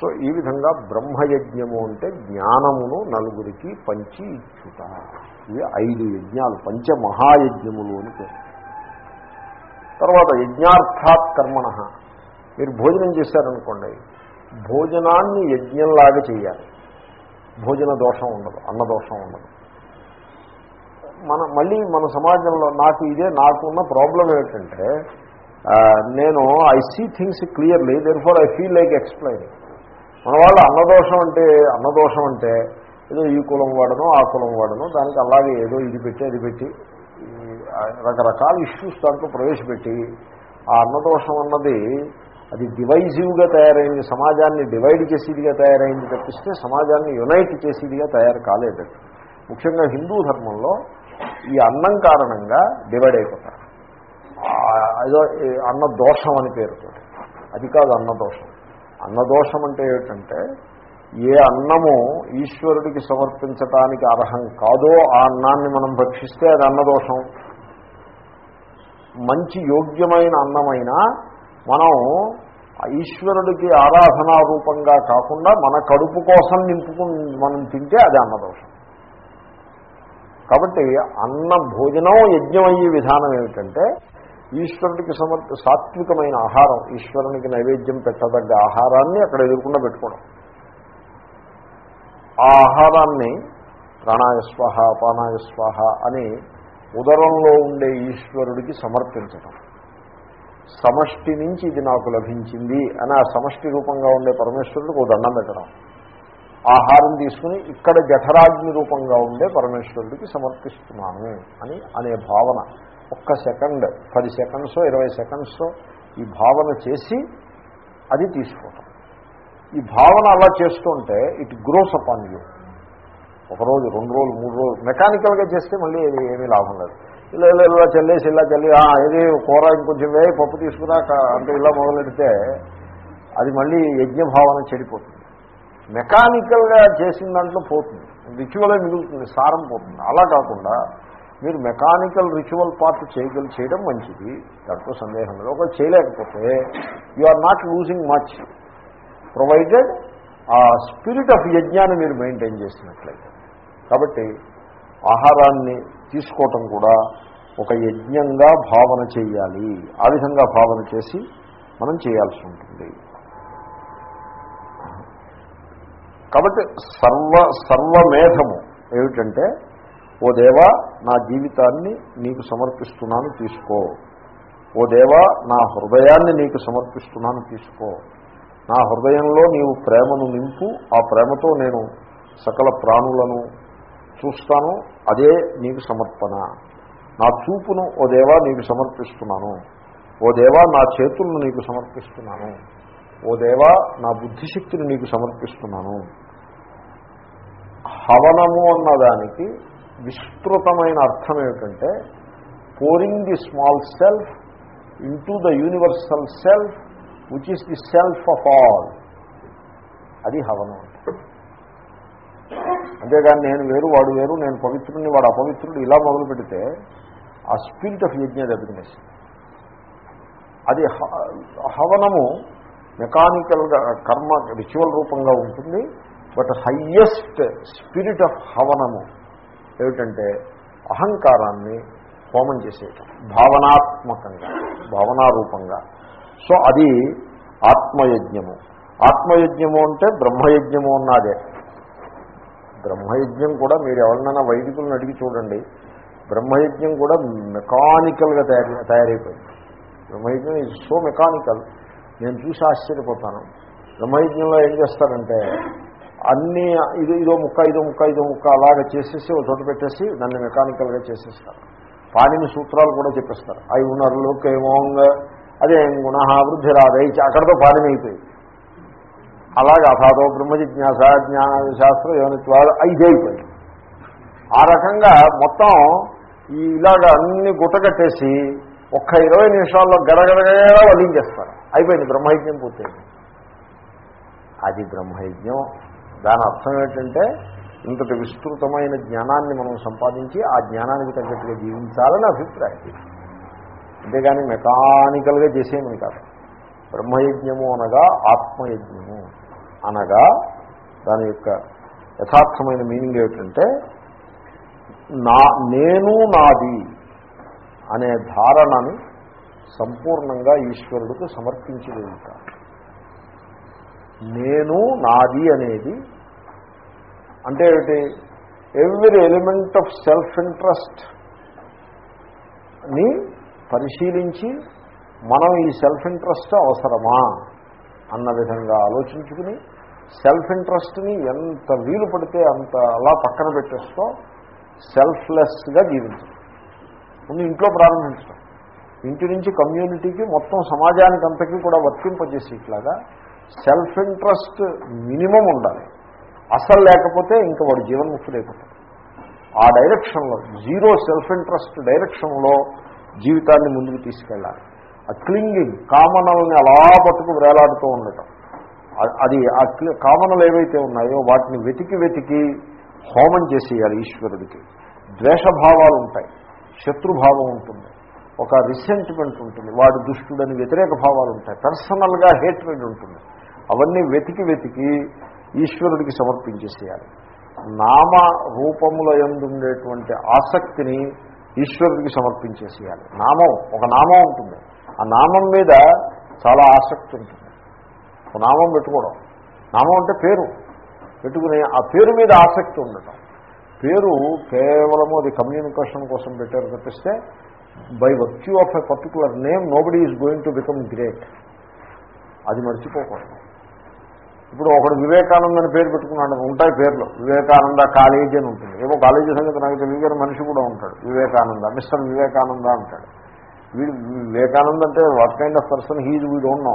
సో ఈ విధంగా బ్రహ్మయజ్ఞము అంటే జ్ఞానమును నలుగురికి పంచి ఇచ్చుట. ఇవి ఐదు యజ్ఞాలు పంచమహాయజ్ఞములు అని పేరు. తర్వాత యజ్ఞార్థాత్ కర్మణ. మీరు భోజనం చేశారనుకోండి భోజనాన్ని యజ్ఞంలాగా చేయాలి. భోజన దోషం ఉండదు అన్నదోషం ఉండదు. మన మళ్ళీ మన సమాజంలో నాకు ఇదే నాకున్న ప్రాబ్లం ఏమిటంటే నేను I see things clearly then for I feel like explain మన వాళ్ళు అన్నదోషం అంటే అన్నదోషం అంటే ఏదో ఈ కులం వాడను ఆ కులం వాడను దానికి అలాగే ఏదో ఇది పెట్టి అది పెట్టి రకరకాల ఇష్యూస్ దాంట్లో ప్రవేశపెట్టి ఆ అన్నదోషం అన్నది అది డివైజివ్గా తయారైంది సమాజాన్ని డివైడ్ చేసేదిగా తయారైంది తప్పిస్తే సమాజాన్ని యునైట్ చేసేదిగా తయారు కాలేదు. ముఖ్యంగా హిందూ ధర్మంలో ఈ అన్నం కారణంగా డివైడ్ అయిపోతారు. ఏదో అన్నదోషం అన్న దోషం అని పేరుతో అది కాదు అన్నదోషం. అన్నదోషం అంటే ఏమిటంటే ఏ అన్నము ఈశ్వరుడికి సమర్పించటానికి అర్హం కాదో ఆ అన్నాన్ని మనం భక్షిస్తే అది అన్నదోషం. మంచి యోగ్యమైన అన్నమైనా మనం ఈశ్వరుడికి ఆరాధనా రూపంగా కాకుండా మన కడుపు కోసం నింపుకు మనం తింటే అది అన్నదోషం. కాబట్టి అన్న భోజనం యజ్ఞం అయ్యే విధానం ఏమిటంటే ఈశ్వరుడికి సమర్ సాత్వికమైన ఆహారం ఈశ్వరునికి నైవేద్యం పెట్టదగ్గ ఆహారాన్ని అక్కడ ఎదుర్కొండా పెట్టుకోవడం. ఆ ఆహారాన్ని ప్రాణాయస్వాహ పానాయస్వాహ అని ఉదరంలో ఉండే ఈశ్వరుడికి సమర్పించటం. సమష్టి నుంచి ఇది నాకు లభించింది అని ఆ సమష్టి రూపంగా ఉండే పరమేశ్వరుడికి ఓ దండం పెట్టడం. ఆహారం తీసుకుని ఇక్కడ జఠరాగ్ని రూపంగా ఉండే పరమేశ్వరుడికి సమర్పిస్తున్నాను అని అనే భావన. ఒక్క సెకండ్ పది సెకండ్స్ ఇరవై సెకండ్స్ ఈ భావన చేసి అది తీసుకోవటం. ఈ భావన అలా చేస్తుంటే it grows up on you ఒకరోజు రెండు రోజులు మూడు రోజులు మెకానికల్గా చేస్తే మళ్ళీ ఏమీ ఏమీ లాభం లేదు. ఇలా ఇలా ఇలా చల్లేసి ఇలా చల్లి "ఆ, ఇది కూర ఇంకొంచెం వేయి పప్పు తీసుకురా అంటే ఇలా మొదలెడితే అది మళ్ళీ యజ్ఞ భావన చెడిపోతుంది. మెకానికల్గా చేసిన దాంట్లో పోతుంది. రిచువలే మిగులుతుంది సారం పోతుంది. అలా కాకుండా మీరు మెకానికల్ రిచువల్ పార్ట్ చేయగలి చేయడం మంచిది. దాంట్లో సందేహం లేదు. ఒకవేళ చేయలేకపోతే you are not losing much provided ఆ స్పిరిట్ ఆఫ్ యజ్ఞాన్ని మీరు మెయింటైన్ చేసినట్లయితే. కాబట్టి ఆహారాన్ని తీసుకోవటం కూడా ఒక యజ్ఞంగా భావన చేయాలి. ఆ విధంగా భావన చేసి మనం చేయాల్సి ఉంటుంది. కాబట్టి సర్వ సర్వమేధము ఏమిటంటే ఓ దేవా నా జీవితాన్ని నీకు సమర్పిస్తున్నాను తీసుకో. ఓ దేవా నా హృదయాన్ని నీకు సమర్పిస్తున్నాను తీసుకో. నా హృదయంలో నీవు ప్రేమను నింపు ఆ ప్రేమతో నేను సకల ప్రాణులను చూస్తాను అదే నీకు సమర్పణ. నా చూపును ఓ దేవా నీకు సమర్పిస్తున్నాను. ఓ దేవా నా చేతులను నీకు సమర్పిస్తున్నాను. ఓ దేవా నా బుద్ధిశక్తిని నీకు సమర్పిస్తున్నాను. హవనము అన్నదానికి విస్తృతమైన అర్థం ఏమిటంటే pouring the small self into the universal self which is the self of all అది హవనం అంటే. అంతేగాని నేను వేరు వాడు వేరు నేను పవిత్రుడిని వాడు అపవిత్రుడు ఇలా మొదలు పెడితే ఆ స్పిరిట్ ఆఫ్ యజ్ఞ దెబ్బతినేసింది అది హవనము మెకానికల్గా కర్మ రిచువల్ రూపంగా ఉంటుంది బట్ హయ్యెస్ట్ స్పిరిట్ ఆఫ్ హవనము. ఏమిటంటే అహంకారాన్ని హోమం చేసేయటం భావనాత్మకంగా భావనారూపంగా. సో అది ఆత్మయజ్ఞము. ఆత్మయజ్ఞము అంటే బ్రహ్మయజ్ఞము అన్నదే. బ్రహ్మయజ్ఞం కూడా మీరు ఎవరినైనా వైదికులను అడిగి చూడండి బ్రహ్మయజ్ఞం కూడా మెకానికల్గా తయారు తయారైపోయింది. బ్రహ్మయజ్ఞం ఇది సో మెకానికల్ నేను చూసి ఆశ్చర్యపోతాను. బ్రహ్మయజ్ఞంలో ఏం చేస్తారంటే అన్నీ ఇది ఇదో ముక్క ఇదో ముక్క ఇదో ముక్క అలాగ చేసేసి ఒక చోట పెట్టేసి దాన్ని మెకానికల్గా చేసేస్తారు. పాణిని సూత్రాలు కూడా చెప్పేస్తారు. అవి ఉన్నారు లోకేమోంగ అదే గుణ వృద్ధి రాదై అక్కడతో పాణిని అయిపోయింది అలాగే అథాదో బ్రహ్మ జిజ్ఞాస జ్ఞాన శాస్త్రం యోనిత్వాలు ఐదే అయిపోయింది. ఆ రకంగా మొత్తం ఈ ఇలాగ అన్ని గుట్టగట్టేసి ఒక్క ఇరవై నిమిషాల్లో గడగడగడ వదిలించేస్తారు అయిపోయింది బ్రహ్మయజ్ఞం పూర్తయింది అది బ్రహ్మయజ్ఞం దాని అర్థం ఏంటంటే ఇంతటి విస్తృతమైన జ్ఞానాన్ని మనం సంపాదించి ఆ జ్ఞానానికి తగ్గట్టుగా జీవించాలని అభిప్రాయం. అంతేగాని మెకానికల్గా చేసేమని కాదు. బ్రహ్మయజ్ఞము అనగా ఆత్మయజ్ఞము. అనగా దాని యొక్క యథార్థమైన మీనింగ్ ఏమిటంటే నా నేను నాది అనే ధారణని సంపూర్ణంగా ఈశ్వరుడికి సమర్పించగలుగుతా నేను నాది అనేది అంటే ఏమిటి? ఎవ్రీ ఎలిమెంట్ ఆఫ్ సెల్ఫ్ ఇంట్రెస్ట్ని పరిశీలించి మనం ఈ సెల్ఫ్ ఇంట్రెస్ట్ అవసరమా అన్న విధంగా ఆలోచించుకుని సెల్ఫ్ ఇంట్రెస్ట్ని ఎంత వీలు పడితే అంత అలా పక్కన పెట్టేస్తూ సెల్ఫ్లెస్గా జీవించడం. ముందు ఇంట్లో ప్రారంభించడం. ఇంటి నుంచి కమ్యూనిటీకి మొత్తం సమాజానికి అంతకీ కూడా వర్తింపజేసి ఇట్లాగా సెల్ఫ్ ఇంట్రెస్ట్ మినిమం ఉండాలి. అసలు లేకపోతే ఇంకా వాడు జీవన్ముక్తుడైపోతాడు. ఆ డైరెక్షన్లో జీరో సెల్ఫ్ ఇంట్రెస్ట్ డైరెక్షన్లో జీవితాన్ని ముందుకు తీసుకెళ్ళాలి. ఆ క్లింగింగ్ కామనల్ని అలా పట్టుకు వేలాడుతూ ఉండటం. అది ఆ కామనలు ఏవైతే ఉన్నాయో వాటిని వెతికి వెతికి హోమం చేసేయాలి ఈశ్వరుడికి. ద్వేషభావాలు ఉంటాయి శత్రుభావం ఉంటుంది ఒక రిసెంట్మెంట్ ఉంటుంది వాడు దుష్టుడని వ్యతిరేక భావాలు ఉంటాయి పర్సనల్గా హేట్రెడ్ ఉంటుంది. అవన్నీ వెతికి వెతికి ఈశ్వరుడికి సమర్పించేసేయాలి. నామ రూపముల ఎందుండేటువంటి ఆసక్తిని ఈశ్వరుడికి సమర్పించేసేయాలి. నామం ఒక నామం ఉంటుంది. ఆ నామం మీద చాలా ఆసక్తి ఉంటుంది. ఒక నామం పెట్టుకోవడం. నామం అంటే పేరు. పెట్టుకుని ఆ పేరు మీద ఆసక్తి ఉండటం. పేరు కేవలము అది కమ్యూనికేషన్ కోసం పెట్టారు తప్పిస్తే by virtue of a particular name nobody is going to become great. అది మర్చిపోకూడదు. ఇప్పుడు ఒకడు వివేకానంద అని పేరు పెట్టుకున్నాడు ఉంటాయి పేర్లు. వివేకానంద కాలేజీ అని ఉంటుంది. ఏమో కాలేజీ సంగతి నాకు తెలియదు కానీ మనిషి కూడా ఉంటాడు. వివేకానంద మిస్టర్ వివేకానంద అంటాడు. వీడు వివేకానంద అంటే what kind of person he's we don't know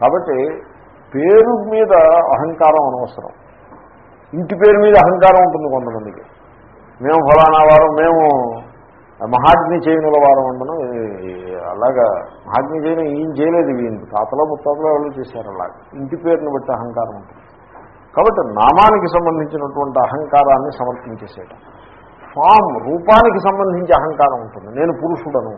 కాబట్టి పేరు మీద అహంకారం అనవసరం. ఇంటి పేరు మీద అహంకారం ఉంటుంది కొంతమందికి. మేము ఫలానా వారం మేము మహాగ్ని చేయనుల వారం ఉండను అలాగా మహాగ్ని చేయను ఈయన చేయలేదు వీళ్ళు. తాతలో ముత్తాతలో ఎవరు చేశారు అలాగా ఇంటి పేరుని బట్టి అహంకారం ఉంటుంది. కాబట్టి నామానికి సంబంధించినటువంటి అహంకారాన్ని సమర్పించేసేయటం ఫామ్ రూపానికి సంబంధించి అహంకారం ఉంటుంది. నేను పురుషుడను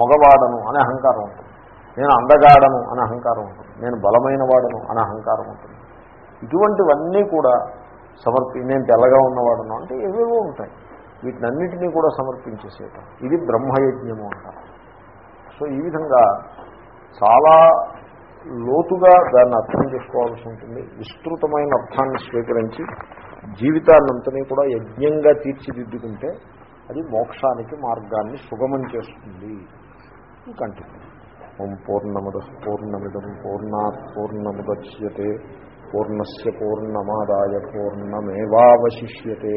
మగవాడను అనే అహంకారం ఉంటుంది. నేను అందగాడను అనే అహంకారం ఉంటుంది. నేను బలమైన వాడను అనే అహంకారం ఉంటుంది. ఇటువంటివన్నీ కూడా సమర్పి నేను తెల్లగా ఉన్నవాడను అంటే ఏవేవో ఉంటాయి. వీటినన్నిటినీ కూడా సమర్పించేసేయటం. ఇది బ్రహ్మయజ్ఞము అంటారు. సో ఈ విధంగా చాలా లోతుగా దాన్ని అర్థం చేసుకోవాల్సి ఉంటుంది. విస్తృతమైన అర్థాన్ని స్వీకరించి జీవితాన్నంతని కూడా యజ్ఞంగా తీర్చిదిద్దుకుంటే అది మోక్షానికి మార్గాన్ని సుగమం చేస్తుంది. కంటిన్యూ ఓం పూర్ణముద పూర్ణమిదం పూర్ణాత్ పూర్ణముద్యతే పూర్ణస్ పూర్ణమాదాయ పూర్ణమేవాశిష్యతే